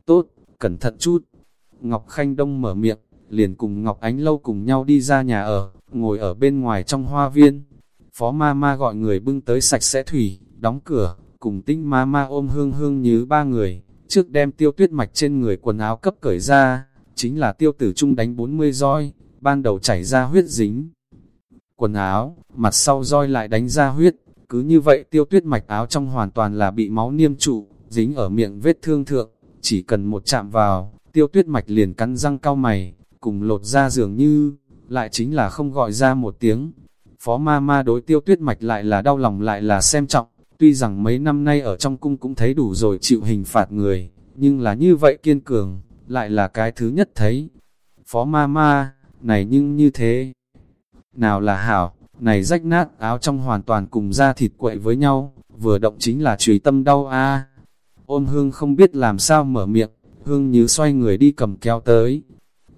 Tốt, cẩn thận chút. Ngọc Khanh Đông mở miệng, liền cùng Ngọc Ánh Lâu cùng nhau đi ra nhà ở, ngồi ở bên ngoài trong hoa viên. Phó ma ma gọi người bưng tới sạch sẽ thủy, đóng cửa, cùng tinh ma ma ôm hương hương như ba người, trước đem tiêu tuyết mạch trên người quần áo cấp cởi ra, chính là tiêu tử trung đánh 40 roi, ban đầu chảy ra huyết dính. Quần áo, mặt sau roi lại đánh ra huyết, cứ như vậy tiêu tuyết mạch áo trong hoàn toàn là bị máu niêm trụ, dính ở miệng vết thương thượng, chỉ cần một chạm vào, tiêu tuyết mạch liền cắn răng cao mày, cùng lột ra dường như, lại chính là không gọi ra một tiếng. Phó ma ma đối tiêu tuyết mạch lại là đau lòng lại là xem trọng, tuy rằng mấy năm nay ở trong cung cũng thấy đủ rồi chịu hình phạt người, nhưng là như vậy kiên cường, lại là cái thứ nhất thấy. Phó ma ma, này nhưng như thế. Nào là hảo, này rách nát áo trong hoàn toàn cùng da thịt quậy với nhau, vừa động chính là chùy tâm đau a. Ôn hương không biết làm sao mở miệng, hương như xoay người đi cầm kéo tới.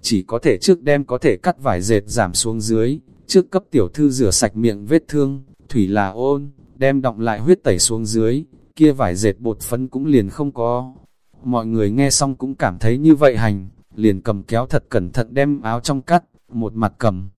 Chỉ có thể trước đem có thể cắt vải dệt giảm xuống dưới, trước cấp tiểu thư rửa sạch miệng vết thương, thủy là ôn, đem động lại huyết tẩy xuống dưới, kia vải dệt bột phấn cũng liền không có. Mọi người nghe xong cũng cảm thấy như vậy hành, liền cầm kéo thật cẩn thận đem áo trong cắt, một mặt cầm.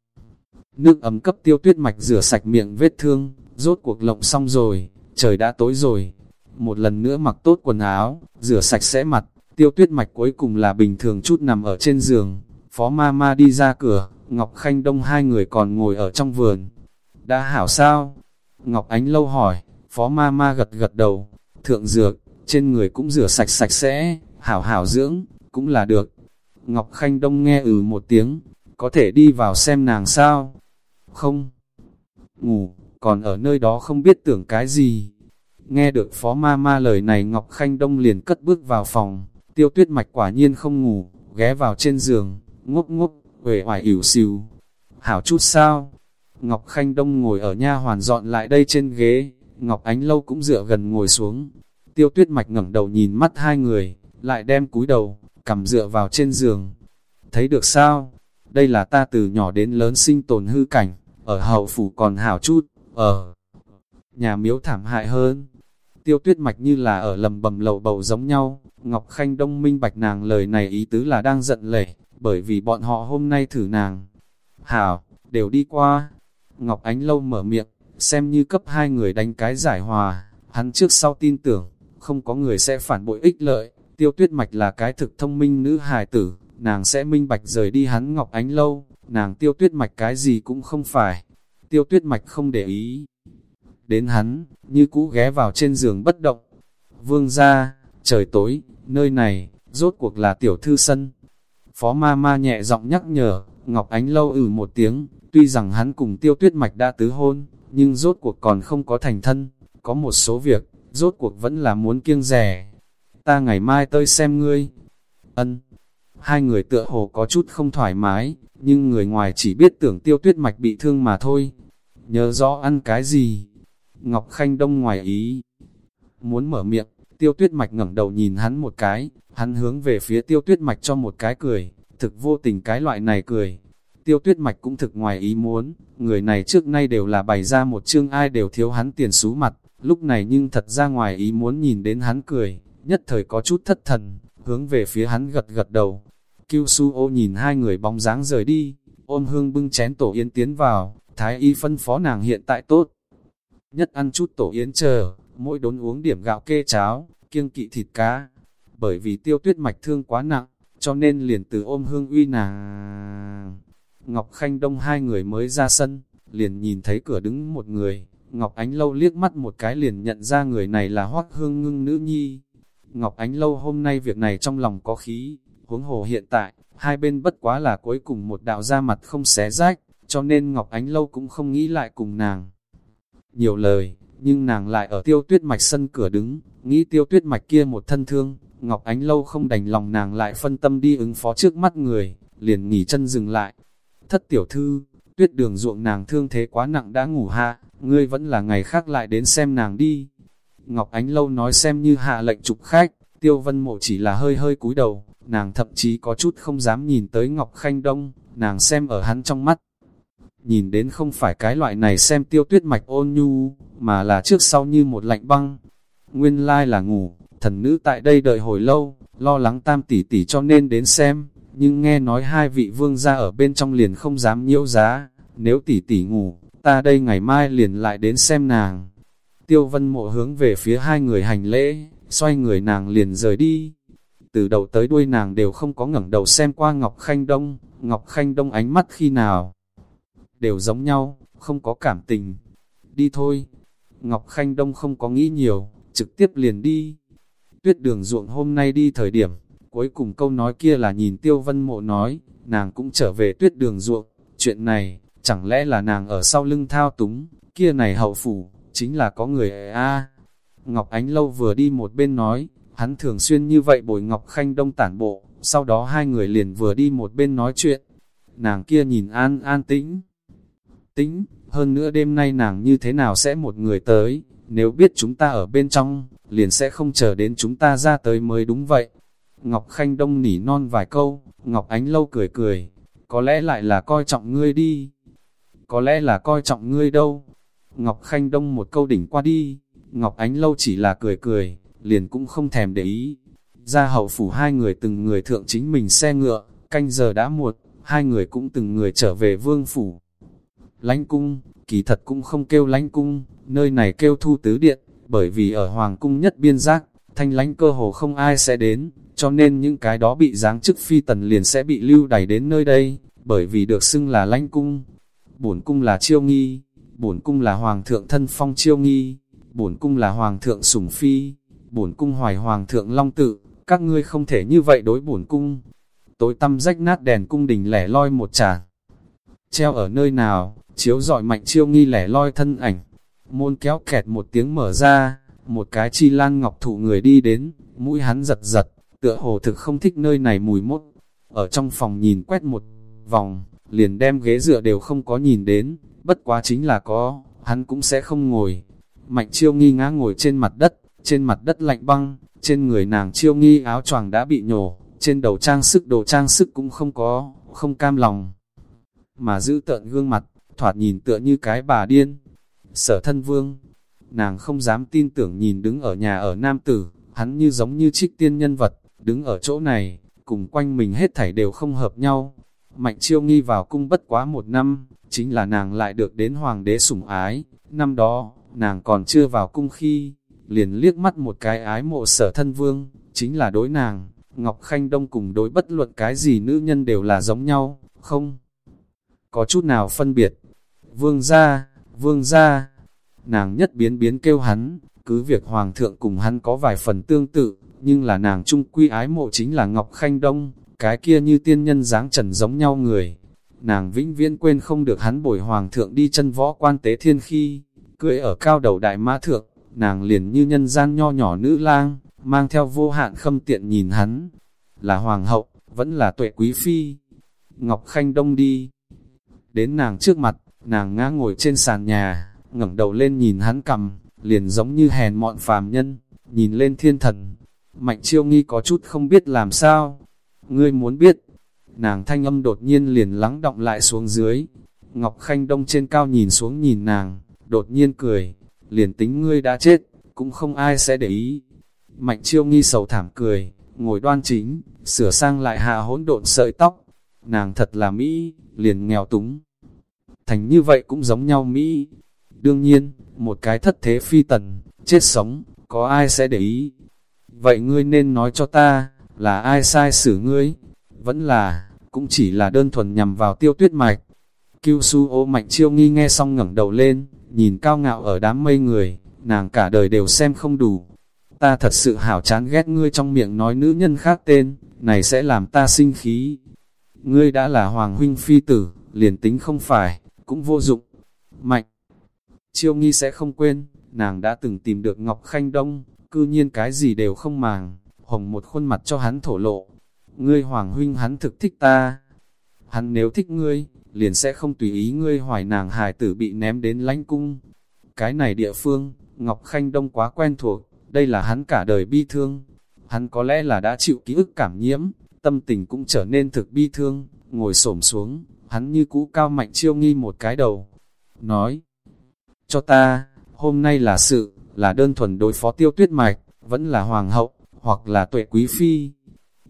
Nước ấm cấp tiêu tuyết mạch rửa sạch miệng vết thương, rốt cuộc lộng xong rồi, trời đã tối rồi. Một lần nữa mặc tốt quần áo, rửa sạch sẽ mặt, tiêu tuyết mạch cuối cùng là bình thường chút nằm ở trên giường. Phó ma ma đi ra cửa, Ngọc Khanh Đông hai người còn ngồi ở trong vườn. Đã hảo sao? Ngọc Ánh lâu hỏi, phó ma ma gật gật đầu, thượng dược, trên người cũng rửa sạch sạch sẽ, hảo hảo dưỡng, cũng là được. Ngọc Khanh Đông nghe ừ một tiếng, có thể đi vào xem nàng sao? Không. Ngủ, còn ở nơi đó không biết tưởng cái gì. Nghe được phó ma ma lời này Ngọc Khanh Đông liền cất bước vào phòng, tiêu tuyết mạch quả nhiên không ngủ, ghé vào trên giường, ngốc ngốc, uể hoài ỉu xìu. Hảo chút sao? Ngọc Khanh Đông ngồi ở nha hoàn dọn lại đây trên ghế, Ngọc Ánh Lâu cũng dựa gần ngồi xuống. Tiêu tuyết mạch ngẩng đầu nhìn mắt hai người, lại đem cúi đầu, cầm dựa vào trên giường. Thấy được sao? Đây là ta từ nhỏ đến lớn sinh tồn hư cảnh, ở hậu phủ còn hảo chút, ở nhà miếu thảm hại hơn. Tiêu tuyết mạch như là ở lầm bầm lầu bầu giống nhau, Ngọc Khanh Đông minh bạch nàng lời này ý tứ là đang giận lệ, bởi vì bọn họ hôm nay thử nàng. Hảo, đều đi qua. Ngọc Ánh Lâu mở miệng, xem như cấp hai người đánh cái giải hòa, hắn trước sau tin tưởng, không có người sẽ phản bội ích lợi, tiêu tuyết mạch là cái thực thông minh nữ hài tử, nàng sẽ minh bạch rời đi hắn Ngọc Ánh Lâu, nàng tiêu tuyết mạch cái gì cũng không phải, tiêu tuyết mạch không để ý. Đến hắn, như cũ ghé vào trên giường bất động. Vương ra, trời tối, nơi này, rốt cuộc là tiểu thư sân. Phó ma ma nhẹ giọng nhắc nhở, Ngọc Ánh lâu ử ừ một tiếng, tuy rằng hắn cùng tiêu tuyết mạch đã tứ hôn, nhưng rốt cuộc còn không có thành thân, có một số việc, rốt cuộc vẫn là muốn kiêng rẻ. Ta ngày mai tới xem ngươi. Ân. Hai người tựa hồ có chút không thoải mái, nhưng người ngoài chỉ biết tưởng tiêu tuyết mạch bị thương mà thôi. Nhớ rõ ăn cái gì? Ngọc Khanh Đông ngoài ý. Muốn mở miệng, tiêu tuyết mạch ngẩng đầu nhìn hắn một cái, hắn hướng về phía tiêu tuyết mạch cho một cái cười, thực vô tình cái loại này cười. Tiêu tuyết mạch cũng thực ngoài ý muốn, người này trước nay đều là bày ra một chương ai đều thiếu hắn tiền xú mặt, lúc này nhưng thật ra ngoài ý muốn nhìn đến hắn cười, nhất thời có chút thất thần, hướng về phía hắn gật gật đầu. Kiêu su ô nhìn hai người bóng dáng rời đi, ôm hương bưng chén tổ yến tiến vào, thái y phân phó nàng hiện tại tốt. Nhất ăn chút tổ yến chờ, mỗi đốn uống điểm gạo kê cháo, kiêng kỵ thịt cá. Bởi vì tiêu tuyết mạch thương quá nặng, cho nên liền từ ôm hương uy nàng. Ngọc Khanh Đông hai người mới ra sân, liền nhìn thấy cửa đứng một người, Ngọc Ánh Lâu liếc mắt một cái liền nhận ra người này là Hoác Hương Ngưng Nữ Nhi. Ngọc Ánh Lâu hôm nay việc này trong lòng có khí, huống hồ hiện tại, hai bên bất quá là cuối cùng một đạo ra mặt không xé rách, cho nên Ngọc Ánh Lâu cũng không nghĩ lại cùng nàng. Nhiều lời, nhưng nàng lại ở tiêu tuyết mạch sân cửa đứng, nghĩ tiêu tuyết mạch kia một thân thương, Ngọc Ánh Lâu không đành lòng nàng lại phân tâm đi ứng phó trước mắt người, liền nghỉ chân dừng lại. Thất tiểu thư, tuyết đường ruộng nàng thương thế quá nặng đã ngủ hạ, ngươi vẫn là ngày khác lại đến xem nàng đi. Ngọc Ánh Lâu nói xem như hạ lệnh trục khách, tiêu vân mộ chỉ là hơi hơi cúi đầu, nàng thậm chí có chút không dám nhìn tới Ngọc Khanh Đông, nàng xem ở hắn trong mắt. nhìn đến không phải cái loại này xem tiêu tuyết mạch ôn nhu, mà là trước sau như một lạnh băng. Nguyên lai là ngủ, thần nữ tại đây đợi hồi lâu, lo lắng tam tỷ tỷ cho nên đến xem, nhưng nghe nói hai vị vương ra ở bên trong liền không dám nhiễu giá, nếu tỷ tỷ ngủ, ta đây ngày mai liền lại đến xem nàng. Tiêu vân mộ hướng về phía hai người hành lễ, xoay người nàng liền rời đi. Từ đầu tới đuôi nàng đều không có ngẩng đầu xem qua Ngọc Khanh Đông, Ngọc Khanh Đông ánh mắt khi nào. Đều giống nhau, không có cảm tình. Đi thôi. Ngọc Khanh Đông không có nghĩ nhiều, trực tiếp liền đi. Tuyết đường ruộng hôm nay đi thời điểm, cuối cùng câu nói kia là nhìn tiêu vân mộ nói, nàng cũng trở về tuyết đường ruộng. Chuyện này, chẳng lẽ là nàng ở sau lưng thao túng, kia này hậu phủ, chính là có người a Ngọc Ánh Lâu vừa đi một bên nói, hắn thường xuyên như vậy bồi Ngọc Khanh Đông tản bộ, sau đó hai người liền vừa đi một bên nói chuyện. Nàng kia nhìn an an tĩnh. Tĩnh, hơn nữa đêm nay nàng như thế nào sẽ một người tới, nếu biết chúng ta ở bên trong, liền sẽ không chờ đến chúng ta ra tới mới đúng vậy. Ngọc Khanh Đông nỉ non vài câu, Ngọc Ánh Lâu cười cười, có lẽ lại là coi trọng ngươi đi. Có lẽ là coi trọng ngươi đâu. Ngọc Khanh Đông một câu đỉnh qua đi, Ngọc Ánh Lâu chỉ là cười cười, liền cũng không thèm để ý. Ra hậu phủ hai người từng người thượng chính mình xe ngựa, canh giờ đã muộn, hai người cũng từng người trở về vương phủ. Lánh cung, kỳ thật cũng không kêu lánh cung, nơi này kêu thu tứ điện, bởi vì ở hoàng cung nhất biên giác, thanh lánh cơ hồ không ai sẽ đến, cho nên những cái đó bị giáng chức phi tần liền sẽ bị lưu đẩy đến nơi đây, bởi vì được xưng là lánh cung. Bổn cung là chiêu nghi, bổn cung là hoàng thượng thân phong chiêu nghi, bổn cung là hoàng thượng sủng phi, bổn cung hoài hoàng thượng long tự, các ngươi không thể như vậy đối bổn cung. Tối tăm rách nát đèn cung đình lẻ loi một trà Treo ở nơi nào, chiếu dọi mạnh chiêu nghi lẻ loi thân ảnh. Môn kéo kẹt một tiếng mở ra, một cái chi lan ngọc thụ người đi đến, mũi hắn giật giật, tựa hồ thực không thích nơi này mùi mốt. Ở trong phòng nhìn quét một vòng, liền đem ghế dựa đều không có nhìn đến, bất quá chính là có, hắn cũng sẽ không ngồi. Mạnh chiêu nghi ngã ngồi trên mặt đất, trên mặt đất lạnh băng, trên người nàng chiêu nghi áo choàng đã bị nhổ, trên đầu trang sức đồ trang sức cũng không có, không cam lòng. Mà giữ tợn gương mặt, thoạt nhìn tựa như cái bà điên. Sở thân vương, nàng không dám tin tưởng nhìn đứng ở nhà ở nam tử, hắn như giống như trích tiên nhân vật, đứng ở chỗ này, cùng quanh mình hết thảy đều không hợp nhau. Mạnh chiêu nghi vào cung bất quá một năm, chính là nàng lại được đến hoàng đế sủng ái. Năm đó, nàng còn chưa vào cung khi, liền liếc mắt một cái ái mộ sở thân vương, chính là đối nàng, Ngọc Khanh Đông cùng đối bất luận cái gì nữ nhân đều là giống nhau, không có chút nào phân biệt. Vương gia, vương gia, nàng nhất biến biến kêu hắn, cứ việc hoàng thượng cùng hắn có vài phần tương tự, nhưng là nàng trung quy ái mộ chính là Ngọc Khanh Đông, cái kia như tiên nhân dáng trần giống nhau người. Nàng vĩnh viễn quên không được hắn bồi hoàng thượng đi chân võ quan tế thiên khi, cưỡi ở cao đầu đại mã thượng, nàng liền như nhân gian nho nhỏ nữ lang, mang theo vô hạn khâm tiện nhìn hắn, là hoàng hậu, vẫn là tuệ quý phi. Ngọc Khanh Đông đi, đến nàng trước mặt, nàng ngã ngồi trên sàn nhà, ngẩng đầu lên nhìn hắn cầm, liền giống như hèn mọn phàm nhân, nhìn lên thiên thần. Mạnh chiêu nghi có chút không biết làm sao. Ngươi muốn biết, nàng thanh âm đột nhiên liền lắng động lại xuống dưới. Ngọc Khanh Đông trên cao nhìn xuống nhìn nàng, đột nhiên cười, liền tính ngươi đã chết, cũng không ai sẽ để ý. Mạnh chiêu nghi sầu thảm cười, ngồi đoan chính, sửa sang lại hạ hỗn độn sợi tóc. Nàng thật là Mỹ, liền nghèo túng. Thành như vậy cũng giống nhau Mỹ. Đương nhiên, một cái thất thế phi tần, chết sống, có ai sẽ để ý. Vậy ngươi nên nói cho ta, là ai sai xử ngươi? Vẫn là, cũng chỉ là đơn thuần nhằm vào tiêu tuyết mạch. Kiêu su ô mạnh chiêu nghi nghe xong ngẩng đầu lên, nhìn cao ngạo ở đám mây người, nàng cả đời đều xem không đủ. Ta thật sự hảo chán ghét ngươi trong miệng nói nữ nhân khác tên, này sẽ làm ta sinh khí. Ngươi đã là hoàng huynh phi tử, liền tính không phải, cũng vô dụng. Mạnh, chiêu nghi sẽ không quên, nàng đã từng tìm được Ngọc Khanh Đông, cư nhiên cái gì đều không màng, hồng một khuôn mặt cho hắn thổ lộ. Ngươi hoàng huynh hắn thực thích ta. Hắn nếu thích ngươi, liền sẽ không tùy ý ngươi hoài nàng hài tử bị ném đến lánh cung. Cái này địa phương, Ngọc Khanh Đông quá quen thuộc, đây là hắn cả đời bi thương. Hắn có lẽ là đã chịu ký ức cảm nhiễm, tâm tình cũng trở nên thực bi thương, ngồi xổm xuống, hắn như cũ cao mạnh chiêu nghi một cái đầu. Nói, cho ta, hôm nay là sự, là đơn thuần đối phó tiêu tuyết mạch, vẫn là hoàng hậu, hoặc là tuệ quý phi.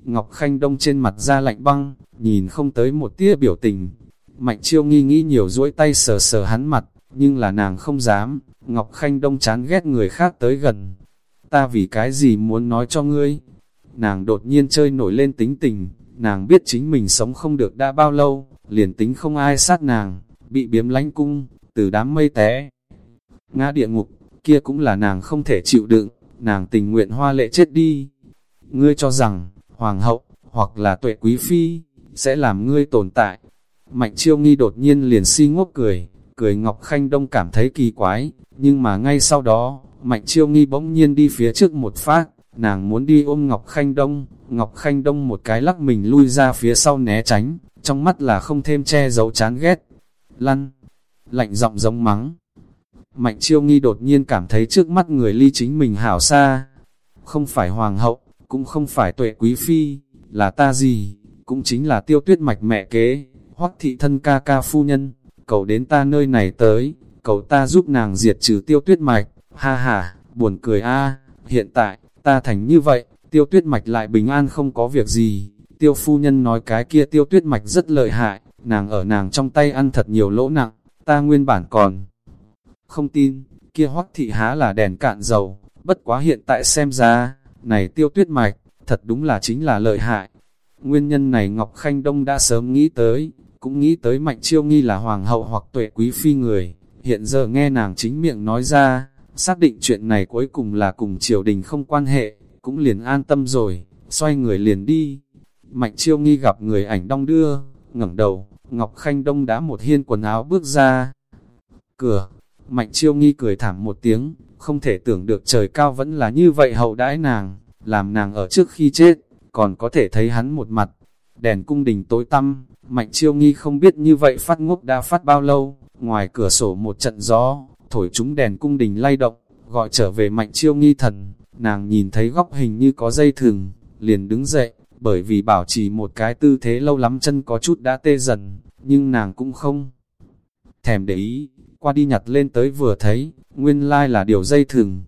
Ngọc Khanh Đông trên mặt da lạnh băng, nhìn không tới một tia biểu tình. Mạnh chiêu nghi nghĩ nhiều duỗi tay sờ sờ hắn mặt, nhưng là nàng không dám. Ngọc Khanh Đông chán ghét người khác tới gần. Ta vì cái gì muốn nói cho ngươi? Nàng đột nhiên chơi nổi lên tính tình, nàng biết chính mình sống không được đã bao lâu, liền tính không ai sát nàng, bị biếm lánh cung, từ đám mây té. Ngã địa ngục, kia cũng là nàng không thể chịu đựng, nàng tình nguyện hoa lệ chết đi. Ngươi cho rằng, hoàng hậu, hoặc là tuệ quý phi, sẽ làm ngươi tồn tại. Mạnh chiêu nghi đột nhiên liền si ngốc cười, cười Ngọc Khanh Đông cảm thấy kỳ quái, nhưng mà ngay sau đó, Mạnh chiêu nghi bỗng nhiên đi phía trước một phát, nàng muốn đi ôm Ngọc Khanh Đông, Ngọc Khanh Đông một cái lắc mình lui ra phía sau né tránh, trong mắt là không thêm che giấu chán ghét. Lăn, lạnh giọng giống mắng. Mạnh chiêu nghi đột nhiên cảm thấy trước mắt người ly chính mình hảo xa. Không phải hoàng hậu, cũng không phải tuệ quý phi, là ta gì, cũng chính là tiêu tuyết mạch mẹ kế, hoắc thị thân ca ca phu nhân, cầu đến ta nơi này tới, cầu ta giúp nàng diệt trừ tiêu tuyết mạch, ha ha, buồn cười a hiện tại, ta thành như vậy, tiêu tuyết mạch lại bình an không có việc gì, tiêu phu nhân nói cái kia tiêu tuyết mạch rất lợi hại, nàng ở nàng trong tay ăn thật nhiều lỗ nặng, ta nguyên bản còn không tin, kia hoắc thị há là đèn cạn dầu, bất quá hiện tại xem ra, này tiêu tuyết mạch, thật đúng là chính là lợi hại. Nguyên nhân này Ngọc Khanh Đông đã sớm nghĩ tới, cũng nghĩ tới Mạnh Chiêu Nghi là hoàng hậu hoặc tuệ quý phi người, hiện giờ nghe nàng chính miệng nói ra, xác định chuyện này cuối cùng là cùng triều đình không quan hệ, cũng liền an tâm rồi, xoay người liền đi. Mạnh Chiêu Nghi gặp người ảnh đong đưa, ngẩng đầu, Ngọc Khanh Đông đã một hiên quần áo bước ra. Cửa, Mạnh chiêu nghi cười thảm một tiếng, không thể tưởng được trời cao vẫn là như vậy hậu đãi nàng, làm nàng ở trước khi chết, còn có thể thấy hắn một mặt. Đèn cung đình tối tăm, mạnh chiêu nghi không biết như vậy phát ngốc đã phát bao lâu, ngoài cửa sổ một trận gió, thổi chúng đèn cung đình lay động, gọi trở về mạnh chiêu nghi thần, nàng nhìn thấy góc hình như có dây thừng, liền đứng dậy, bởi vì bảo trì một cái tư thế lâu lắm chân có chút đã tê dần, nhưng nàng cũng không thèm để ý, qua đi nhặt lên tới vừa thấy, nguyên lai là điều dây thừng.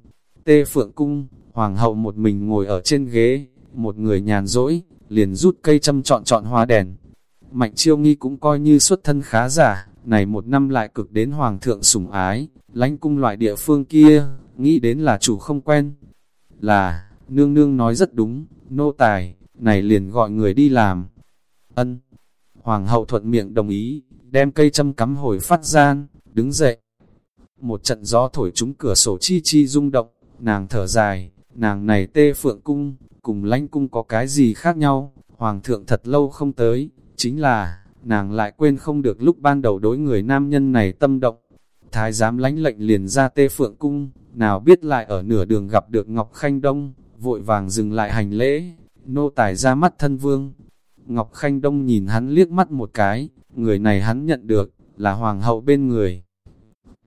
Tê Phượng Cung, Hoàng hậu một mình ngồi ở trên ghế, một người nhàn rỗi, liền rút cây châm chọn chọn hoa đèn. Mạnh chiêu nghi cũng coi như xuất thân khá giả, này một năm lại cực đến Hoàng thượng sủng ái, lánh cung loại địa phương kia, nghĩ đến là chủ không quen. Là, nương nương nói rất đúng, nô tài, này liền gọi người đi làm. Ân. Hoàng hậu thuận miệng đồng ý, đem cây châm cắm hồi phát gian, đứng dậy. Một trận gió thổi trúng cửa sổ chi chi rung động, nàng thở dài, nàng này tê phượng cung, cùng lãnh cung có cái gì khác nhau, hoàng thượng thật lâu không tới, chính là, nàng lại quên không được lúc ban đầu đối người nam nhân này tâm động. Thái giám lãnh lệnh liền ra tê phượng cung, nào biết lại ở nửa đường gặp được Ngọc Khanh Đông, vội vàng dừng lại hành lễ, nô tài ra mắt thân vương. Ngọc Khanh Đông nhìn hắn liếc mắt một cái, người này hắn nhận được, là hoàng hậu bên người.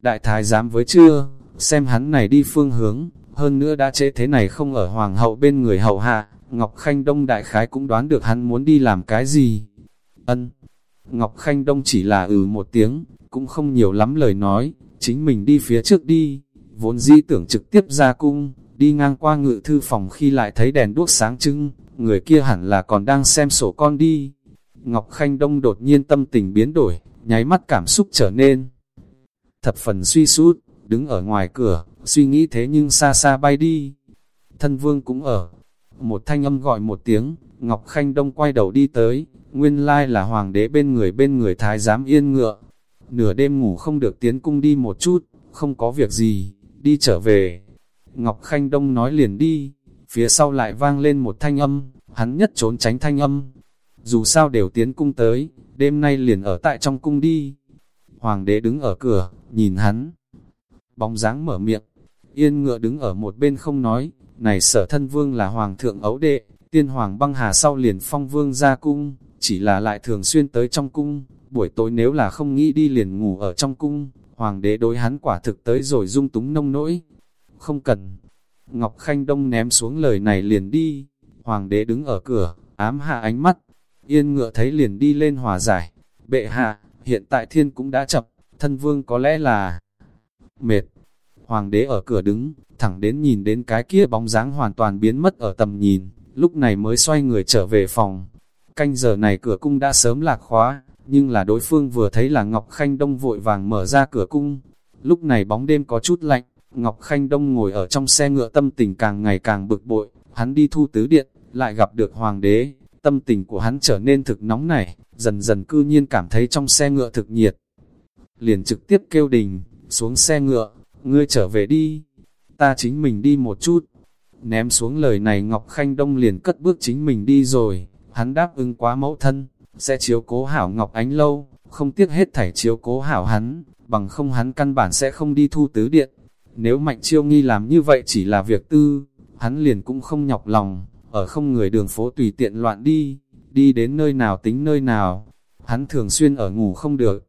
Đại thái giám với chưa, xem hắn này đi phương hướng, hơn nữa đã chế thế này không ở hoàng hậu bên người hậu hạ, Ngọc Khanh Đông đại khái cũng đoán được hắn muốn đi làm cái gì. Ân, Ngọc Khanh Đông chỉ là ừ một tiếng, cũng không nhiều lắm lời nói, chính mình đi phía trước đi, vốn dĩ tưởng trực tiếp ra cung, đi ngang qua ngự thư phòng khi lại thấy đèn đuốc sáng trưng, người kia hẳn là còn đang xem sổ con đi. Ngọc Khanh Đông đột nhiên tâm tình biến đổi, nháy mắt cảm xúc trở nên thập phần suy sút, đứng ở ngoài cửa, suy nghĩ thế nhưng xa xa bay đi. Thân vương cũng ở. Một thanh âm gọi một tiếng, Ngọc Khanh Đông quay đầu đi tới, nguyên lai là hoàng đế bên người bên người thái giám yên ngựa. Nửa đêm ngủ không được tiến cung đi một chút, không có việc gì, đi trở về. Ngọc Khanh Đông nói liền đi, phía sau lại vang lên một thanh âm, hắn nhất trốn tránh thanh âm. Dù sao đều tiến cung tới, đêm nay liền ở tại trong cung đi. Hoàng đế đứng ở cửa, nhìn hắn. Bóng dáng mở miệng, yên ngựa đứng ở một bên không nói, này sở thân vương là hoàng thượng ấu đệ, tiên hoàng băng hà sau liền phong vương ra cung, chỉ là lại thường xuyên tới trong cung, buổi tối nếu là không nghĩ đi liền ngủ ở trong cung, hoàng đế đối hắn quả thực tới rồi dung túng nông nỗi. Không cần. Ngọc Khanh Đông ném xuống lời này liền đi, hoàng đế đứng ở cửa, ám hạ ánh mắt, Yên ngựa thấy liền đi lên hòa giải, bệ hạ, hiện tại thiên cũng đã chập, thân vương có lẽ là mệt. Hoàng đế ở cửa đứng, thẳng đến nhìn đến cái kia bóng dáng hoàn toàn biến mất ở tầm nhìn, lúc này mới xoay người trở về phòng. Canh giờ này cửa cung đã sớm lạc khóa, nhưng là đối phương vừa thấy là Ngọc Khanh Đông vội vàng mở ra cửa cung. Lúc này bóng đêm có chút lạnh, Ngọc Khanh Đông ngồi ở trong xe ngựa tâm tình càng ngày càng bực bội, hắn đi thu tứ điện, lại gặp được hoàng đế, tâm tình của hắn trở nên thực nóng nảy, dần dần cư nhiên cảm thấy trong xe ngựa thực nhiệt. Liền trực tiếp kêu đình, xuống xe ngựa, ngươi trở về đi, ta chính mình đi một chút. Ném xuống lời này Ngọc Khanh Đông liền cất bước chính mình đi rồi, hắn đáp ứng quá mẫu thân, sẽ chiếu cố hảo Ngọc Ánh Lâu, không tiếc hết thảy chiếu cố hảo hắn, bằng không hắn căn bản sẽ không đi thu tứ điện. Nếu Mạnh Chiêu Nghi làm như vậy chỉ là việc tư, hắn liền cũng không nhọc lòng, ở không người đường phố tùy tiện loạn đi, đi đến nơi nào tính nơi nào, hắn thường xuyên ở ngủ không được.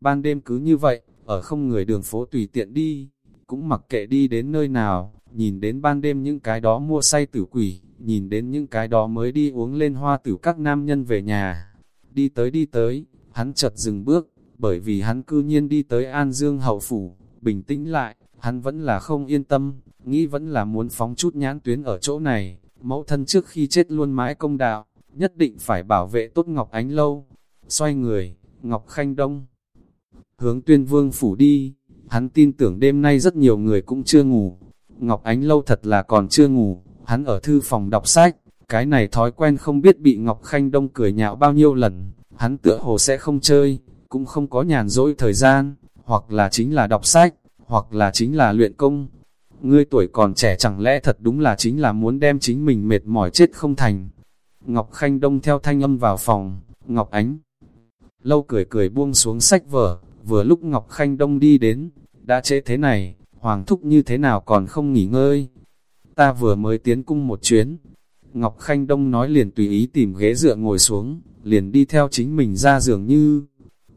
Ban đêm cứ như vậy, ở không người đường phố tùy tiện đi, cũng mặc kệ đi đến nơi nào, nhìn đến ban đêm những cái đó mua say tử quỷ, nhìn đến những cái đó mới đi uống lên hoa tử các nam nhân về nhà. Đi tới đi tới, hắn chợt dừng bước, bởi vì hắn cư nhiên đi tới An Dương hậu phủ, bình tĩnh lại, hắn vẫn là không yên tâm, nghĩ vẫn là muốn phóng chút nhãn tuyến ở chỗ này, mẫu thân trước khi chết luôn mãi công đạo, nhất định phải bảo vệ tốt Ngọc Ánh Lâu. Xoay người, Ngọc Khanh Đông hướng tuyên vương phủ đi, hắn tin tưởng đêm nay rất nhiều người cũng chưa ngủ. Ngọc Ánh Lâu thật là còn chưa ngủ, hắn ở thư phòng đọc sách, cái này thói quen không biết bị Ngọc Khanh Đông cười nhạo bao nhiêu lần, hắn tựa hồ sẽ không chơi, cũng không có nhàn rỗi thời gian, hoặc là chính là đọc sách, hoặc là chính là luyện công. Ngươi tuổi còn trẻ chẳng lẽ thật đúng là chính là muốn đem chính mình mệt mỏi chết không thành. Ngọc Khanh Đông theo thanh âm vào phòng, Ngọc Ánh lâu cười cười buông xuống sách vở, vừa lúc Ngọc Khanh Đông đi đến, đã chế thế này, Hoàng Thúc như thế nào còn không nghỉ ngơi. Ta vừa mới tiến cung một chuyến. Ngọc Khanh Đông nói liền tùy ý tìm ghế dựa ngồi xuống, liền đi theo chính mình ra giường như.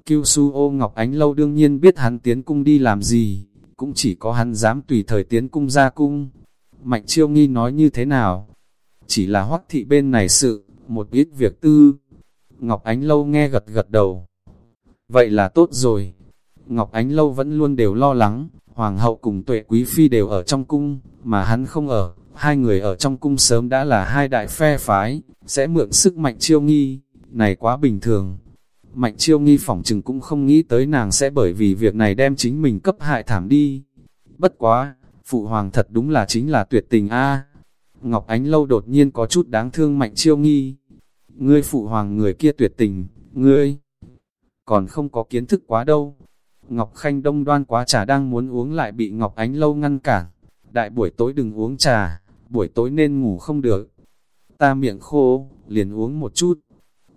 Kiêu su ô Ngọc Ánh Lâu đương nhiên biết hắn tiến cung đi làm gì, cũng chỉ có hắn dám tùy thời tiến cung ra cung. Mạnh chiêu nghi nói như thế nào? Chỉ là hoắc thị bên này sự, một ít việc tư. Ngọc Ánh Lâu nghe gật gật đầu. Vậy là tốt rồi, Ngọc Ánh Lâu vẫn luôn đều lo lắng, Hoàng hậu cùng tuệ quý phi đều ở trong cung, mà hắn không ở, hai người ở trong cung sớm đã là hai đại phe phái, sẽ mượn sức mạnh chiêu nghi, này quá bình thường. Mạnh chiêu nghi phỏng chừng cũng không nghĩ tới nàng sẽ bởi vì việc này đem chính mình cấp hại thảm đi. Bất quá, phụ hoàng thật đúng là chính là tuyệt tình a Ngọc Ánh Lâu đột nhiên có chút đáng thương mạnh chiêu nghi. Ngươi phụ hoàng người kia tuyệt tình, ngươi còn không có kiến thức quá đâu. Ngọc Khanh đông đoan quá trà đang muốn uống lại bị Ngọc Ánh lâu ngăn cản. Đại buổi tối đừng uống trà, buổi tối nên ngủ không được. Ta miệng khô, liền uống một chút.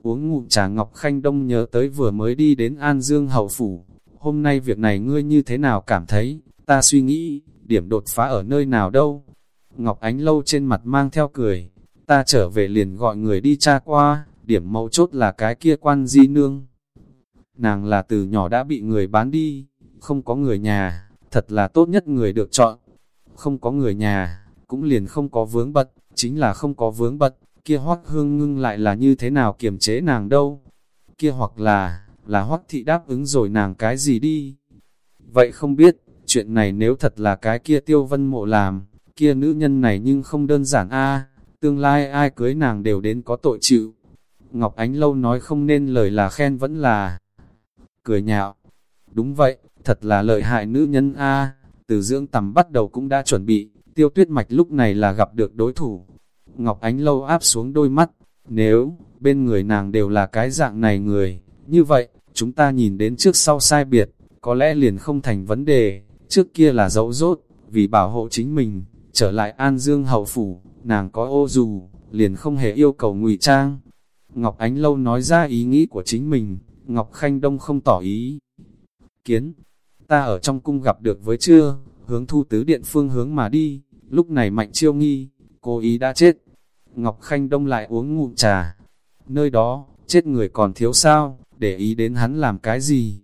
Uống ngụm trà Ngọc Khanh đông nhớ tới vừa mới đi đến An Dương hậu phủ. Hôm nay việc này ngươi như thế nào cảm thấy, ta suy nghĩ, điểm đột phá ở nơi nào đâu. Ngọc Ánh lâu trên mặt mang theo cười, ta trở về liền gọi người đi tra qua, điểm mấu chốt là cái kia quan di nương nàng là từ nhỏ đã bị người bán đi, không có người nhà, thật là tốt nhất người được chọn. Không có người nhà, cũng liền không có vướng bật, chính là không có vướng bật, kia hoắc hương ngưng lại là như thế nào kiềm chế nàng đâu. Kia hoặc là, là hoắc thị đáp ứng rồi nàng cái gì đi. Vậy không biết, chuyện này nếu thật là cái kia tiêu vân mộ làm, kia nữ nhân này nhưng không đơn giản a tương lai ai cưới nàng đều đến có tội chịu. Ngọc Ánh Lâu nói không nên lời là khen vẫn là cười nhạo. Đúng vậy, thật là lợi hại nữ nhân A, từ dưỡng tầm bắt đầu cũng đã chuẩn bị, tiêu tuyết mạch lúc này là gặp được đối thủ. Ngọc Ánh lâu áp xuống đôi mắt, nếu, bên người nàng đều là cái dạng này người, như vậy, chúng ta nhìn đến trước sau sai biệt, có lẽ liền không thành vấn đề, trước kia là dấu rốt, vì bảo hộ chính mình, trở lại An Dương hậu phủ, nàng có ô dù, liền không hề yêu cầu ngụy trang. Ngọc Ánh Lâu nói ra ý nghĩ của chính mình, Ngọc Khanh Đông không tỏ ý. Kiến, ta ở trong cung gặp được với chưa, hướng thu tứ điện phương hướng mà đi, lúc này mạnh chiêu nghi, cố ý đã chết. Ngọc Khanh Đông lại uống ngụm trà. Nơi đó, chết người còn thiếu sao, để ý đến hắn làm cái gì.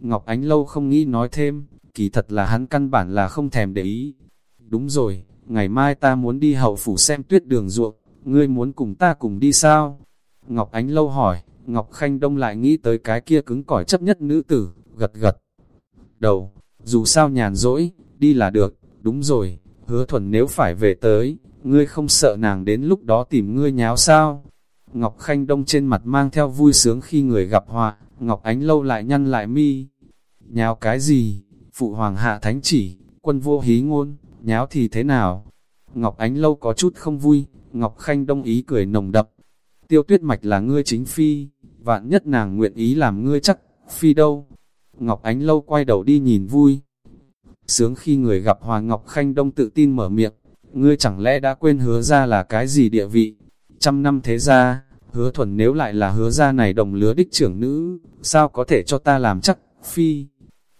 Ngọc Ánh Lâu không nghĩ nói thêm, kỳ thật là hắn căn bản là không thèm để ý. Đúng rồi, ngày mai ta muốn đi hậu phủ xem tuyết đường ruộng, ngươi muốn cùng ta cùng đi sao? Ngọc Ánh Lâu hỏi, Ngọc Khanh Đông lại nghĩ tới cái kia cứng cỏi chấp nhất nữ tử, gật gật. Đầu, dù sao nhàn rỗi, đi là được, đúng rồi, hứa thuần nếu phải về tới, ngươi không sợ nàng đến lúc đó tìm ngươi nháo sao? Ngọc Khanh Đông trên mặt mang theo vui sướng khi người gặp họa, Ngọc Ánh lâu lại nhăn lại mi. Nháo cái gì? Phụ hoàng hạ thánh chỉ, quân vô hí ngôn, nháo thì thế nào? Ngọc Ánh lâu có chút không vui, Ngọc Khanh Đông ý cười nồng đậm. Tiêu tuyết mạch là ngươi chính phi, vạn nhất nàng nguyện ý làm ngươi chắc, phi đâu? Ngọc Ánh lâu quay đầu đi nhìn vui. Sướng khi người gặp hòa Ngọc Khanh Đông tự tin mở miệng, ngươi chẳng lẽ đã quên hứa ra là cái gì địa vị? Trăm năm thế ra, hứa thuần nếu lại là hứa ra này đồng lứa đích trưởng nữ, sao có thể cho ta làm chắc, phi?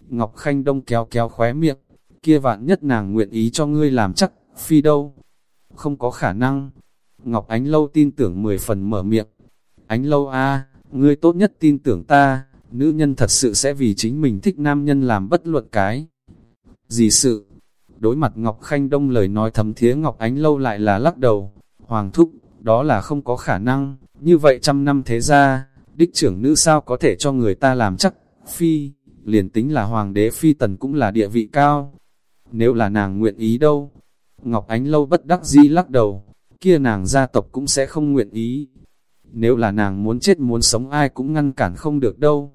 Ngọc Khanh Đông kéo kéo khóe miệng, kia vạn nhất nàng nguyện ý cho ngươi làm chắc, phi đâu? Không có khả năng. Ngọc Ánh Lâu tin tưởng mười phần mở miệng. Ánh Lâu a, ngươi tốt nhất tin tưởng ta, nữ nhân thật sự sẽ vì chính mình thích nam nhân làm bất luận cái. Gì sự? Đối mặt Ngọc Khanh Đông lời nói thầm thía Ngọc Ánh Lâu lại là lắc đầu. Hoàng thúc, đó là không có khả năng, như vậy trăm năm thế ra, đích trưởng nữ sao có thể cho người ta làm chắc, phi, liền tính là hoàng đế phi tần cũng là địa vị cao. Nếu là nàng nguyện ý đâu, Ngọc Ánh Lâu bất đắc dĩ lắc đầu, kia nàng gia tộc cũng sẽ không nguyện ý. Nếu là nàng muốn chết muốn sống ai cũng ngăn cản không được đâu.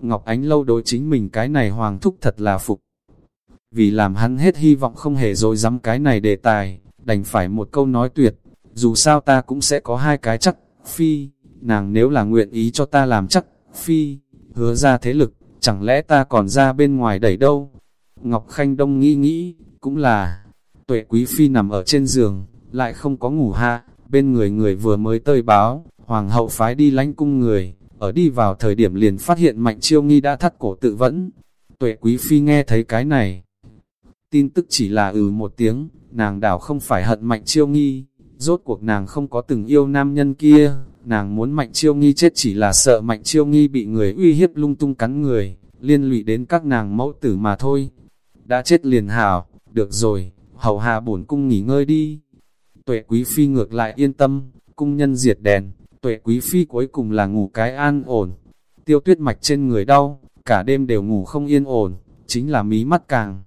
Ngọc Ánh Lâu đối chính mình cái này hoàng thúc thật là phục. Vì làm hắn hết hy vọng không hề rồi dám cái này đề tài, đành phải một câu nói tuyệt, dù sao ta cũng sẽ có hai cái chắc, phi, nàng nếu là nguyện ý cho ta làm chắc, phi, hứa ra thế lực, chẳng lẽ ta còn ra bên ngoài đẩy đâu? Ngọc Khanh Đông nghĩ nghĩ, cũng là, tuệ quý phi nằm ở trên giường, lại không có ngủ hạ, bên người người vừa mới tơi báo, hoàng hậu phái đi lánh cung người, ở đi vào thời điểm liền phát hiện mạnh chiêu nghi đã thắt cổ tự vẫn. Tuệ quý phi nghe thấy cái này, tin tức chỉ là ừ một tiếng, nàng đảo không phải hận mạnh chiêu nghi, rốt cuộc nàng không có từng yêu nam nhân kia, nàng muốn mạnh chiêu nghi chết chỉ là sợ mạnh chiêu nghi bị người uy hiếp lung tung cắn người, liên lụy đến các nàng mẫu tử mà thôi. Đã chết liền hảo, được rồi, hầu hạ bổn cung nghỉ ngơi đi. Tuệ quý phi ngược lại yên tâm, cung nhân diệt đèn, tuệ quý phi cuối cùng là ngủ cái an ổn. Tiêu tuyết mạch trên người đau, cả đêm đều ngủ không yên ổn, chính là mí mắt càng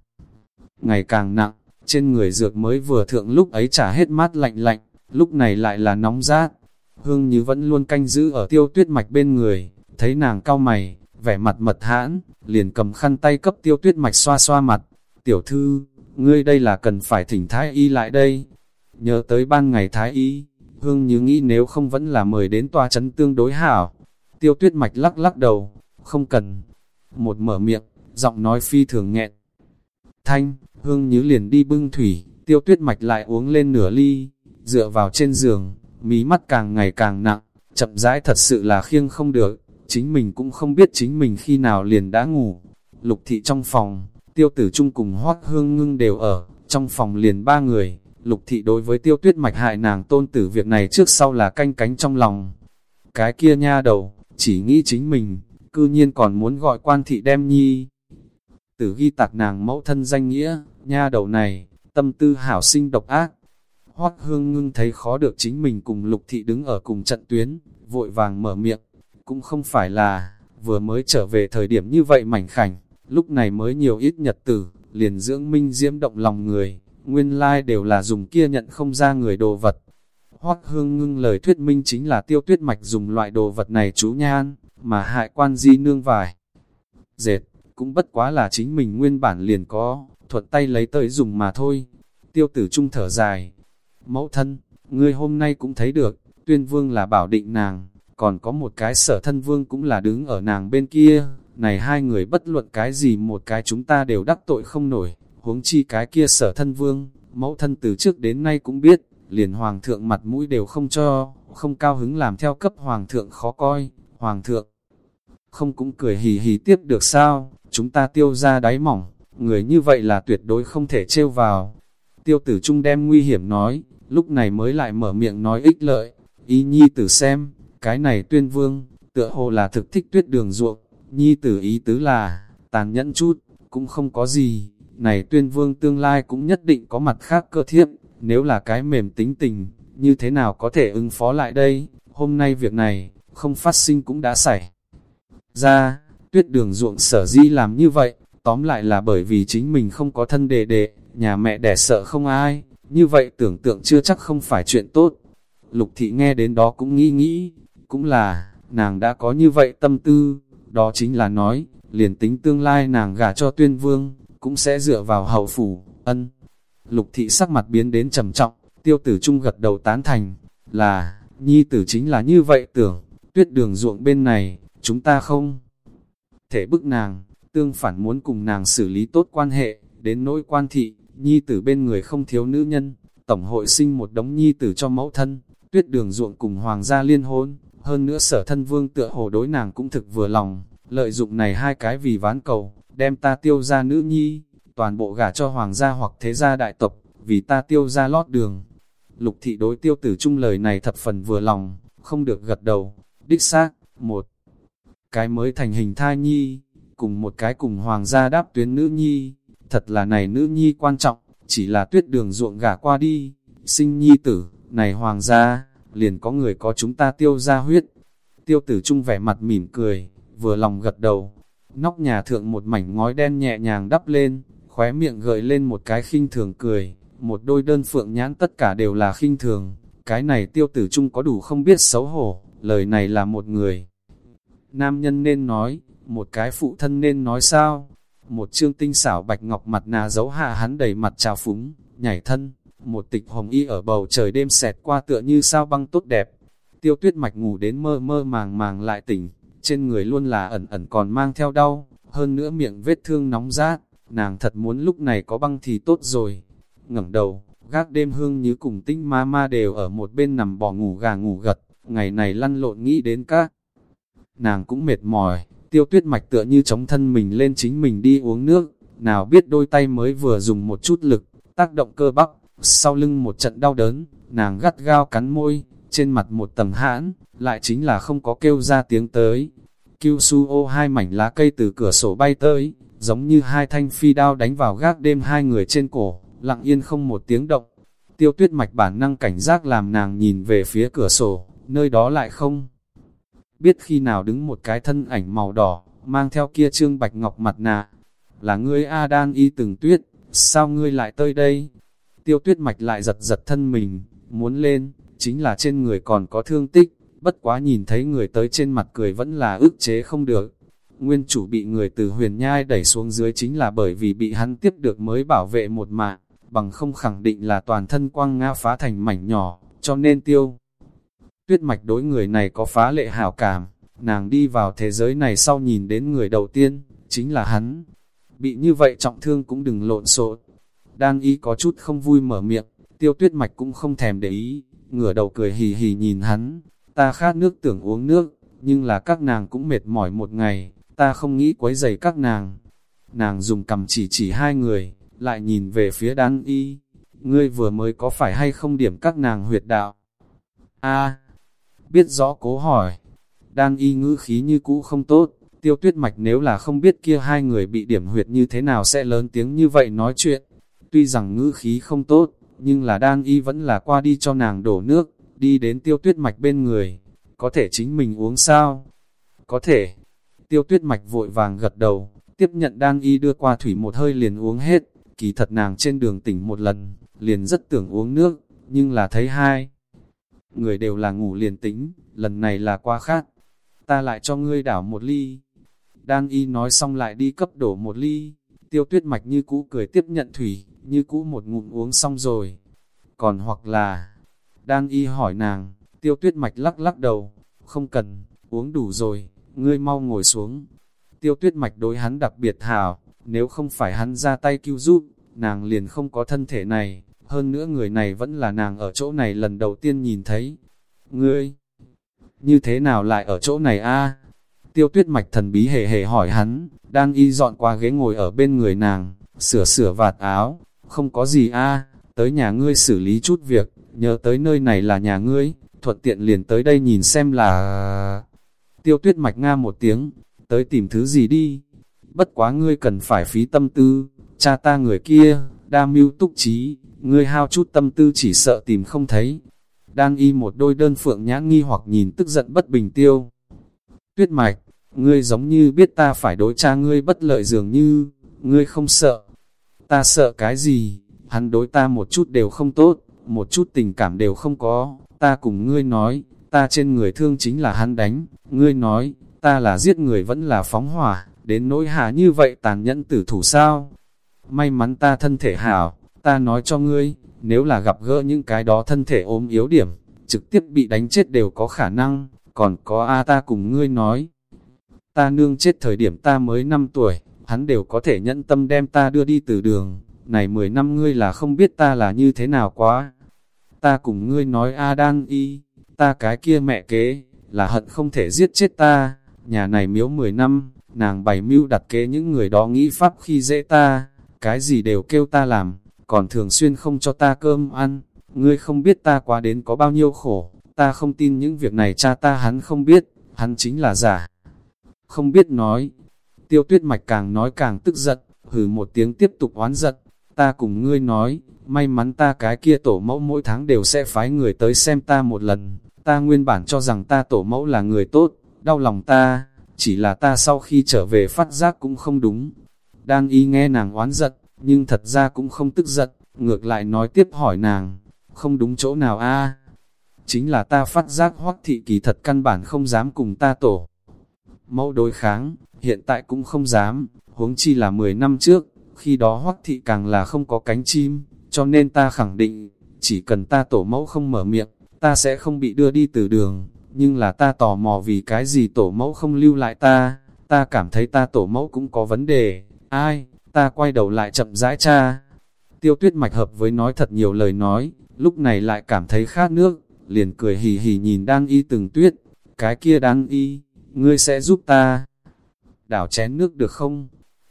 ngày càng nặng, trên người dược mới vừa thượng lúc ấy trả hết mát lạnh lạnh, lúc này lại là nóng rát. Hương như vẫn luôn canh giữ ở tiêu tuyết mạch bên người, thấy nàng cao mày, vẻ mặt mật hãn, liền cầm khăn tay cấp tiêu tuyết mạch xoa xoa mặt. Tiểu thư, ngươi đây là cần phải thỉnh thái y lại đây. Nhớ tới ban ngày thái y, hương như nghĩ nếu không vẫn là mời đến tòa chấn tương đối hảo. Tiêu tuyết mạch lắc lắc đầu, không cần. Một mở miệng, giọng nói phi thường nghẹn. Thanh, hương như liền đi bưng thủy, tiêu tuyết mạch lại uống lên nửa ly, dựa vào trên giường, mí mắt càng ngày càng nặng, chậm rãi thật sự là khiêng không được, chính mình cũng không biết chính mình khi nào liền đã ngủ. Lục thị trong phòng, tiêu tử chung cùng hoác hương ngưng đều ở, trong phòng liền ba người, lục thị đối với tiêu tuyết mạch hại nàng tôn tử việc này trước sau là canh cánh trong lòng. Cái kia nha đầu, chỉ nghĩ chính mình, cư nhiên còn muốn gọi quan thị đem nhi. Tử ghi tạc nàng mẫu thân danh nghĩa, nha đầu này, tâm tư hảo sinh độc ác. Hoác hương ngưng thấy khó được chính mình cùng lục thị đứng ở cùng trận tuyến, vội vàng mở miệng, cũng không phải là, vừa mới trở về thời điểm như vậy mảnh khảnh, lúc này mới nhiều ít nhật tử, liền dưỡng minh diễm động lòng người, nguyên lai đều là dùng kia nhận không ra người đồ vật. Hoắc hương ngưng lời thuyết minh chính là tiêu tuyết mạch dùng loại đồ vật này chú nhan, mà hại quan di nương vải. Dệt, cũng bất quá là chính mình nguyên bản liền có, thuận tay lấy tới dùng mà thôi. Tiêu tử trung thở dài. Mẫu thân, ngươi hôm nay cũng thấy được, tuyên vương là bảo định nàng, còn có một cái sở thân vương cũng là đứng ở nàng bên kia, này hai người bất luận cái gì một cái chúng ta đều đắc tội không nổi, huống chi cái kia sở thân vương, mẫu thân từ trước đến nay cũng biết, liền hoàng thượng mặt mũi đều không cho, không cao hứng làm theo cấp hoàng thượng khó coi, hoàng thượng không cũng cười hì hì tiếp được sao, chúng ta tiêu ra đáy mỏng, người như vậy là tuyệt đối không thể trêu vào. Tiêu tử trung đem nguy hiểm nói, lúc này mới lại mở miệng nói ích lợi, ý nhi tử xem, cái này tuyên vương, tựa hồ là thực thích tuyết đường ruộng, nhi tử ý tứ là, tàn nhẫn chút, cũng không có gì, này tuyên vương tương lai cũng nhất định có mặt khác cơ thiếp, nếu là cái mềm tính tình, như thế nào có thể ứng phó lại đây, hôm nay việc này, không phát sinh cũng đã xảy ra, tuyết đường ruộng sở di làm như vậy, tóm lại là bởi vì chính mình không có thân đệ đệ, nhà mẹ đẻ sợ không ai, như vậy tưởng tượng chưa chắc không phải chuyện tốt. Lục thị nghe đến đó cũng nghĩ nghĩ, cũng là, nàng đã có như vậy tâm tư, đó chính là nói, liền tính tương lai nàng gả cho tuyên vương, cũng sẽ dựa vào hậu phủ, ân. Lục thị sắc mặt biến đến trầm trọng, tiêu tử trung gật đầu tán thành, là, nhi tử chính là như vậy tưởng, tuyết đường ruộng bên này, chúng ta không thể bức nàng, tương phản muốn cùng nàng xử lý tốt quan hệ, đến nỗi quan thị, nhi tử bên người không thiếu nữ nhân, tổng hội sinh một đống nhi tử cho mẫu thân, tuyết đường ruộng cùng hoàng gia liên hôn, hơn nữa sở thân vương tựa hồ đối nàng cũng thực vừa lòng, lợi dụng này hai cái vì ván cầu, đem ta tiêu ra nữ nhi, toàn bộ gả cho hoàng gia hoặc thế gia đại tộc, vì ta tiêu ra lót đường. Lục thị đối tiêu tử trung lời này thập phần vừa lòng, không được gật đầu, đích xác, một cái mới thành hình thai nhi, cùng một cái cùng hoàng gia đáp tuyến nữ nhi, thật là này nữ nhi quan trọng, chỉ là tuyết đường ruộng gả qua đi, sinh nhi tử, này hoàng gia, liền có người có chúng ta tiêu ra huyết. Tiêu tử trung vẻ mặt mỉm cười, vừa lòng gật đầu, nóc nhà thượng một mảnh ngói đen nhẹ nhàng đắp lên, khóe miệng gợi lên một cái khinh thường cười, một đôi đơn phượng nhãn tất cả đều là khinh thường, cái này tiêu tử trung có đủ không biết xấu hổ, lời này là một người. Nam nhân nên nói, một cái phụ thân nên nói sao? Một trương tinh xảo bạch ngọc mặt nà giấu hạ hắn đầy mặt trào phúng, nhảy thân, một tịch hồng y ở bầu trời đêm xẹt qua tựa như sao băng tốt đẹp. Tiêu tuyết mạch ngủ đến mơ mơ màng màng lại tỉnh, trên người luôn là ẩn ẩn còn mang theo đau, hơn nữa miệng vết thương nóng rát, nàng thật muốn lúc này có băng thì tốt rồi. ngẩng đầu, gác đêm hương như cùng tinh ma ma đều ở một bên nằm bò ngủ gà ngủ gật, ngày này lăn lộn nghĩ đến các. Nàng cũng mệt mỏi, tiêu tuyết mạch tựa như chống thân mình lên chính mình đi uống nước, nào biết đôi tay mới vừa dùng một chút lực, tác động cơ bắp, sau lưng một trận đau đớn, nàng gắt gao cắn môi, trên mặt một tầng hãn, lại chính là không có kêu ra tiếng tới. Kiêu su ô hai mảnh lá cây từ cửa sổ bay tới, giống như hai thanh phi đao đánh vào gác đêm hai người trên cổ, lặng yên không một tiếng động. Tiêu tuyết mạch bản năng cảnh giác làm nàng nhìn về phía cửa sổ, nơi đó lại không. Biết khi nào đứng một cái thân ảnh màu đỏ, mang theo kia trương bạch ngọc mặt nạ. Là ngươi A y từng tuyết, sao ngươi lại tới đây? Tiêu tuyết mạch lại giật giật thân mình, muốn lên, chính là trên người còn có thương tích, bất quá nhìn thấy người tới trên mặt cười vẫn là ức chế không được. Nguyên chủ bị người từ huyền nhai đẩy xuống dưới chính là bởi vì bị hắn tiếp được mới bảo vệ một mạng, bằng không khẳng định là toàn thân quang nga phá thành mảnh nhỏ, cho nên tiêu. Tuyết mạch đối người này có phá lệ hảo cảm, nàng đi vào thế giới này sau nhìn đến người đầu tiên, chính là hắn. Bị như vậy trọng thương cũng đừng lộn xộn. Đan y có chút không vui mở miệng, tiêu tuyết mạch cũng không thèm để ý, ngửa đầu cười hì hì nhìn hắn, ta khát nước tưởng uống nước, nhưng là các nàng cũng mệt mỏi một ngày, ta không nghĩ quấy giày các nàng. Nàng dùng cầm chỉ chỉ hai người, lại nhìn về phía đan y, ngươi vừa mới có phải hay không điểm các nàng huyệt đạo? a biết rõ cố hỏi, đan y ngữ khí như cũ không tốt, tiêu tuyết mạch nếu là không biết kia hai người bị điểm huyệt như thế nào sẽ lớn tiếng như vậy nói chuyện. Tuy rằng ngữ khí không tốt, nhưng là đan y vẫn là qua đi cho nàng đổ nước, đi đến tiêu tuyết mạch bên người. Có thể chính mình uống sao? Có thể. Tiêu tuyết mạch vội vàng gật đầu, tiếp nhận đan y đưa qua thủy một hơi liền uống hết. Kỳ thật nàng trên đường tỉnh một lần, liền rất tưởng uống nước, nhưng là thấy hai. Người đều là ngủ liền tính, lần này là qua khát. Ta lại cho ngươi đảo một ly. Đan y nói xong lại đi cấp đổ một ly. Tiêu tuyết mạch như cũ cười tiếp nhận thủy, như cũ một ngụm uống xong rồi. Còn hoặc là, đang y hỏi nàng, tiêu tuyết mạch lắc lắc đầu, không cần, uống đủ rồi, ngươi mau ngồi xuống. Tiêu tuyết mạch đối hắn đặc biệt hảo, nếu không phải hắn ra tay cứu giúp, nàng liền không có thân thể này, hơn nữa người này vẫn là nàng ở chỗ này lần đầu tiên nhìn thấy. Ngươi, như thế nào lại ở chỗ này a? Tiêu tuyết mạch thần bí hề hề hỏi hắn, đang y dọn qua ghế ngồi ở bên người nàng, sửa sửa vạt áo, không có gì a tới nhà ngươi xử lý chút việc, nhớ tới nơi này là nhà ngươi, thuận tiện liền tới đây nhìn xem là... Tiêu tuyết mạch nga một tiếng, tới tìm thứ gì đi, bất quá ngươi cần phải phí tâm tư, cha ta người kia, đa mưu túc trí, ngươi hao chút tâm tư chỉ sợ tìm không thấy. Đang y một đôi đơn phượng nhã nghi hoặc nhìn tức giận bất bình tiêu. Tuyết mạch, ngươi giống như biết ta phải đối cha ngươi bất lợi dường như, ngươi không sợ. Ta sợ cái gì, hắn đối ta một chút đều không tốt, một chút tình cảm đều không có, ta cùng ngươi nói, ta trên người thương chính là hắn đánh, ngươi nói, ta là giết người vẫn là phóng hỏa, đến nỗi hạ như vậy tàn nhẫn tử thủ sao. May mắn ta thân thể hảo, ta nói cho ngươi, nếu là gặp gỡ những cái đó thân thể ốm yếu điểm, trực tiếp bị đánh chết đều có khả năng, còn có A ta cùng ngươi nói. Ta nương chết thời điểm ta mới 5 tuổi, hắn đều có thể nhẫn tâm đem ta đưa đi từ đường, này 10 năm ngươi là không biết ta là như thế nào quá. Ta cùng ngươi nói A đan y, ta cái kia mẹ kế, là hận không thể giết chết ta, nhà này miếu 10 năm, nàng bày mưu đặt kế những người đó nghĩ pháp khi dễ ta, cái gì đều kêu ta làm, còn thường xuyên không cho ta cơm ăn, ngươi không biết ta quá đến có bao nhiêu khổ, ta không tin những việc này cha ta hắn không biết, hắn chính là giả. Không biết nói, tiêu tuyết mạch càng nói càng tức giận, hừ một tiếng tiếp tục oán giận, ta cùng ngươi nói, may mắn ta cái kia tổ mẫu mỗi tháng đều sẽ phái người tới xem ta một lần, ta nguyên bản cho rằng ta tổ mẫu là người tốt, đau lòng ta, chỉ là ta sau khi trở về phát giác cũng không đúng. Đang y nghe nàng oán giận, nhưng thật ra cũng không tức giận, ngược lại nói tiếp hỏi nàng, không đúng chỗ nào a Chính là ta phát giác hoắc thị kỳ thật căn bản không dám cùng ta tổ. Mẫu đối kháng, hiện tại cũng không dám, huống chi là 10 năm trước, khi đó hoắc thị càng là không có cánh chim, cho nên ta khẳng định, chỉ cần ta tổ mẫu không mở miệng, ta sẽ không bị đưa đi từ đường, nhưng là ta tò mò vì cái gì tổ mẫu không lưu lại ta, ta cảm thấy ta tổ mẫu cũng có vấn đề, ai, ta quay đầu lại chậm rãi cha. Tiêu tuyết mạch hợp với nói thật nhiều lời nói, lúc này lại cảm thấy khát nước, liền cười hì hì nhìn đang y từng tuyết, cái kia đang y, ngươi sẽ giúp ta. Đảo chén nước được không?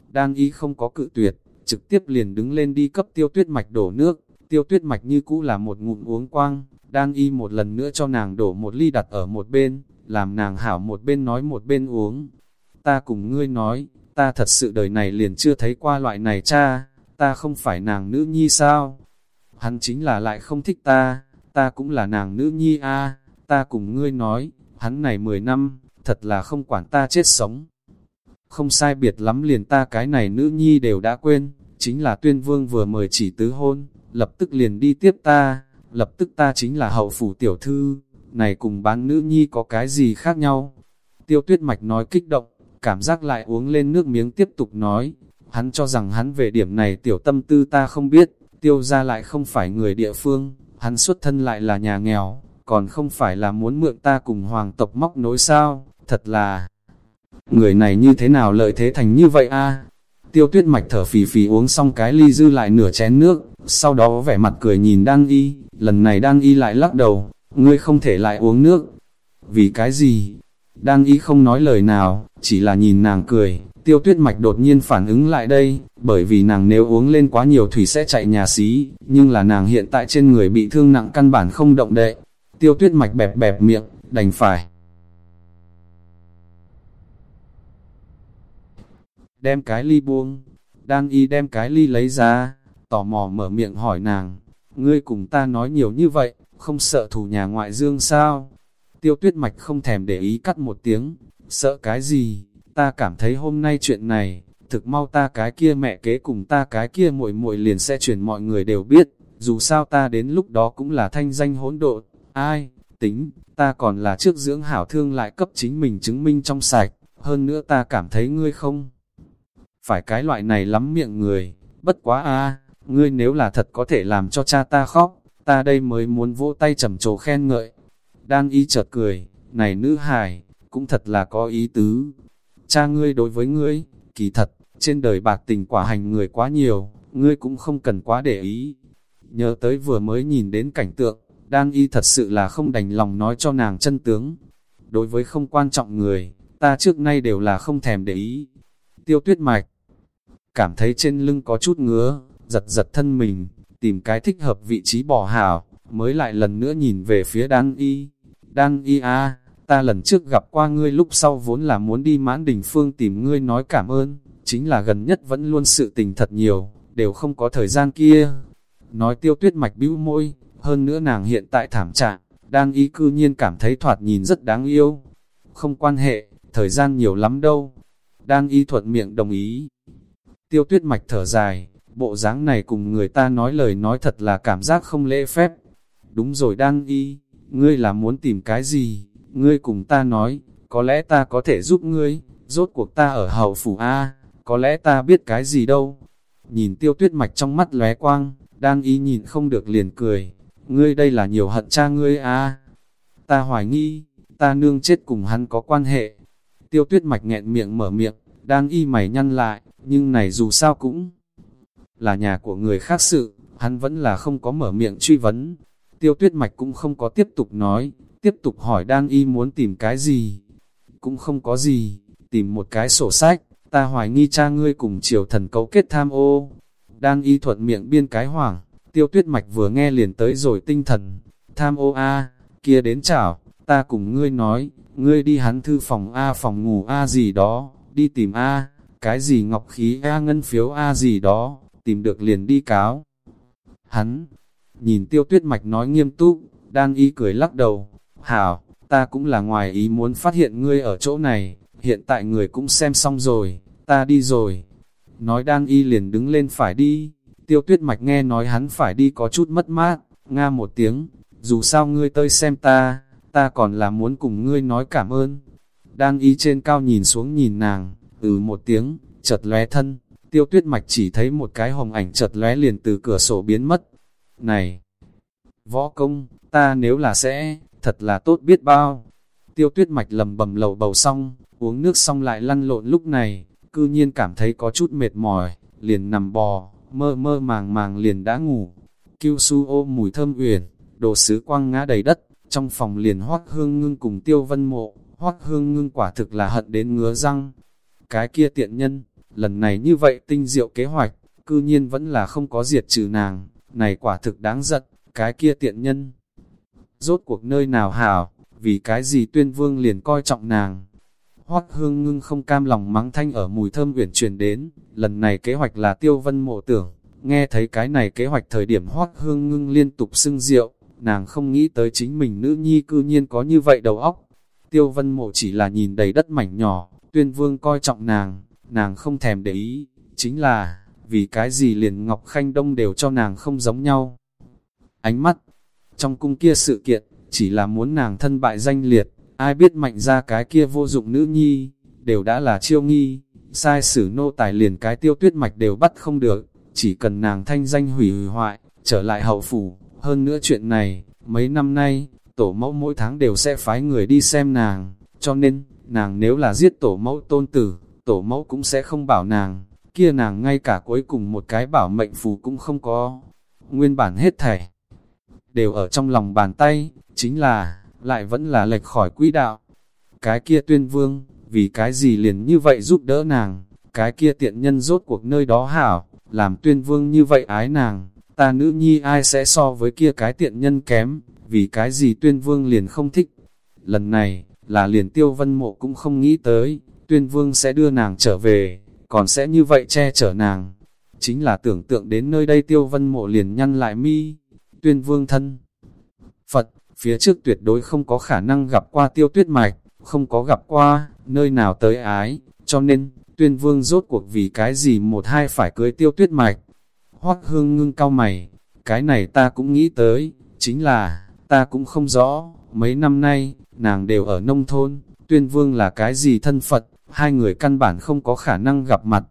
Đang y không có cự tuyệt, trực tiếp liền đứng lên đi cấp tiêu tuyết mạch đổ nước, tiêu tuyết mạch như cũ là một ngụm uống quang, đang y một lần nữa cho nàng đổ một ly đặt ở một bên, làm nàng hảo một bên nói một bên uống. Ta cùng ngươi nói, ta thật sự đời này liền chưa thấy qua loại này cha, ta không phải nàng nữ nhi sao? Hắn chính là lại không thích ta, ta cũng là nàng nữ nhi a ta cùng ngươi nói, hắn này 10 năm, thật là không quản ta chết sống. Không sai biệt lắm liền ta cái này nữ nhi đều đã quên, chính là tuyên vương vừa mời chỉ tứ hôn, lập tức liền đi tiếp ta, lập tức ta chính là hậu phủ tiểu thư, này cùng bán nữ nhi có cái gì khác nhau. Tiêu tuyết mạch nói kích động, cảm giác lại uống lên nước miếng tiếp tục nói, hắn cho rằng hắn về điểm này tiểu tâm tư ta không biết, tiêu ra lại không phải người địa phương, hắn xuất thân lại là nhà nghèo, còn không phải là muốn mượn ta cùng hoàng tộc móc nối sao, thật là... Người này như thế nào lợi thế thành như vậy a Tiêu tuyết mạch thở phì phì uống xong cái ly dư lại nửa chén nước, sau đó vẻ mặt cười nhìn Đan Y, lần này Đan Y lại lắc đầu, ngươi không thể lại uống nước. Vì cái gì? Đan Y không nói lời nào, chỉ là nhìn nàng cười, tiêu tuyết mạch đột nhiên phản ứng lại đây, bởi vì nàng nếu uống lên quá nhiều thủy sẽ chạy nhà xí, nhưng là nàng hiện tại trên người bị thương nặng căn bản không động đậy. Tiêu tuyết mạch bẹp bẹp miệng, đành phải. Đem cái ly buông, Đan Y đem cái ly lấy ra, tò mò mở miệng hỏi nàng, ngươi cùng ta nói nhiều như vậy, không sợ thủ nhà ngoại dương sao? Tiêu tuyết mạch không thèm để ý cắt một tiếng, sợ cái gì, ta cảm thấy hôm nay chuyện này, thực mau ta cái kia mẹ kế cùng ta cái kia muội muội liền sẽ truyền mọi người đều biết, dù sao ta đến lúc đó cũng là thanh danh hỗn độn, ai, tính, ta còn là trước dưỡng hảo thương lại cấp chính mình chứng minh trong sạch, hơn nữa ta cảm thấy ngươi không. Phải cái loại này lắm miệng người, bất quá a ngươi nếu là thật có thể làm cho cha ta khóc, ta đây mới muốn vỗ tay trầm trồ khen ngợi. Đang y chợt cười, này nữ hài, cũng thật là có ý tứ. Cha ngươi đối với ngươi, kỳ thật, trên đời bạc tình quả hành người quá nhiều, ngươi cũng không cần quá để ý. Nhớ tới vừa mới nhìn đến cảnh tượng, đang y thật sự là không đành lòng nói cho nàng chân tướng. Đối với không quan trọng người, ta trước nay đều là không thèm để ý. Tiêu tuyết mạch, cảm thấy trên lưng có chút ngứa, giật giật thân mình, tìm cái thích hợp vị trí bỏ hảo, mới lại lần nữa nhìn về phía đan y. Đan y a ta lần trước gặp qua ngươi lúc sau vốn là muốn đi mãn đình phương tìm ngươi nói cảm ơn, chính là gần nhất vẫn luôn sự tình thật nhiều, đều không có thời gian kia. Nói tiêu tuyết mạch bĩu môi, hơn nữa nàng hiện tại thảm trạng, đan y cư nhiên cảm thấy thoạt nhìn rất đáng yêu. Không quan hệ, thời gian nhiều lắm đâu. đan y thuận miệng đồng ý. Tiêu tuyết mạch thở dài, bộ dáng này cùng người ta nói lời nói thật là cảm giác không lễ phép. Đúng rồi đang y, ngươi là muốn tìm cái gì, ngươi cùng ta nói, có lẽ ta có thể giúp ngươi, rốt cuộc ta ở hậu phủ A, có lẽ ta biết cái gì đâu. Nhìn tiêu tuyết mạch trong mắt lóe quang, đang y nhìn không được liền cười, ngươi đây là nhiều hận cha ngươi A. Ta hoài nghi, ta nương chết cùng hắn có quan hệ. Tiêu tuyết mạch nghẹn miệng mở miệng, đang y mày nhăn lại, nhưng này dù sao cũng là nhà của người khác sự, hắn vẫn là không có mở miệng truy vấn. Tiêu tuyết mạch cũng không có tiếp tục nói, tiếp tục hỏi đang y muốn tìm cái gì. Cũng không có gì, tìm một cái sổ sách, ta hoài nghi cha ngươi cùng triều thần cấu kết tham ô. Đang y thuận miệng biên cái hoảng, tiêu tuyết mạch vừa nghe liền tới rồi tinh thần. Tham ô a kia đến chảo, ta cùng ngươi nói, ngươi đi hắn thư phòng A phòng ngủ A gì đó, đi tìm A, cái gì ngọc khí A ngân phiếu A gì đó, tìm được liền đi cáo. Hắn, nhìn tiêu tuyết mạch nói nghiêm túc, đang y cười lắc đầu, hảo, ta cũng là ngoài ý muốn phát hiện ngươi ở chỗ này, hiện tại người cũng xem xong rồi, ta đi rồi. Nói đang y liền đứng lên phải đi, tiêu tuyết mạch nghe nói hắn phải đi có chút mất mát, nga một tiếng, dù sao ngươi tơi xem ta, ta còn là muốn cùng ngươi nói cảm ơn. Đang y trên cao nhìn xuống nhìn nàng, ừ một tiếng, chợt lóe thân, tiêu tuyết mạch chỉ thấy một cái hồng ảnh chợt lóe liền từ cửa sổ biến mất. Này, võ công, ta nếu là sẽ, thật là tốt biết bao. Tiêu tuyết mạch lầm bầm lầu bầu xong, uống nước xong lại lăn lộn lúc này, cư nhiên cảm thấy có chút mệt mỏi, liền nằm bò, mơ mơ màng màng liền đã ngủ. Kiêu su ô mùi thơm uyển, đồ sứ quang ngã đầy đất, trong phòng liền hoác hương ngưng cùng tiêu vân mộ, hoác hương ngưng quả thực là hận đến ngứa răng. Cái kia tiện nhân, lần này như vậy tinh diệu kế hoạch, cư nhiên vẫn là không có diệt trừ nàng, này quả thực đáng giận, cái kia tiện nhân. Rốt cuộc nơi nào hảo, vì cái gì tuyên vương liền coi trọng nàng. Hoác hương ngưng không cam lòng mắng thanh ở mùi thơm uyển truyền đến, lần này kế hoạch là tiêu vân mộ tưởng, nghe thấy cái này kế hoạch thời điểm hoác hương ngưng liên tục xưng rượu, nàng không nghĩ tới chính mình nữ nhi cư nhiên có như vậy đầu óc. Tiêu vân mộ chỉ là nhìn đầy đất mảnh nhỏ, tuyên vương coi trọng nàng, nàng không thèm để ý, chính là, vì cái gì liền Ngọc Khanh Đông đều cho nàng không giống nhau. Ánh mắt, trong cung kia sự kiện, chỉ là muốn nàng thân bại danh liệt, ai biết mạnh ra cái kia vô dụng nữ nhi, đều đã là chiêu nghi, sai sử nô tài liền cái tiêu tuyết mạch đều bắt không được, chỉ cần nàng thanh danh hủy hủy hoại, trở lại hậu phủ, hơn nữa chuyện này, mấy năm nay, tổ mẫu mỗi tháng đều sẽ phái người đi xem nàng, cho nên, nàng nếu là giết tổ mẫu tôn tử, tổ mẫu cũng sẽ không bảo nàng, kia nàng ngay cả cuối cùng một cái bảo mệnh phù cũng không có. Nguyên bản hết thảy, đều ở trong lòng bàn tay, chính là, lại vẫn là lệch khỏi quỹ đạo. Cái kia tuyên vương, vì cái gì liền như vậy giúp đỡ nàng, cái kia tiện nhân rốt cuộc nơi đó hảo, làm tuyên vương như vậy ái nàng, ta nữ nhi ai sẽ so với kia cái tiện nhân kém, vì cái gì tuyên vương liền không thích. Lần này, là liền tiêu vân mộ cũng không nghĩ tới, tuyên vương sẽ đưa nàng trở về, còn sẽ như vậy che chở nàng. Chính là tưởng tượng đến nơi đây tiêu vân mộ liền nhăn lại mi, tuyên vương thân. Phật, phía trước tuyệt đối không có khả năng gặp qua tiêu tuyết mạch, không có gặp qua, nơi nào tới ái, cho nên, tuyên vương rốt cuộc vì cái gì một hai phải cưới tiêu tuyết mạch. Hoắc hương ngưng cao mày, cái này ta cũng nghĩ tới, chính là, ta cũng không rõ, mấy năm nay, nàng đều ở nông thôn, tuyên vương là cái gì thân Phật, hai người căn bản không có khả năng gặp mặt.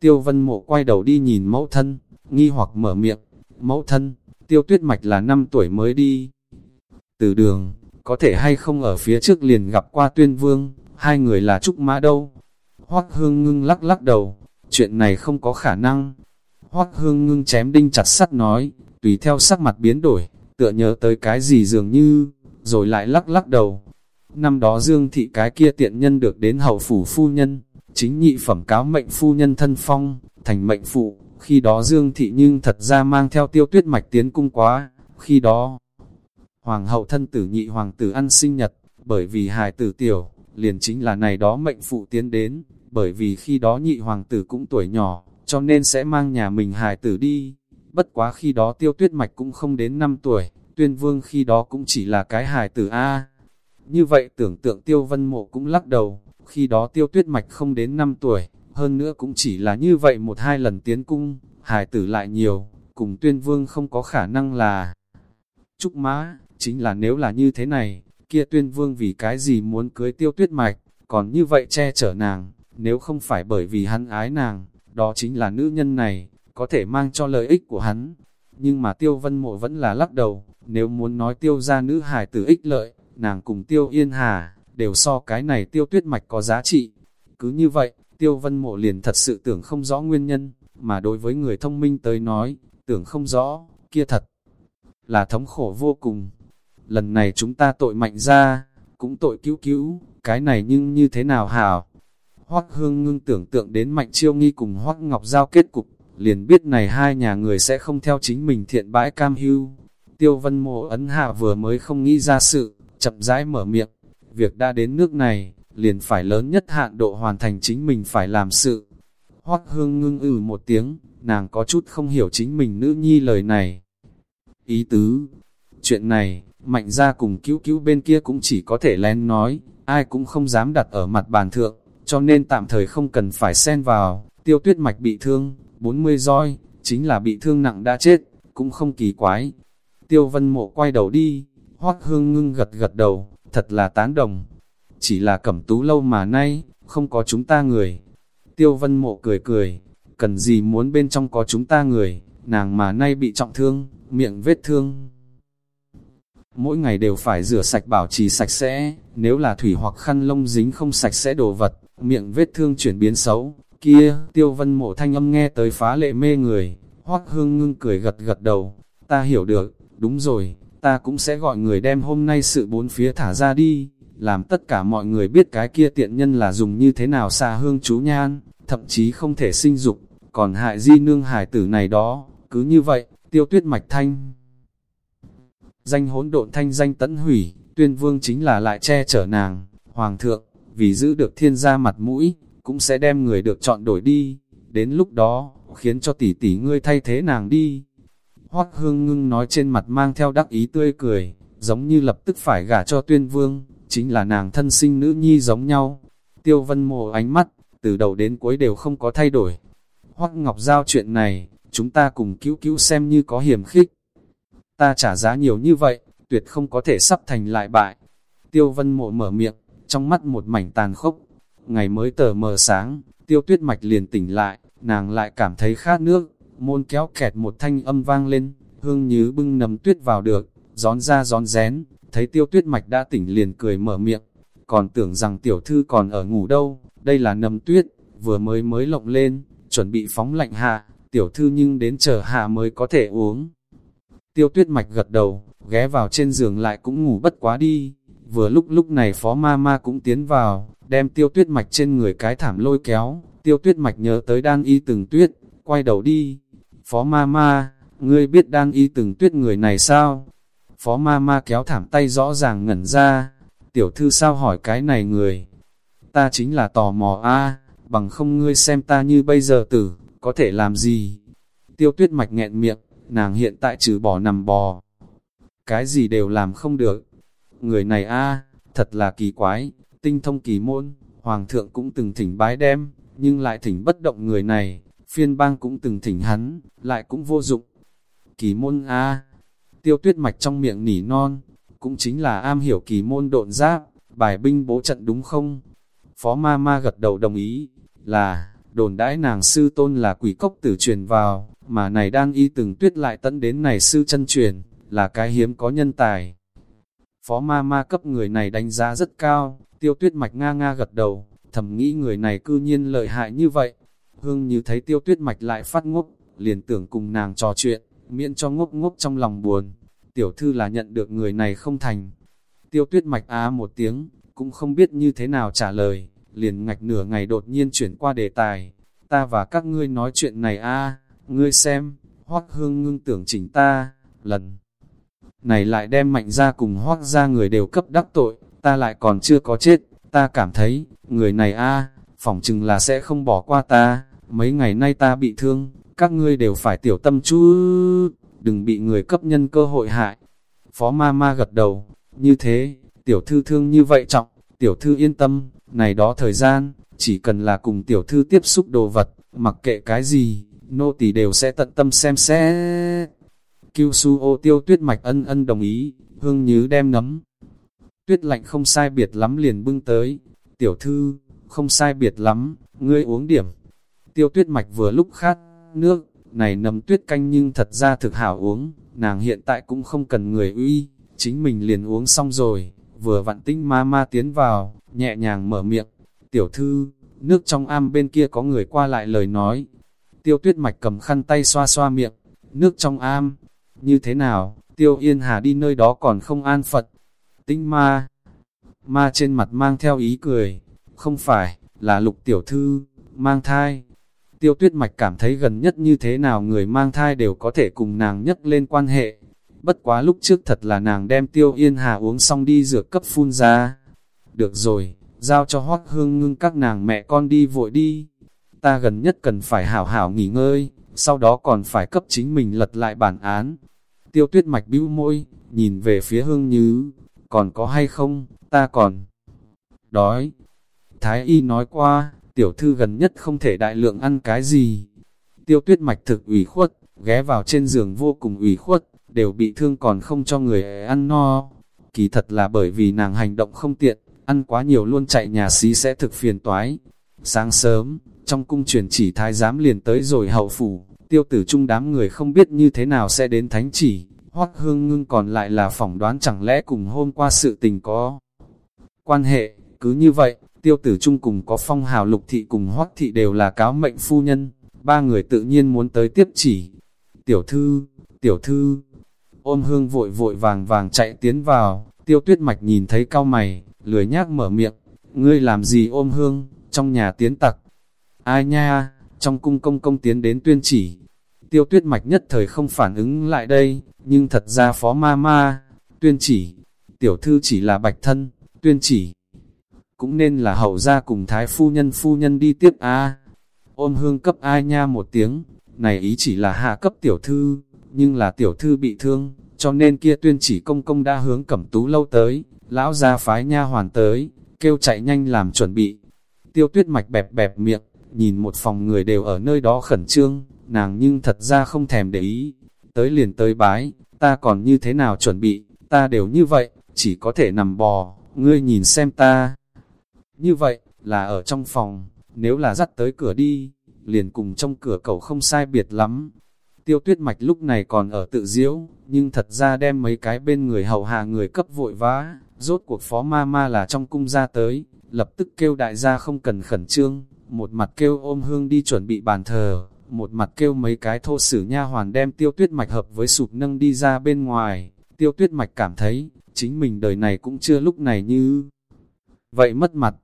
Tiêu vân mộ quay đầu đi nhìn mẫu thân, nghi hoặc mở miệng, mẫu thân, tiêu tuyết mạch là năm tuổi mới đi. Từ đường, có thể hay không ở phía trước liền gặp qua tuyên vương, hai người là trúc mã đâu. Hoác hương ngưng lắc lắc đầu, chuyện này không có khả năng. Hoác hương ngưng chém đinh chặt sắt nói, tùy theo sắc mặt biến đổi, tựa nhớ tới cái gì dường như, rồi lại lắc lắc đầu. Năm đó Dương thị cái kia tiện nhân được đến hậu phủ phu nhân, chính nhị phẩm cáo mệnh phu nhân thân phong, thành mệnh phụ, khi đó Dương thị nhưng thật ra mang theo tiêu tuyết mạch tiến cung quá, khi đó hoàng hậu thân tử nhị hoàng tử ăn sinh nhật, bởi vì hài tử tiểu, liền chính là này đó mệnh phụ tiến đến, bởi vì khi đó nhị hoàng tử cũng tuổi nhỏ, cho nên sẽ mang nhà mình hài tử đi. Bất quá khi đó tiêu tuyết mạch cũng không đến 5 tuổi, tuyên vương khi đó cũng chỉ là cái hài tử A. Như vậy tưởng tượng tiêu vân mộ cũng lắc đầu, khi đó tiêu tuyết mạch không đến 5 tuổi, hơn nữa cũng chỉ là như vậy một hai lần tiến cung, hài tử lại nhiều, cùng tuyên vương không có khả năng là trúc mã, chính là nếu là như thế này, kia tuyên vương vì cái gì muốn cưới tiêu tuyết mạch, còn như vậy che chở nàng, nếu không phải bởi vì hắn ái nàng, đó chính là nữ nhân này, có thể mang cho lợi ích của hắn. Nhưng mà tiêu vân mộ vẫn là lắc đầu, nếu muốn nói tiêu ra nữ hài tử ích lợi, nàng cùng tiêu yên hà, đều so cái này tiêu tuyết mạch có giá trị. Cứ như vậy, tiêu vân mộ liền thật sự tưởng không rõ nguyên nhân, mà đối với người thông minh tới nói, tưởng không rõ, kia thật là thống khổ vô cùng. Lần này chúng ta tội mạnh ra, cũng tội cứu cứu, cái này nhưng như thế nào hảo? Hoắc Hương ngưng tưởng tượng đến Mạnh Chiêu Nghi cùng Hoắc Ngọc Giao kết cục, liền biết này hai nhà người sẽ không theo chính mình thiện bãi cam hưu. Tiêu Vân Mộ ấn hạ vừa mới không nghĩ ra sự, chậm rãi mở miệng, việc đã đến nước này, liền phải lớn nhất hạn độ hoàn thành chính mình phải làm sự. Hoắc Hương ngưng ừ một tiếng, nàng có chút không hiểu chính mình nữ nhi lời này. Ý tứ, chuyện này, mạnh ra cùng cứu cứu bên kia cũng chỉ có thể lén nói, ai cũng không dám đặt ở mặt bàn thượng, cho nên tạm thời không cần phải xen vào, tiêu tuyết mạch bị thương, 40 roi, chính là bị thương nặng đã chết, cũng không kỳ quái. Tiêu vân mộ quay đầu đi, hoác hương ngưng gật gật đầu, thật là tán đồng. Chỉ là cẩm tú lâu mà nay, không có chúng ta người. Tiêu vân mộ cười cười, cần gì muốn bên trong có chúng ta người, nàng mà nay bị trọng thương, miệng vết thương. Mỗi ngày đều phải rửa sạch bảo trì sạch sẽ, nếu là thủy hoặc khăn lông dính không sạch sẽ đồ vật, miệng vết thương chuyển biến xấu. Kia, tiêu vân mộ thanh âm nghe tới phá lệ mê người, hoắc hương ngưng cười gật gật đầu, ta hiểu được, đúng rồi, ta cũng sẽ gọi người đem hôm nay sự bốn phía thả ra đi, làm tất cả mọi người biết cái kia tiện nhân là dùng như thế nào xa hương chú nhan, thậm chí không thể sinh dục, còn hại di nương hải tử này đó, cứ như vậy, tiêu tuyết mạch thanh. Danh hỗn độn thanh danh tẫn hủy, tuyên vương chính là lại che chở nàng, hoàng thượng, vì giữ được thiên gia mặt mũi, cũng sẽ đem người được chọn đổi đi, đến lúc đó, khiến cho tỷ tỷ ngươi thay thế nàng đi. Hoắc hương ngưng nói trên mặt mang theo đắc ý tươi cười, giống như lập tức phải gả cho tuyên vương, chính là nàng thân sinh nữ nhi giống nhau. Tiêu vân mồ ánh mắt, từ đầu đến cuối đều không có thay đổi. Hoắc Ngọc Giao chuyện này, chúng ta cùng cứu cứu xem như có hiểm khích. Ta trả giá nhiều như vậy, tuyệt không có thể sắp thành lại bại. Tiêu vân mộ mở miệng, trong mắt một mảnh tàn khốc. Ngày mới tờ mờ sáng, tiêu tuyết mạch liền tỉnh lại, nàng lại cảm thấy khát nước, môn kéo kẹt một thanh âm vang lên, hương như bưng nấm tuyết vào được, gión ra gión rén, thấy tiêu tuyết mạch đã tỉnh liền cười mở miệng, còn tưởng rằng tiểu thư còn ở ngủ đâu, đây là nấm tuyết, vừa mới mới lộng lên, chuẩn bị phóng lạnh hạ, tiểu thư nhưng đến chờ hạ mới có thể uống. Tiêu tuyết mạch gật đầu, ghé vào trên giường lại cũng ngủ bất quá đi, vừa lúc lúc này phó ma ma cũng tiến vào, đem tiêu tuyết mạch trên người cái thảm lôi kéo, tiêu tuyết mạch nhớ tới đan y từng tuyết, quay đầu đi, phó ma ma, ngươi biết đan y từng tuyết người này sao? Phó ma ma kéo thảm tay rõ ràng ngẩn ra, tiểu thư sao hỏi cái này người? Ta chính là tò mò a bằng không ngươi xem ta như bây giờ tử, có thể làm gì? Tiêu tuyết mạch nghẹn miệng, nàng hiện tại trừ bỏ nằm bò. Cái gì đều làm không được. Người này a thật là kỳ quái, tinh thông kỳ môn, hoàng thượng cũng từng thỉnh bái đem, nhưng lại thỉnh bất động người này, phiên bang cũng từng thỉnh hắn, lại cũng vô dụng. Kỳ môn a tiêu tuyết mạch trong miệng nỉ non, cũng chính là am hiểu kỳ môn độn giáp, bài binh bố trận đúng không? Phó ma ma gật đầu đồng ý, là, đồn đãi nàng sư tôn là quỷ cốc tử truyền vào, mà này đang y từng tuyết lại tận đến này sư chân truyền, là cái hiếm có nhân tài. Phó ma ma cấp người này đánh giá rất cao, tiêu tuyết mạch nga nga gật đầu, thầm nghĩ người này cư nhiên lợi hại như vậy. Hương như thấy tiêu tuyết mạch lại phát ngốc, liền tưởng cùng nàng trò chuyện, miễn cho ngốc ngốc trong lòng buồn. Tiểu thư là nhận được người này không thành. Tiêu tuyết mạch á một tiếng, cũng không biết như thế nào trả lời, liền ngạch nửa ngày đột nhiên chuyển qua đề tài. Ta và các ngươi nói chuyện này a ngươi xem, hoắc hương ngưng tưởng chỉnh ta, lần này lại đem mạnh ra cùng hoác ra người đều cấp đắc tội, ta lại còn chưa có chết, ta cảm thấy, người này a phỏng chừng là sẽ không bỏ qua ta, mấy ngày nay ta bị thương, các ngươi đều phải tiểu tâm chú, đừng bị người cấp nhân cơ hội hại. Phó ma ma gật đầu, như thế, tiểu thư thương như vậy trọng, tiểu thư yên tâm, này đó thời gian, chỉ cần là cùng tiểu thư tiếp xúc đồ vật, mặc kệ cái gì, nô tỳ đều sẽ tận tâm xem xét. Kiêu su ô tiêu tuyết mạch ân ân đồng ý, hương nhứ đem nấm. Tuyết lạnh không sai biệt lắm liền bưng tới, tiểu thư, không sai biệt lắm, ngươi uống điểm. Tiêu tuyết mạch vừa lúc khát, nước, này nấm tuyết canh nhưng thật ra thực hảo uống, nàng hiện tại cũng không cần người uy, chính mình liền uống xong rồi, vừa vặn tinh ma ma tiến vào, nhẹ nhàng mở miệng, tiểu thư, nước trong am bên kia có người qua lại lời nói. Tiêu tuyết mạch cầm khăn tay xoa xoa miệng, nước trong am, như thế nào, tiêu yên hà đi nơi đó còn không an Phật. Tinh ma, ma trên mặt mang theo ý cười, không phải, là lục tiểu thư, mang thai. Tiêu tuyết mạch cảm thấy gần nhất như thế nào người mang thai đều có thể cùng nàng nhất lên quan hệ. Bất quá lúc trước thật là nàng đem tiêu yên hà uống xong đi rửa cấp phun ra. Được rồi, giao cho hoác hương ngưng các nàng mẹ con đi vội đi. Ta gần nhất cần phải hảo hảo nghỉ ngơi, sau đó còn phải cấp chính mình lật lại bản án. Tiêu tuyết mạch bĩu môi, nhìn về phía hương như, còn có hay không, ta còn đói. Thái y nói qua, tiểu thư gần nhất không thể đại lượng ăn cái gì. Tiêu tuyết mạch thực ủy khuất, ghé vào trên giường vô cùng ủy khuất, đều bị thương còn không cho người ăn no. Kỳ thật là bởi vì nàng hành động không tiện, ăn quá nhiều luôn chạy nhà xí sẽ thực phiền toái. Sáng sớm, trong cung truyền chỉ thái giám liền tới rồi hậu phủ, tiêu tử trung đám người không biết như thế nào sẽ đến thánh chỉ, hoắc hương ngưng còn lại là phỏng đoán chẳng lẽ cùng hôm qua sự tình có quan hệ, cứ như vậy, tiêu tử trung cùng có phong hào lục thị cùng hoắc thị đều là cáo mệnh phu nhân, ba người tự nhiên muốn tới tiếp chỉ. Tiểu thư, tiểu thư, ôm hương vội vội vàng vàng chạy tiến vào, tiêu tuyết mạch nhìn thấy cao mày, lười nhác mở miệng, ngươi làm gì ôm hương, trong nhà tiến tặc. Ai nha, trong cung công công tiến đến tuyên chỉ. Tiêu tuyết mạch nhất thời không phản ứng lại đây, nhưng thật ra phó ma ma, tuyên chỉ, tiểu thư chỉ là bạch thân, tuyên chỉ. Cũng nên là hậu gia cùng thái phu nhân phu nhân đi tiếp a Ôm hương cấp ai nha một tiếng, này ý chỉ là hạ cấp tiểu thư, nhưng là tiểu thư bị thương, cho nên kia tuyên chỉ công công đã hướng cẩm tú lâu tới, lão ra phái nha hoàn tới, kêu chạy nhanh làm chuẩn bị. Tiêu tuyết mạch bẹp bẹp miệng, nhìn một phòng người đều ở nơi đó khẩn trương, nàng nhưng thật ra không thèm để ý. Tới liền tới bái, ta còn như thế nào chuẩn bị, ta đều như vậy, chỉ có thể nằm bò, ngươi nhìn xem ta. Như vậy, là ở trong phòng, nếu là dắt tới cửa đi, liền cùng trong cửa cầu không sai biệt lắm. Tiêu tuyết mạch lúc này còn ở tự diễu, nhưng thật ra đem mấy cái bên người hầu hạ người cấp vội vã, Rốt cuộc phó ma ma là trong cung ra tới, lập tức kêu đại gia không cần khẩn trương, một mặt kêu ôm hương đi chuẩn bị bàn thờ, một mặt kêu mấy cái thô sử nha hoàn đem tiêu tuyết mạch hợp với sụp nâng đi ra bên ngoài. Tiêu tuyết mạch cảm thấy, chính mình đời này cũng chưa lúc này như... Vậy mất mặt,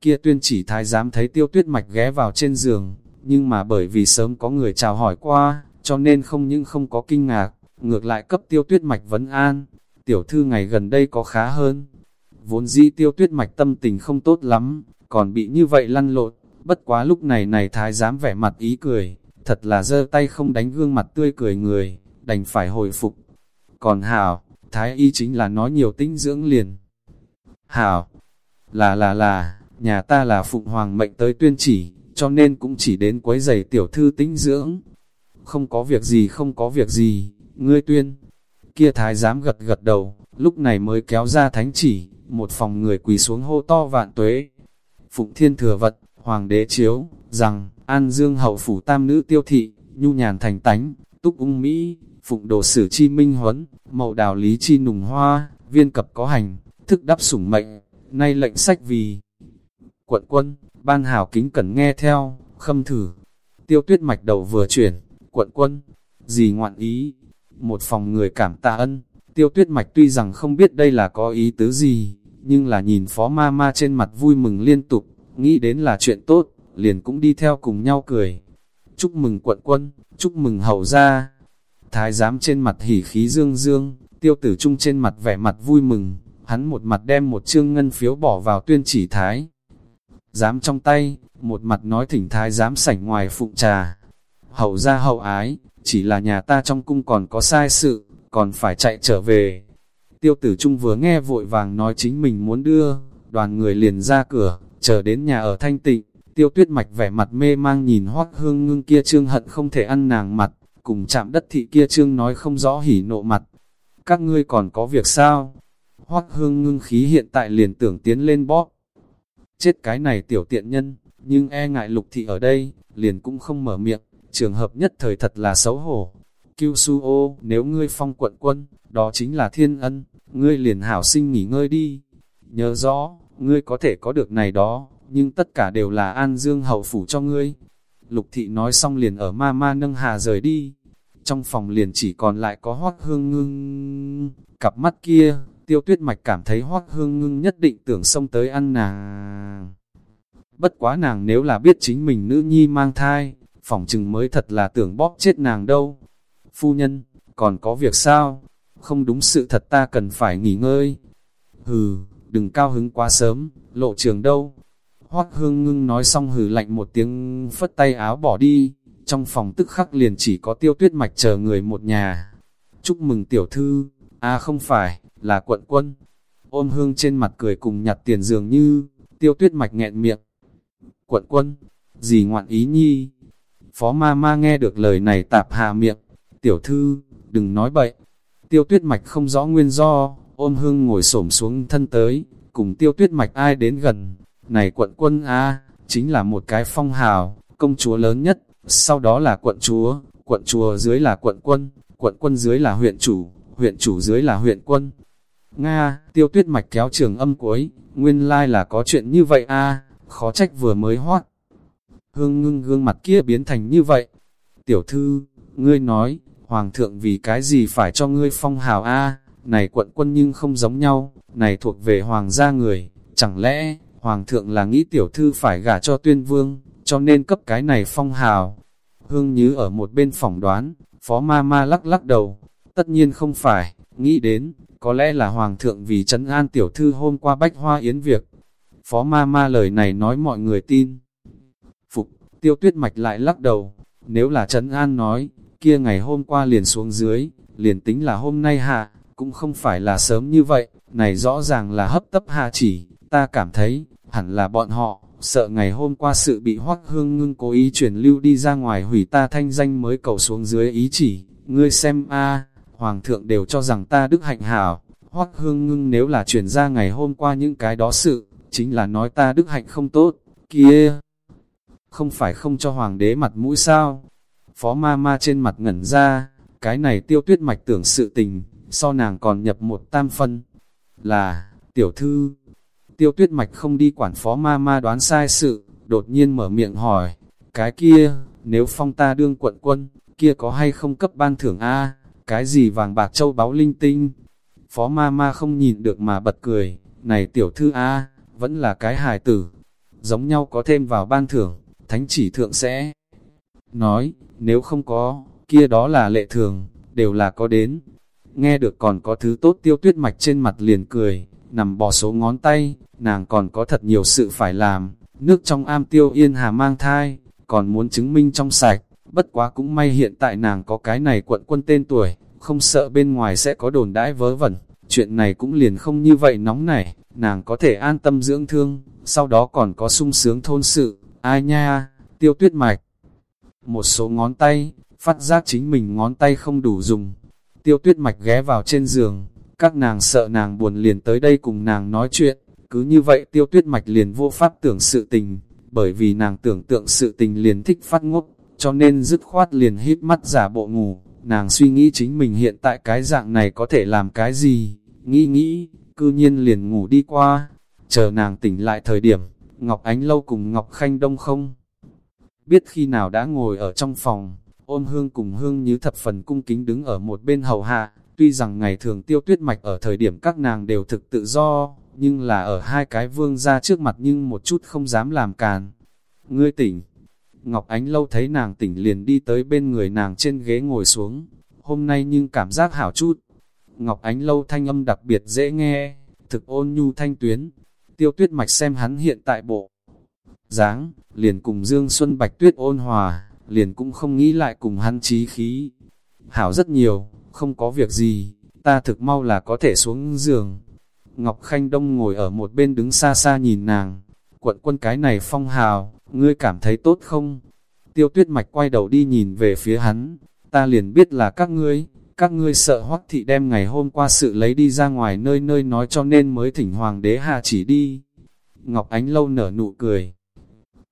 kia tuyên chỉ thái giám thấy tiêu tuyết mạch ghé vào trên giường, nhưng mà bởi vì sớm có người chào hỏi qua, cho nên không những không có kinh ngạc, ngược lại cấp tiêu tuyết mạch vấn an, tiểu thư ngày gần đây có khá hơn. Vốn dĩ tiêu tuyết mạch tâm tình không tốt lắm, còn bị như vậy lăn lộn, bất quá lúc này này thái dám vẻ mặt ý cười, thật là giơ tay không đánh gương mặt tươi cười người, đành phải hồi phục. Còn Hảo, thái y chính là nói nhiều tinh dưỡng liền. Hảo, là là là, nhà ta là phụng hoàng mệnh tới tuyên chỉ, cho nên cũng chỉ đến quấy giày tiểu thư tinh dưỡng. Không có việc gì không có việc gì, ngươi tuyên, Kia thái giám gật gật đầu, lúc này mới kéo ra thánh chỉ, một phòng người quỳ xuống hô to vạn tuế. Phụng thiên thừa vật, hoàng đế chiếu, rằng, an dương hậu phủ tam nữ tiêu thị, nhu nhàn thành tánh, túc ung Mỹ, phụng đồ sử chi minh huấn, mậu đào lý chi nùng hoa, viên cập có hành, thức đắp sủng mệnh, nay lệnh sách vì quận quân, ban hảo kính cần nghe theo, khâm thử. Tiêu tuyết mạch đầu vừa chuyển, quận quân, gì ngoạn ý, một phòng người cảm tạ ân. Tiêu tuyết mạch tuy rằng không biết đây là có ý tứ gì, nhưng là nhìn phó ma ma trên mặt vui mừng liên tục, nghĩ đến là chuyện tốt, liền cũng đi theo cùng nhau cười. Chúc mừng quận quân, chúc mừng hậu gia. Thái giám trên mặt hỉ khí dương dương, tiêu tử trung trên mặt vẻ mặt vui mừng, hắn một mặt đem một chương ngân phiếu bỏ vào tuyên chỉ thái. Giám trong tay, một mặt nói thỉnh thái giám sảnh ngoài phụng trà. Hậu gia hậu ái, chỉ là nhà ta trong cung còn có sai sự, còn phải chạy trở về. Tiêu tử trung vừa nghe vội vàng nói chính mình muốn đưa, đoàn người liền ra cửa, chờ đến nhà ở thanh tịnh, tiêu tuyết mạch vẻ mặt mê mang nhìn hoác hương ngưng kia trương hận không thể ăn nàng mặt, cùng chạm đất thị kia trương nói không rõ hỉ nộ mặt. Các ngươi còn có việc sao? Hoác hương ngưng khí hiện tại liền tưởng tiến lên bóp. Chết cái này tiểu tiện nhân, nhưng e ngại lục thị ở đây, liền cũng không mở miệng, trường hợp nhất thời thật là xấu hổ. Kiêu su ô, nếu ngươi phong quận quân, đó chính là thiên ân, ngươi liền hảo sinh nghỉ ngơi đi. Nhớ rõ, ngươi có thể có được này đó, nhưng tất cả đều là an dương hậu phủ cho ngươi. Lục thị nói xong liền ở ma ma nâng hà rời đi. Trong phòng liền chỉ còn lại có hoác hương ngưng. Cặp mắt kia, tiêu tuyết mạch cảm thấy hoác hương ngưng nhất định tưởng xông tới ăn nàng. Bất quá nàng nếu là biết chính mình nữ nhi mang thai, phòng chừng mới thật là tưởng bóp chết nàng đâu. Phu nhân, còn có việc sao? Không đúng sự thật ta cần phải nghỉ ngơi. Hừ, đừng cao hứng quá sớm, lộ trường đâu. Hoác hương ngưng nói xong hừ lạnh một tiếng phất tay áo bỏ đi, trong phòng tức khắc liền chỉ có tiêu tuyết mạch chờ người một nhà. Chúc mừng tiểu thư, à không phải, là quận quân. Ôm hương trên mặt cười cùng nhặt tiền dường như, tiêu tuyết mạch nghẹn miệng. Quận quân, gì ngoạn ý nhi? Phó ma ma nghe được lời này tạp hạ miệng, tiểu thư, đừng nói bậy. Tiêu tuyết mạch không rõ nguyên do, ôm hương ngồi xổm xuống thân tới, cùng tiêu tuyết mạch ai đến gần. Này quận quân A, chính là một cái phong hào, công chúa lớn nhất, sau đó là quận chúa, quận chúa dưới là quận quân, quận quân dưới là huyện chủ, huyện chủ dưới là huyện quân. Nga, tiêu tuyết mạch kéo trường âm cuối, nguyên lai là có chuyện như vậy a khó trách vừa mới hoát. Hương ngưng gương mặt kia biến thành như vậy. Tiểu thư, ngươi nói, hoàng thượng vì cái gì phải cho ngươi phong hào a này quận quân nhưng không giống nhau, này thuộc về hoàng gia người, chẳng lẽ, hoàng thượng là nghĩ tiểu thư phải gả cho tuyên vương, cho nên cấp cái này phong hào. Hương Như ở một bên phỏng đoán, phó ma ma lắc lắc đầu, tất nhiên không phải, nghĩ đến, có lẽ là hoàng thượng vì trấn an tiểu thư hôm qua bách hoa yến việc. Phó ma ma lời này nói mọi người tin. Phục, tiêu tuyết mạch lại lắc đầu, nếu là trấn an nói, kia ngày hôm qua liền xuống dưới, liền tính là hôm nay hạ, cũng không phải là sớm như vậy, này rõ ràng là hấp tấp hạ chỉ, ta cảm thấy, hẳn là bọn họ, sợ ngày hôm qua sự bị hoắc hương ngưng cố ý chuyển lưu đi ra ngoài hủy ta thanh danh mới cầu xuống dưới ý chỉ, ngươi xem a hoàng thượng đều cho rằng ta đức hạnh hảo, hoắc hương ngưng nếu là chuyển ra ngày hôm qua những cái đó sự, chính là nói ta đức hạnh không tốt, kia, không phải không cho hoàng đế mặt mũi sao, phó ma ma trên mặt ngẩn ra, cái này tiêu tuyết mạch tưởng sự tình, so nàng còn nhập một tam phân, là, tiểu thư, tiêu tuyết mạch không đi quản phó ma ma đoán sai sự, đột nhiên mở miệng hỏi, cái kia, nếu phong ta đương quận quân, kia có hay không cấp ban thưởng A, cái gì vàng bạc châu báu linh tinh, phó ma ma không nhìn được mà bật cười, này tiểu thư A, vẫn là cái hài tử, giống nhau có thêm vào ban thưởng, thánh chỉ thượng sẽ nói, nếu không có, kia đó là lệ thường, đều là có đến, nghe được còn có thứ tốt tiêu tuyết mạch trên mặt liền cười, nằm bò số ngón tay, nàng còn có thật nhiều sự phải làm, nước trong am tiêu yên hà mang thai, còn muốn chứng minh trong sạch, bất quá cũng may hiện tại nàng có cái này quận quân tên tuổi, không sợ bên ngoài sẽ có đồn đãi vớ vẩn, chuyện này cũng liền không như vậy nóng nảy, nàng có thể an tâm dưỡng thương, sau đó còn có sung sướng thôn sự, ai nha, tiêu tuyết mạch. Một số ngón tay, phát giác chính mình ngón tay không đủ dùng, Tiêu tuyết mạch ghé vào trên giường, các nàng sợ nàng buồn liền tới đây cùng nàng nói chuyện, cứ như vậy tiêu tuyết mạch liền vô pháp tưởng sự tình, bởi vì nàng tưởng tượng sự tình liền thích phát ngốc, cho nên dứt khoát liền hít mắt giả bộ ngủ, nàng suy nghĩ chính mình hiện tại cái dạng này có thể làm cái gì, nghĩ nghĩ, cư nhiên liền ngủ đi qua, chờ nàng tỉnh lại thời điểm, Ngọc Ánh Lâu cùng Ngọc Khanh Đông không biết khi nào đã ngồi ở trong phòng, ôm hương cùng hương như thập phần cung kính đứng ở một bên hầu hạ, tuy rằng ngày thường tiêu tuyết mạch ở thời điểm các nàng đều thực tự do, nhưng là ở hai cái vương ra trước mặt nhưng một chút không dám làm càn. Ngươi tỉnh, Ngọc Ánh lâu thấy nàng tỉnh liền đi tới bên người nàng trên ghế ngồi xuống, hôm nay nhưng cảm giác hảo chút. Ngọc Ánh lâu thanh âm đặc biệt dễ nghe, thực ôn nhu thanh tuyến, tiêu tuyết mạch xem hắn hiện tại bộ. dáng liền cùng Dương Xuân Bạch Tuyết ôn hòa, liền cũng không nghĩ lại cùng hắn trí khí. Hảo rất nhiều, không có việc gì, ta thực mau là có thể xuống giường. Ngọc Khanh Đông ngồi ở một bên đứng xa xa nhìn nàng, quận quân cái này phong hào, ngươi cảm thấy tốt không? Tiêu tuyết mạch quay đầu đi nhìn về phía hắn, ta liền biết là các ngươi, các ngươi sợ hoắc thị đem ngày hôm qua sự lấy đi ra ngoài nơi nơi nói cho nên mới thỉnh hoàng đế hạ chỉ đi. Ngọc Ánh lâu nở nụ cười.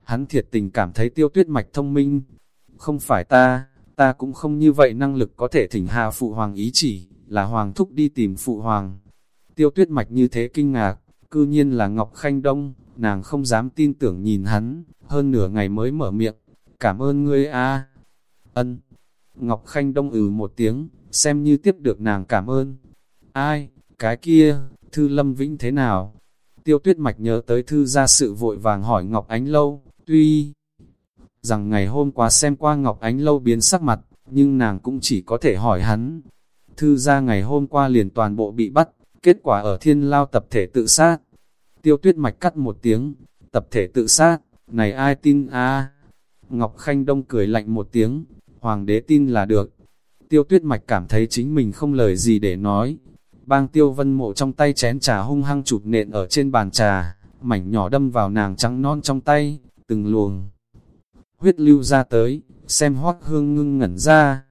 Hắn thiệt tình cảm thấy tiêu tuyết mạch thông minh. Không phải ta, ta cũng không như vậy năng lực có thể thỉnh hạ phụ hoàng ý chỉ, là hoàng thúc đi tìm phụ hoàng. Tiêu tuyết mạch như thế kinh ngạc, cư nhiên là Ngọc Khanh Đông, nàng không dám tin tưởng nhìn hắn, hơn nửa ngày mới mở miệng. Cảm ơn ngươi a Ân. Ngọc Khanh Đông ừ một tiếng, xem như tiếp được nàng cảm ơn. Ai, cái kia, Thư Lâm Vĩnh thế nào? Tiêu tuyết mạch nhớ tới Thư ra sự vội vàng hỏi Ngọc Ánh Lâu, tuy rằng ngày hôm qua xem qua Ngọc Ánh Lâu biến sắc mặt, nhưng nàng cũng chỉ có thể hỏi hắn. Thư ra ngày hôm qua liền toàn bộ bị bắt, kết quả ở thiên lao tập thể tự sát. Tiêu tuyết mạch cắt một tiếng, tập thể tự sát, này ai tin a Ngọc Khanh Đông cười lạnh một tiếng, hoàng đế tin là được. Tiêu tuyết mạch cảm thấy chính mình không lời gì để nói. Bang tiêu vân mộ trong tay chén trà hung hăng chụp nện ở trên bàn trà, mảnh nhỏ đâm vào nàng trắng non trong tay, từng luồng. Huyết lưu ra tới, xem hoác hương ngưng ngẩn ra.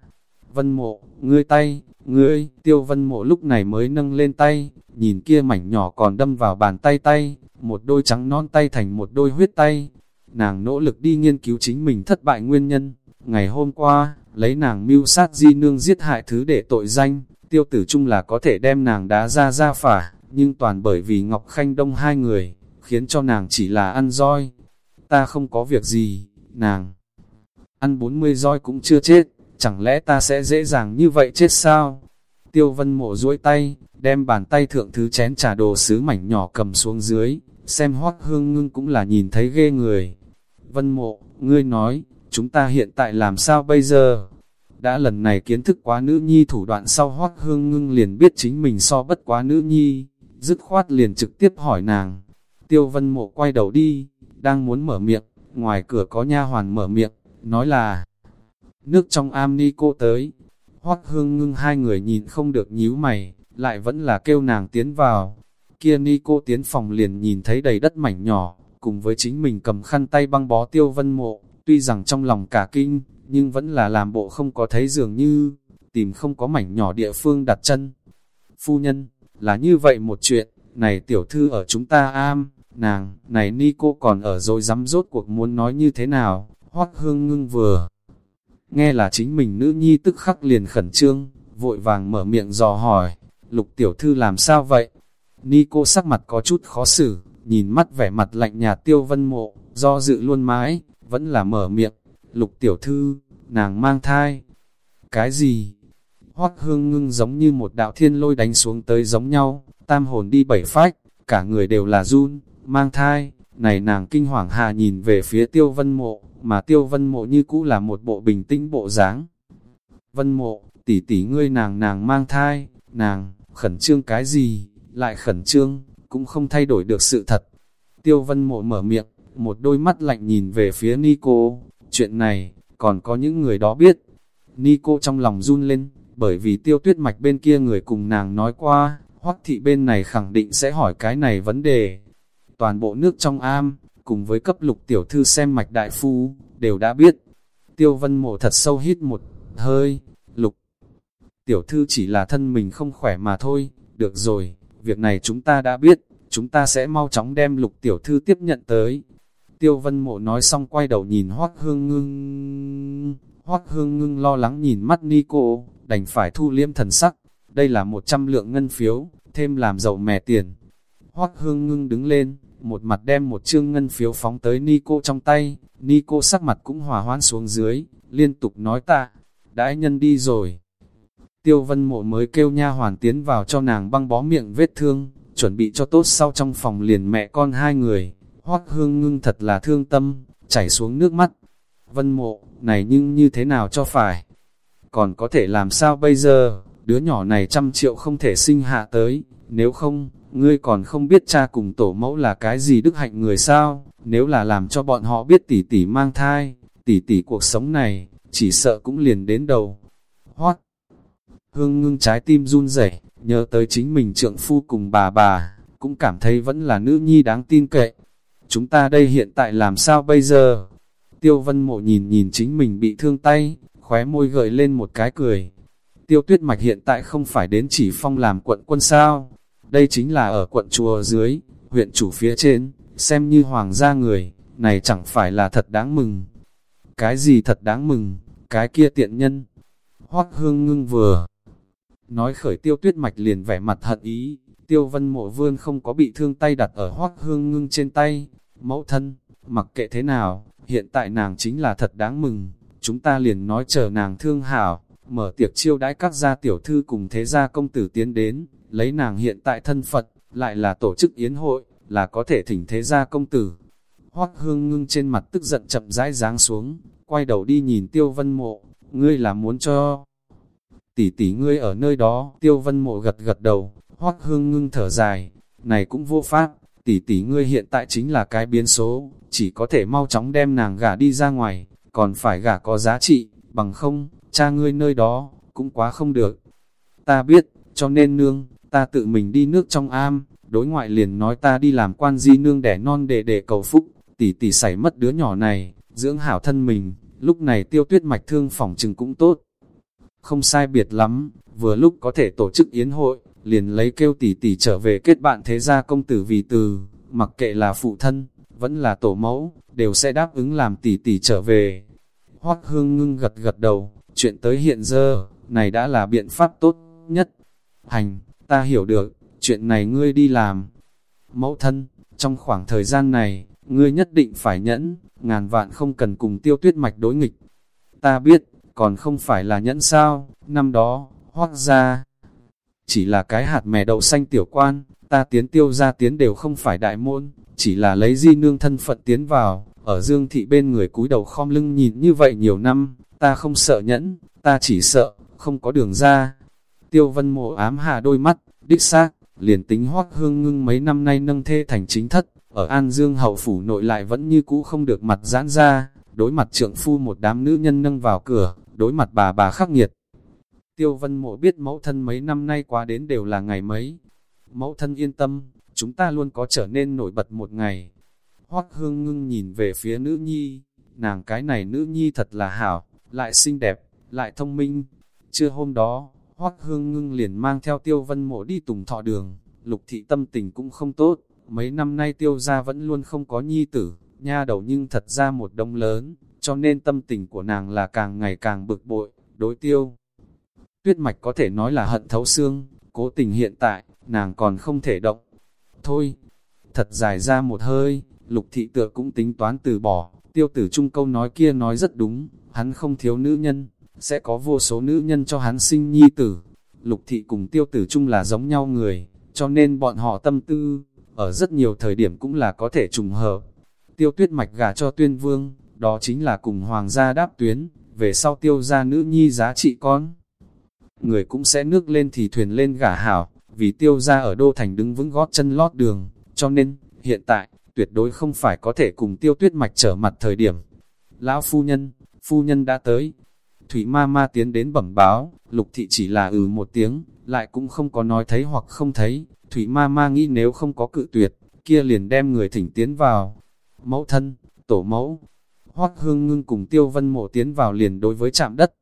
Vân mộ, ngươi tay, ngươi, tiêu vân mộ lúc này mới nâng lên tay, nhìn kia mảnh nhỏ còn đâm vào bàn tay tay, một đôi trắng non tay thành một đôi huyết tay. Nàng nỗ lực đi nghiên cứu chính mình thất bại nguyên nhân. Ngày hôm qua, lấy nàng mưu sát di nương giết hại thứ để tội danh, tiêu tử chung là có thể đem nàng đá ra ra phả, nhưng toàn bởi vì Ngọc Khanh Đông hai người, khiến cho nàng chỉ là ăn roi. Ta không có việc gì, nàng ăn 40 roi cũng chưa chết, chẳng lẽ ta sẽ dễ dàng như vậy chết sao? Tiêu vân mộ duỗi tay, đem bàn tay thượng thứ chén trà đồ sứ mảnh nhỏ cầm xuống dưới, xem hoác hương ngưng cũng là nhìn thấy ghê người. Vân mộ, ngươi nói, chúng ta hiện tại làm sao bây giờ? Đã lần này kiến thức quá nữ nhi thủ đoạn sau hoác hương ngưng liền biết chính mình so bất quá nữ nhi, dứt khoát liền trực tiếp hỏi nàng. Tiêu vân mộ quay đầu đi, đang muốn mở miệng, ngoài cửa có nha hoàn mở miệng, nói là nước trong am ni cô tới. Hoắc hương ngưng hai người nhìn không được nhíu mày, lại vẫn là kêu nàng tiến vào. Kia ni cô tiến phòng liền nhìn thấy đầy đất mảnh nhỏ, cùng với chính mình cầm khăn tay băng bó tiêu vân mộ, tuy rằng trong lòng cả kinh, nhưng vẫn là làm bộ không có thấy dường như, tìm không có mảnh nhỏ địa phương đặt chân. Phu nhân, là như vậy một chuyện, này tiểu thư ở chúng ta am, nàng, này ni cô còn ở rồi dám rốt cuộc muốn nói như thế nào, hoắc hương ngưng vừa. Nghe là chính mình nữ nhi tức khắc liền khẩn trương, vội vàng mở miệng dò hỏi, lục tiểu thư làm sao vậy? Ni cô sắc mặt có chút khó xử, nhìn mắt vẻ mặt lạnh nhạt tiêu vân mộ, do dự luôn mãi, vẫn là mở miệng, lục tiểu thư, nàng mang thai. Cái gì? Hoắc hương ngưng giống như một đạo thiên lôi đánh xuống tới giống nhau, tam hồn đi bảy phách, cả người đều là run, mang thai. Này nàng kinh hoàng hà nhìn về phía tiêu vân mộ, mà tiêu vân mộ như cũ là một bộ bình tĩnh bộ dáng. Vân mộ, tỷ tỷ ngươi nàng nàng mang thai, nàng, khẩn trương cái gì, lại khẩn trương, cũng không thay đổi được sự thật. Tiêu vân mộ mở miệng, một đôi mắt lạnh nhìn về phía Nico, chuyện này, còn có những người đó biết. Nico trong lòng run lên, bởi vì tiêu tuyết mạch bên kia người cùng nàng nói qua, hoắc thị bên này khẳng định sẽ hỏi cái này vấn đề. Toàn bộ nước trong am, cùng với cấp lục tiểu thư xem mạch đại phu, đều đã biết. Tiêu vân mộ thật sâu hít một hơi, lục. Tiểu thư chỉ là thân mình không khỏe mà thôi, được rồi, việc này chúng ta đã biết, chúng ta sẽ mau chóng đem lục tiểu thư tiếp nhận tới. Tiêu vân mộ nói xong quay đầu nhìn hoác hương ngưng. Hoác hương ngưng lo lắng nhìn mắt ni cô, đành phải thu liêm thần sắc. Đây là một trăm lượng ngân phiếu, thêm làm giàu mẻ tiền. Hoác hương ngưng đứng lên, một mặt đem một chương ngân phiếu phóng tới Nico trong tay, Nico sắc mặt cũng hòa hoan xuống dưới, liên tục nói tạ, đãi nhân đi rồi. Tiêu vân mộ mới kêu nha hoàn tiến vào cho nàng băng bó miệng vết thương, chuẩn bị cho tốt sau trong phòng liền mẹ con hai người, hoác hương ngưng thật là thương tâm, chảy xuống nước mắt. Vân mộ, này nhưng như thế nào cho phải? Còn có thể làm sao bây giờ? Đứa nhỏ này trăm triệu không thể sinh hạ tới, nếu không, ngươi còn không biết cha cùng tổ mẫu là cái gì đức hạnh người sao? Nếu là làm cho bọn họ biết tỷ tỷ mang thai, tỷ tỷ cuộc sống này, chỉ sợ cũng liền đến đầu. Hoác! Hương ngưng trái tim run rẩy nhớ tới chính mình trượng phu cùng bà bà, cũng cảm thấy vẫn là nữ nhi đáng tin cậy. Chúng ta đây hiện tại làm sao bây giờ? Tiêu vân mộ nhìn nhìn chính mình bị thương tay, khóe môi gợi lên một cái cười. Tiêu tuyết mạch hiện tại không phải đến chỉ phong làm quận quân sao? Đây chính là ở quận chùa dưới, huyện chủ phía trên, xem như hoàng gia người, này chẳng phải là thật đáng mừng. Cái gì thật đáng mừng, cái kia tiện nhân. Hoác hương ngưng vừa. Nói khởi tiêu tuyết mạch liền vẻ mặt hận ý, tiêu vân mộ vương không có bị thương tay đặt ở hoác hương ngưng trên tay. Mẫu thân, mặc kệ thế nào, hiện tại nàng chính là thật đáng mừng. Chúng ta liền nói chờ nàng thương hảo, mở tiệc chiêu đãi các gia tiểu thư cùng thế gia công tử tiến đến, lấy nàng hiện tại thân Phật, lại là tổ chức yến hội, là có thể thỉnh thế gia công tử. Hoắc hương ngưng trên mặt tức giận chậm rãi giáng xuống, quay đầu đi nhìn tiêu vân mộ, ngươi là muốn cho tỷ tỷ ngươi ở nơi đó, tiêu vân mộ gật gật đầu, Hoắc hương ngưng thở dài, này cũng vô pháp, tỷ tỷ ngươi hiện tại chính là cái biến số, chỉ có thể mau chóng đem nàng gả đi ra ngoài, còn phải gả có giá trị, bằng không, cha ngươi nơi đó, cũng quá không được. Ta biết, cho nên nương, ta tự mình đi nước trong am, đối ngoại liền nói ta đi làm quan di nương đẻ non để để cầu phúc, tỷ tỷ xảy mất đứa nhỏ này, dưỡng hảo thân mình, lúc này tiêu tuyết mạch thương phòng trừng cũng tốt. Không sai biệt lắm, vừa lúc có thể tổ chức yến hội, liền lấy kêu tỷ tỷ trở về kết bạn thế gia công tử vì từ, mặc kệ là phụ thân, vẫn là tổ mẫu, đều sẽ đáp ứng làm tỷ tỷ trở về. Hoác hương ngưng gật gật đầu, chuyện tới hiện giờ, này đã là biện pháp tốt nhất. Hành, ta hiểu được, chuyện này ngươi đi làm. Mẫu thân, trong khoảng thời gian này, ngươi nhất định phải nhẫn, ngàn vạn không cần cùng tiêu tuyết mạch đối nghịch. Ta biết, còn không phải là nhẫn sao, năm đó, hoác ra. Chỉ là cái hạt mè đậu xanh tiểu quan, ta tiến tiêu ra tiến đều không phải đại môn, chỉ là lấy di nương thân phận tiến vào, ở dương thị bên người cúi đầu khom lưng nhìn như vậy nhiều năm, ta không sợ nhẫn, ta chỉ sợ, không có đường ra. Tiêu vân mộ ám hà đôi mắt, đích xác, liền tính hoác hương ngưng mấy năm nay nâng thê thành chính thất, ở An Dương hậu phủ nội lại vẫn như cũ không được mặt giãn ra, đối mặt trượng phu một đám nữ nhân nâng vào cửa, đối mặt bà bà khắc nghiệt. Tiêu vân mộ biết mẫu thân mấy năm nay qua đến đều là ngày mấy. Mẫu thân yên tâm, chúng ta luôn có trở nên nổi bật một ngày. Hoác hương ngưng nhìn về phía nữ nhi, nàng cái này nữ nhi thật là hảo, lại xinh đẹp, lại thông minh. Trưa hôm đó, Hoác hương ngưng liền mang theo tiêu vân mộ đi tùng thọ đường, lục thị tâm tình cũng không tốt, mấy năm nay tiêu gia vẫn luôn không có nhi tử, nha đầu nhưng thật ra một đông lớn, cho nên tâm tình của nàng là càng ngày càng bực bội, đối tiêu. Tuyết mạch có thể nói là hận thấu xương, cố tình hiện tại, nàng còn không thể động. Thôi, thật dài ra một hơi, lục thị tựa cũng tính toán từ bỏ, tiêu tử trung câu nói kia nói rất đúng, hắn không thiếu nữ nhân, sẽ có vô số nữ nhân cho hắn sinh nhi tử. Lục thị cùng tiêu tử Trung là giống nhau người, cho nên bọn họ tâm tư, ở rất nhiều thời điểm cũng là có thể trùng hợp. Tiêu tuyết mạch gả cho tuyên vương, đó chính là cùng hoàng gia đáp tuyến, về sau tiêu gia nữ nhi giá trị con. Người cũng sẽ nước lên thì thuyền lên gả hảo, vì tiêu gia ở đô thành đứng vững gót chân lót đường, cho nên, hiện tại, tuyệt đối không phải có thể cùng tiêu tuyết mạch trở mặt thời điểm. Lão phu nhân, phu nhân đã tới, Thủy ma ma tiến đến bẩm báo, lục thị chỉ là ừ một tiếng, lại cũng không có nói thấy hoặc không thấy. Thủy ma ma nghĩ nếu không có cự tuyệt, kia liền đem người thỉnh tiến vào. Mẫu thân, tổ mẫu, hoác hương ngưng cùng tiêu vân mộ tiến vào liền đối với chạm đất.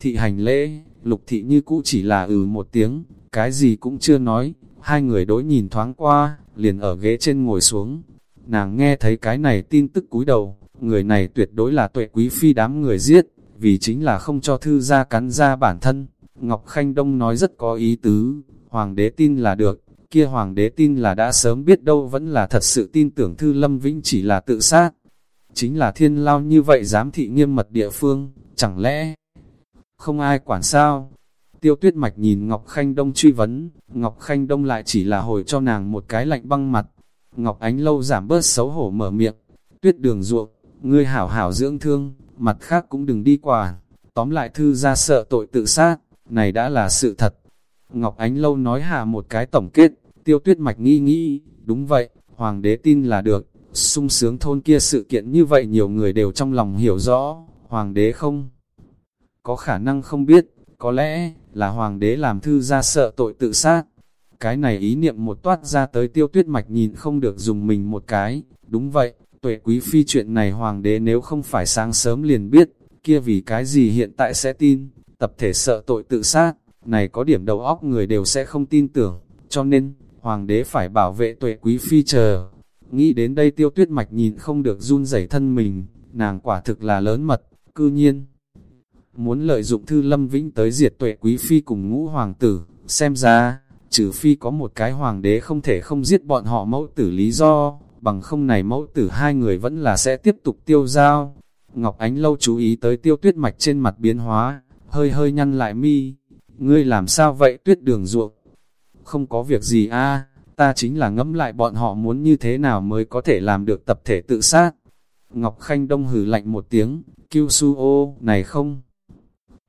Thị hành lễ, lục thị như cũ chỉ là ừ một tiếng, cái gì cũng chưa nói, hai người đối nhìn thoáng qua, liền ở ghế trên ngồi xuống. Nàng nghe thấy cái này tin tức cúi đầu, người này tuyệt đối là tuệ quý phi đám người giết, vì chính là không cho thư gia cắn ra bản thân. Ngọc Khanh Đông nói rất có ý tứ, hoàng đế tin là được, kia hoàng đế tin là đã sớm biết đâu vẫn là thật sự tin tưởng thư lâm vĩnh chỉ là tự sát. Chính là thiên lao như vậy giám thị nghiêm mật địa phương, chẳng lẽ không ai quản sao? Tiêu tuyết mạch nhìn Ngọc Khanh Đông truy vấn, Ngọc Khanh Đông lại chỉ là hồi cho nàng một cái lạnh băng mặt. Ngọc Ánh lâu giảm bớt xấu hổ mở miệng, tuyết đường ruộng, ngươi hảo hảo dưỡng thương, mặt khác cũng đừng đi quản. Tóm lại thư ra sợ tội tự sát, này đã là sự thật. Ngọc Ánh Lâu nói hạ một cái tổng kết, tiêu tuyết mạch nghi nghĩ, đúng vậy, hoàng đế tin là được, sung sướng thôn kia sự kiện như vậy nhiều người đều trong lòng hiểu rõ, hoàng đế không có khả năng không biết, có lẽ là hoàng đế làm thư ra sợ tội tự sát. Cái này ý niệm một toát ra tới tiêu tuyết mạch nhìn không được dùng mình một cái, đúng vậy, tuệ quý phi chuyện này hoàng đế nếu không phải sáng sớm liền biết, kia vì cái gì hiện tại sẽ tin, tập thể sợ tội tự sát, này có điểm đầu óc người đều sẽ không tin tưởng, cho nên, hoàng đế phải bảo vệ tuệ quý phi chờ. Nghĩ đến đây tiêu tuyết mạch nhìn không được run rẩy thân mình, nàng quả thực là lớn mật, cư nhiên. Muốn lợi dụng thư lâm vĩnh tới diệt tuệ quý phi cùng ngũ hoàng tử, xem ra, trừ phi có một cái hoàng đế không thể không giết bọn họ mẫu tử lý do, bằng không này mẫu tử hai người vẫn là sẽ tiếp tục tiêu giao. Ngọc Ánh lâu chú ý tới tiêu tuyết mạch trên mặt biến hóa, hơi hơi nhăn lại mi. Ngươi làm sao vậy tuyết đường ruộng? Không có việc gì a ta chính là ngẫm lại bọn họ muốn như thế nào mới có thể làm được tập thể tự sát. Ngọc Khanh Đông hử lạnh một tiếng, kêu su ô, này không?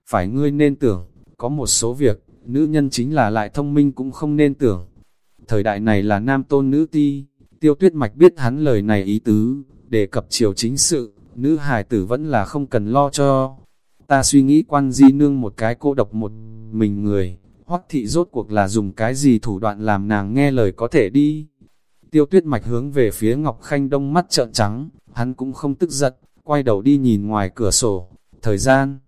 Phải ngươi nên tưởng, có một số việc, nữ nhân chính là lại thông minh cũng không nên tưởng. Thời đại này là nam tôn nữ ti, tiêu tuyết mạch biết hắn lời này ý tứ, đề cập chiều chính sự, nữ hài tử vẫn là không cần lo cho. Ta suy nghĩ quan di nương một cái cô độc một mình người, hoắc thị rốt cuộc là dùng cái gì thủ đoạn làm nàng nghe lời có thể đi. Tiêu tuyết mạch hướng về phía Ngọc Khanh Đông mắt trợn trắng, hắn cũng không tức giận, quay đầu đi nhìn ngoài cửa sổ. Thời gian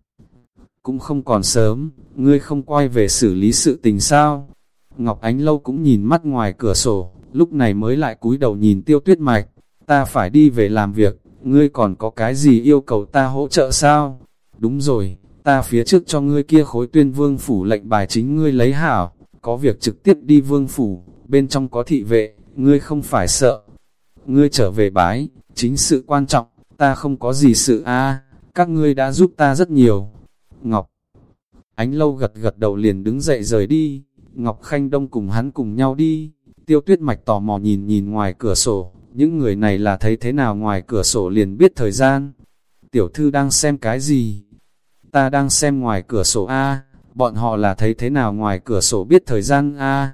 cũng không còn sớm, ngươi không quay về xử lý sự tình sao. Ngọc Ánh Lâu cũng nhìn mắt ngoài cửa sổ, lúc này mới lại cúi đầu nhìn tiêu tuyết mạch. Ta phải đi về làm việc, ngươi còn có cái gì yêu cầu ta hỗ trợ sao? Đúng rồi, ta phía trước cho ngươi kia khối tuyên vương phủ lệnh bài chính ngươi lấy hảo, có việc trực tiếp đi vương phủ, bên trong có thị vệ, ngươi không phải sợ. Ngươi trở về bái, chính sự quan trọng, ta không có gì sự a các ngươi đã giúp ta rất nhiều. Ngọc Ánh lâu gật gật đầu liền đứng dậy rời đi, Ngọc Khanh Đông cùng hắn cùng nhau đi, tiêu tuyết mạch tò mò nhìn nhìn ngoài cửa sổ, những người này là thấy thế nào ngoài cửa sổ liền biết thời gian. Tiểu thư đang xem cái gì? Ta đang xem ngoài cửa sổ A, bọn họ là thấy thế nào ngoài cửa sổ biết thời gian A.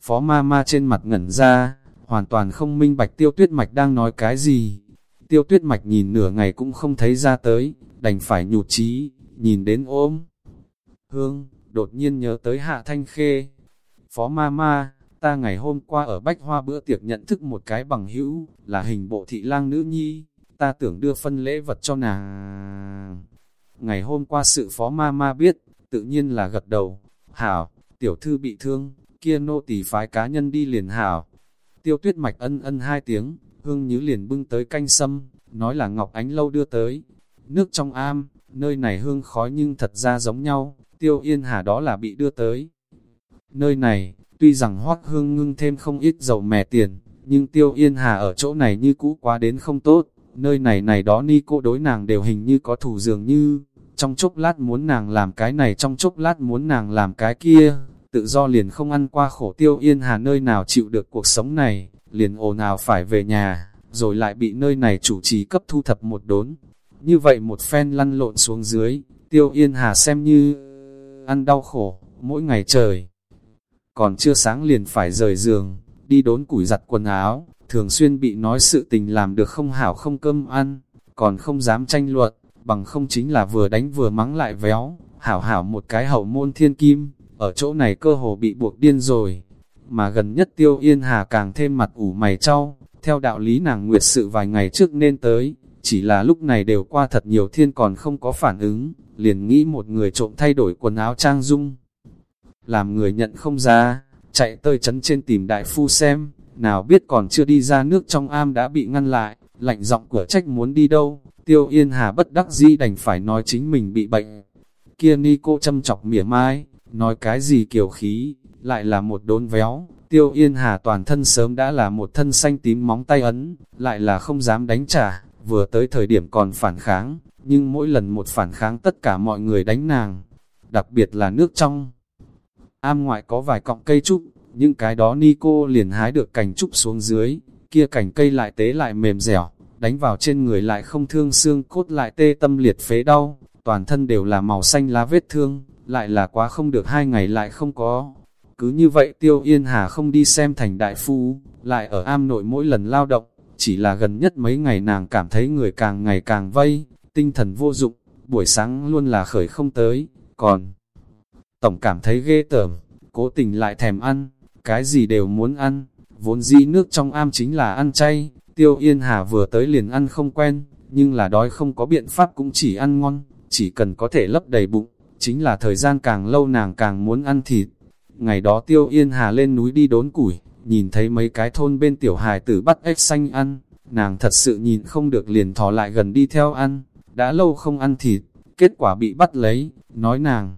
Phó ma ma trên mặt ngẩn ra, hoàn toàn không minh bạch tiêu tuyết mạch đang nói cái gì. Tiêu tuyết mạch nhìn nửa ngày cũng không thấy ra tới, đành phải nhụt chí nhìn đến ôm. Hương, đột nhiên nhớ tới hạ thanh khê. Phó ma ma, ta ngày hôm qua ở Bách Hoa bữa tiệc nhận thức một cái bằng hữu, là hình bộ thị lang nữ nhi, ta tưởng đưa phân lễ vật cho nàng. Ngày hôm qua sự phó ma ma biết, tự nhiên là gật đầu, hảo, tiểu thư bị thương, kia nô tỳ phái cá nhân đi liền hảo. Tiêu tuyết mạch ân ân hai tiếng, hương nhứ liền bưng tới canh sâm, nói là Ngọc Ánh Lâu đưa tới. Nước trong am, nơi này hương khói nhưng thật ra giống nhau, tiêu yên hà đó là bị đưa tới. Nơi này, tuy rằng hoác hương ngưng thêm không ít dầu mè tiền, nhưng tiêu yên hà ở chỗ này như cũ quá đến không tốt, nơi này này đó ni cô đối nàng đều hình như có thủ dường như, trong chốc lát muốn nàng làm cái này trong chốc lát muốn nàng làm cái kia, tự do liền không ăn qua khổ tiêu yên hà nơi nào chịu được cuộc sống này, liền ồn ào phải về nhà, rồi lại bị nơi này chủ trì cấp thu thập một đốn. Như vậy một phen lăn lộn xuống dưới, tiêu yên hà xem như ăn đau khổ, mỗi ngày trời. Còn chưa sáng liền phải rời giường, đi đốn củi giặt quần áo, thường xuyên bị nói sự tình làm được không hảo không cơm ăn, còn không dám tranh luận, bằng không chính là vừa đánh vừa mắng lại véo, hảo hảo một cái hậu môn thiên kim, ở chỗ này cơ hồ bị buộc điên rồi. Mà gần nhất tiêu yên hà càng thêm mặt ủ mày trao, theo đạo lý nàng nguyệt sự vài ngày trước nên tới, chỉ là lúc này đều qua thật nhiều thiên còn không có phản ứng, liền nghĩ một người trộm thay đổi quần áo trang dung. Làm người nhận không ra, chạy tới chấn trên tìm đại phu xem, nào biết còn chưa đi ra nước trong am đã bị ngăn lại, lạnh giọng cửa trách muốn đi đâu, tiêu yên hà bất đắc dĩ đành phải nói chính mình bị bệnh. Kia ni cô châm chọc mỉa mai, nói cái gì kiểu khí, lại là một đốn véo, tiêu yên hà toàn thân sớm đã là một thân xanh tím móng tay ấn, lại là không dám đánh trả, vừa tới thời điểm còn phản kháng, nhưng mỗi lần một phản kháng tất cả mọi người đánh nàng, đặc biệt là nước trong. Am ngoại có vài cọng cây trúc, những cái đó ni cô liền hái được cành trúc xuống dưới, kia cành cây lại tế lại mềm dẻo, đánh vào trên người lại không thương xương cốt lại tê tâm liệt phế đau, toàn thân đều là màu xanh lá vết thương, lại là quá không được hai ngày lại không có. Cứ như vậy tiêu yên hà không đi xem thành đại phu, lại ở am nội mỗi lần lao động, chỉ là gần nhất mấy ngày nàng cảm thấy người càng ngày càng vây, tinh thần vô dụng, buổi sáng luôn là khởi không tới, còn tổng cảm thấy ghê tởm, cố tình lại thèm ăn, cái gì đều muốn ăn, vốn dĩ nước trong am chính là ăn chay, tiêu yên hà vừa tới liền ăn không quen, nhưng là đói không có biện pháp cũng chỉ ăn ngon, chỉ cần có thể lấp đầy bụng, chính là thời gian càng lâu nàng càng muốn ăn thịt. Ngày đó tiêu yên hà lên núi đi đốn củi, nhìn thấy mấy cái thôn bên tiểu hài tử bắt ếch xanh ăn, nàng thật sự nhìn không được liền thò lại gần đi theo ăn, đã lâu không ăn thịt, kết quả bị bắt lấy, nói nàng.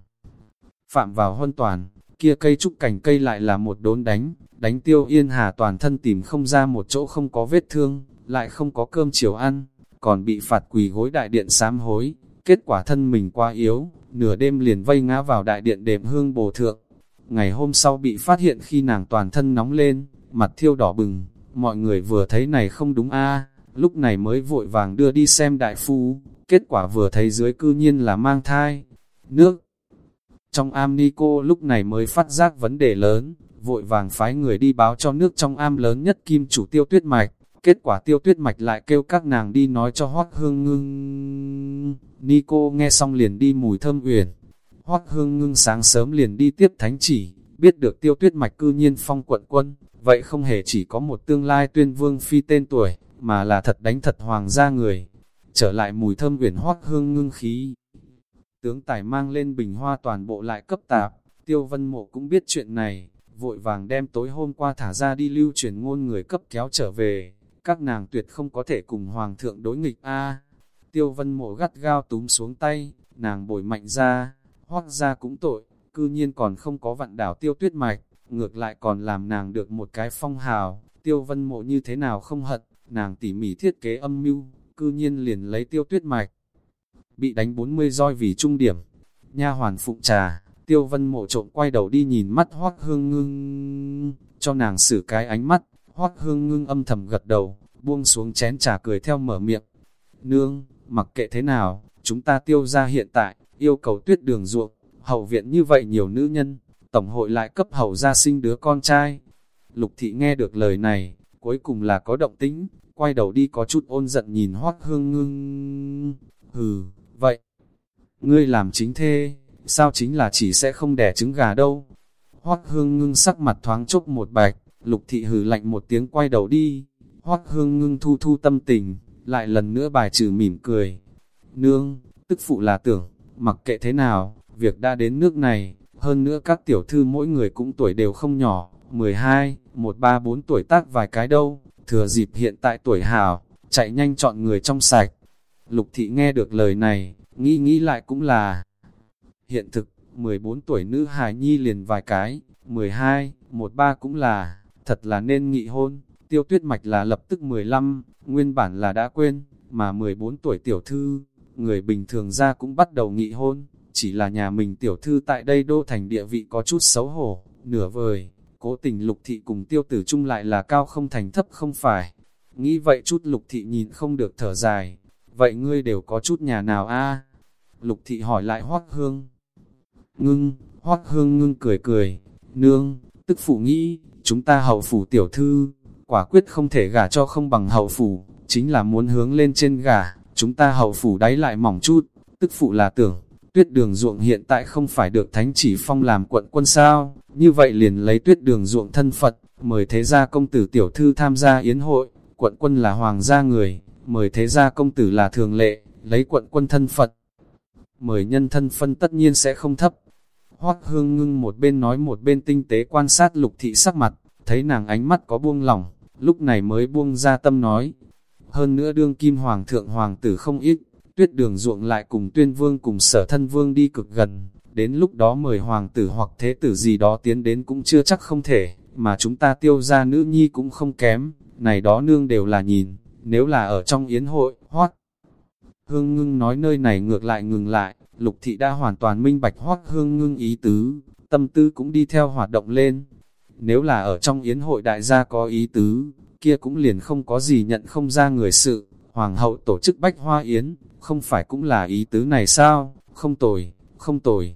Phạm vào huân toàn, kia cây trúc cảnh cây lại là một đốn đánh, đánh tiêu yên hà toàn thân tìm không ra một chỗ không có vết thương, lại không có cơm chiều ăn, còn bị phạt quỳ gối đại điện sám hối, kết quả thân mình quá yếu, nửa đêm liền vây ngã vào đại điện đệm hương bồ thượng. Ngày hôm sau bị phát hiện khi nàng toàn thân nóng lên, mặt thiêu đỏ bừng, mọi người vừa thấy này không đúng a lúc này mới vội vàng đưa đi xem đại phu, kết quả vừa thấy dưới cư nhiên là mang thai. Nước Trong am ni cô lúc này mới phát giác vấn đề lớn, vội vàng phái người đi báo cho nước trong am lớn nhất kim chủ tiêu tuyết mạch. Kết quả tiêu tuyết mạch lại kêu các nàng đi nói cho hoác hương ngưng. Nico nghe xong liền đi mùi thơm uyển. Hoác hương ngưng sáng sớm liền đi tiếp thánh chỉ, biết được tiêu tuyết mạch cư nhiên phong quận quân, vậy không hề chỉ có một tương lai tuyên vương phi tên tuổi, mà là thật đánh thật hoàng gia người. Trở lại mùi thơm uyển hoác hương ngưng khí. Tướng tài mang lên bình hoa toàn bộ lại cấp tạp, tiêu vân mộ cũng biết chuyện này, vội vàng đem tối hôm qua thả ra đi lưu truyền ngôn người cấp kéo trở về các nàng tuyệt không có thể cùng hoàng thượng đối nghịch a. Tiêu vân mộ gắt gao túm xuống tay, nàng bồi mạnh ra, hoác ra cũng tội, cư nhiên còn không có vạn đảo tiêu tuyết mạch, ngược lại còn làm nàng được một cái phong hào, tiêu vân mộ như thế nào không hận, nàng tỉ mỉ thiết kế âm mưu, cư nhiên liền lấy tiêu tuyết mạch. Bị đánh 40 roi vì trung điểm, nha hoàn phụng trà, tiêu vân mộ trộm quay đầu đi nhìn mắt hoác hương ngưng, cho nàng xử cái ánh mắt, Hoác hương ngưng âm thầm gật đầu, buông xuống chén trà cười theo mở miệng. Nương, mặc kệ thế nào, chúng ta tiêu ra hiện tại, yêu cầu tuyết đường ruộng, hậu viện như vậy nhiều nữ nhân, tổng hội lại cấp hậu ra sinh đứa con trai. Lục thị nghe được lời này, cuối cùng là có động tĩnh, quay đầu đi có chút ôn giận nhìn hoác hương ngưng. Hừ, vậy, ngươi làm chính thê, sao chính là chỉ sẽ không đẻ trứng gà đâu. Hoác hương ngưng sắc mặt thoáng chốc một bạch, Lục thị hừ lạnh một tiếng quay đầu đi, hoác hương ngưng thu thu tâm tình, lại lần nữa bài trừ mỉm cười. Nương, tức phụ là tưởng, mặc kệ thế nào, việc đã đến nước này, hơn nữa các tiểu thư mỗi người cũng tuổi đều không nhỏ, 12, 13, 4 tuổi tác vài cái đâu, thừa dịp hiện tại tuổi hào, chạy nhanh chọn người trong sạch. Lục thị nghe được lời này, nghĩ nghĩ lại cũng là hiện thực, 14 tuổi nữ hài nhi liền vài cái, 12, 13 cũng là thật là nên nghị hôn, tiêu tuyết mạch là lập tức 15, nguyên bản là đã quên, mà 14 tuổi tiểu thư, người bình thường ra cũng bắt đầu nghị hôn, chỉ là nhà mình tiểu thư tại đây đô thành địa vị có chút xấu hổ, nửa vời, cố tình lục thị cùng tiêu tử chung lại là cao không thành thấp không phải. Nghĩ vậy chút lục thị nhìn không được thở dài, vậy ngươi đều có chút nhà nào a? Lục thị hỏi lại hoác hương. Ngưng, hoác hương ngưng cười cười, nương, tức phụ nghĩ, chúng ta hậu phủ tiểu thư, quả quyết không thể gả cho không bằng hậu phủ, chính là muốn hướng lên trên gả, chúng ta hậu phủ đáy lại mỏng chút, tức phụ là tưởng, tuyết đường ruộng hiện tại không phải được thánh chỉ phong làm quận quân sao, như vậy liền lấy tuyết đường ruộng thân Phật, mời thế gia công tử tiểu thư tham gia yến hội, quận quân là hoàng gia người, mời thế gia công tử là thường lệ, lấy quận quân thân Phật. Mời nhân thân phân tất nhiên sẽ không thấp, Hoác hương ngưng một bên nói một bên tinh tế quan sát lục thị sắc mặt, thấy nàng ánh mắt có buông lỏng, lúc này mới buông ra tâm nói. Hơn nữa đương kim hoàng thượng hoàng tử không ít, tuyết đường ruộng lại cùng tuyên vương cùng sở thân vương đi cực gần, đến lúc đó mời hoàng tử hoặc thế tử gì đó tiến đến cũng chưa chắc không thể, mà chúng ta tiêu ra nữ nhi cũng không kém, này đó nương đều là nhìn, nếu là ở trong yến hội, hoát. Hương ngưng nói nơi này ngược lại ngừng lại, Lục thị đã hoàn toàn minh bạch hoát hương ngưng ý tứ, tâm tư cũng đi theo hoạt động lên. Nếu là ở trong yến hội đại gia có ý tứ, kia cũng liền không có gì nhận không ra người sự. Hoàng hậu tổ chức bách hoa yến, không phải cũng là ý tứ này sao? Không tồi, không tồi.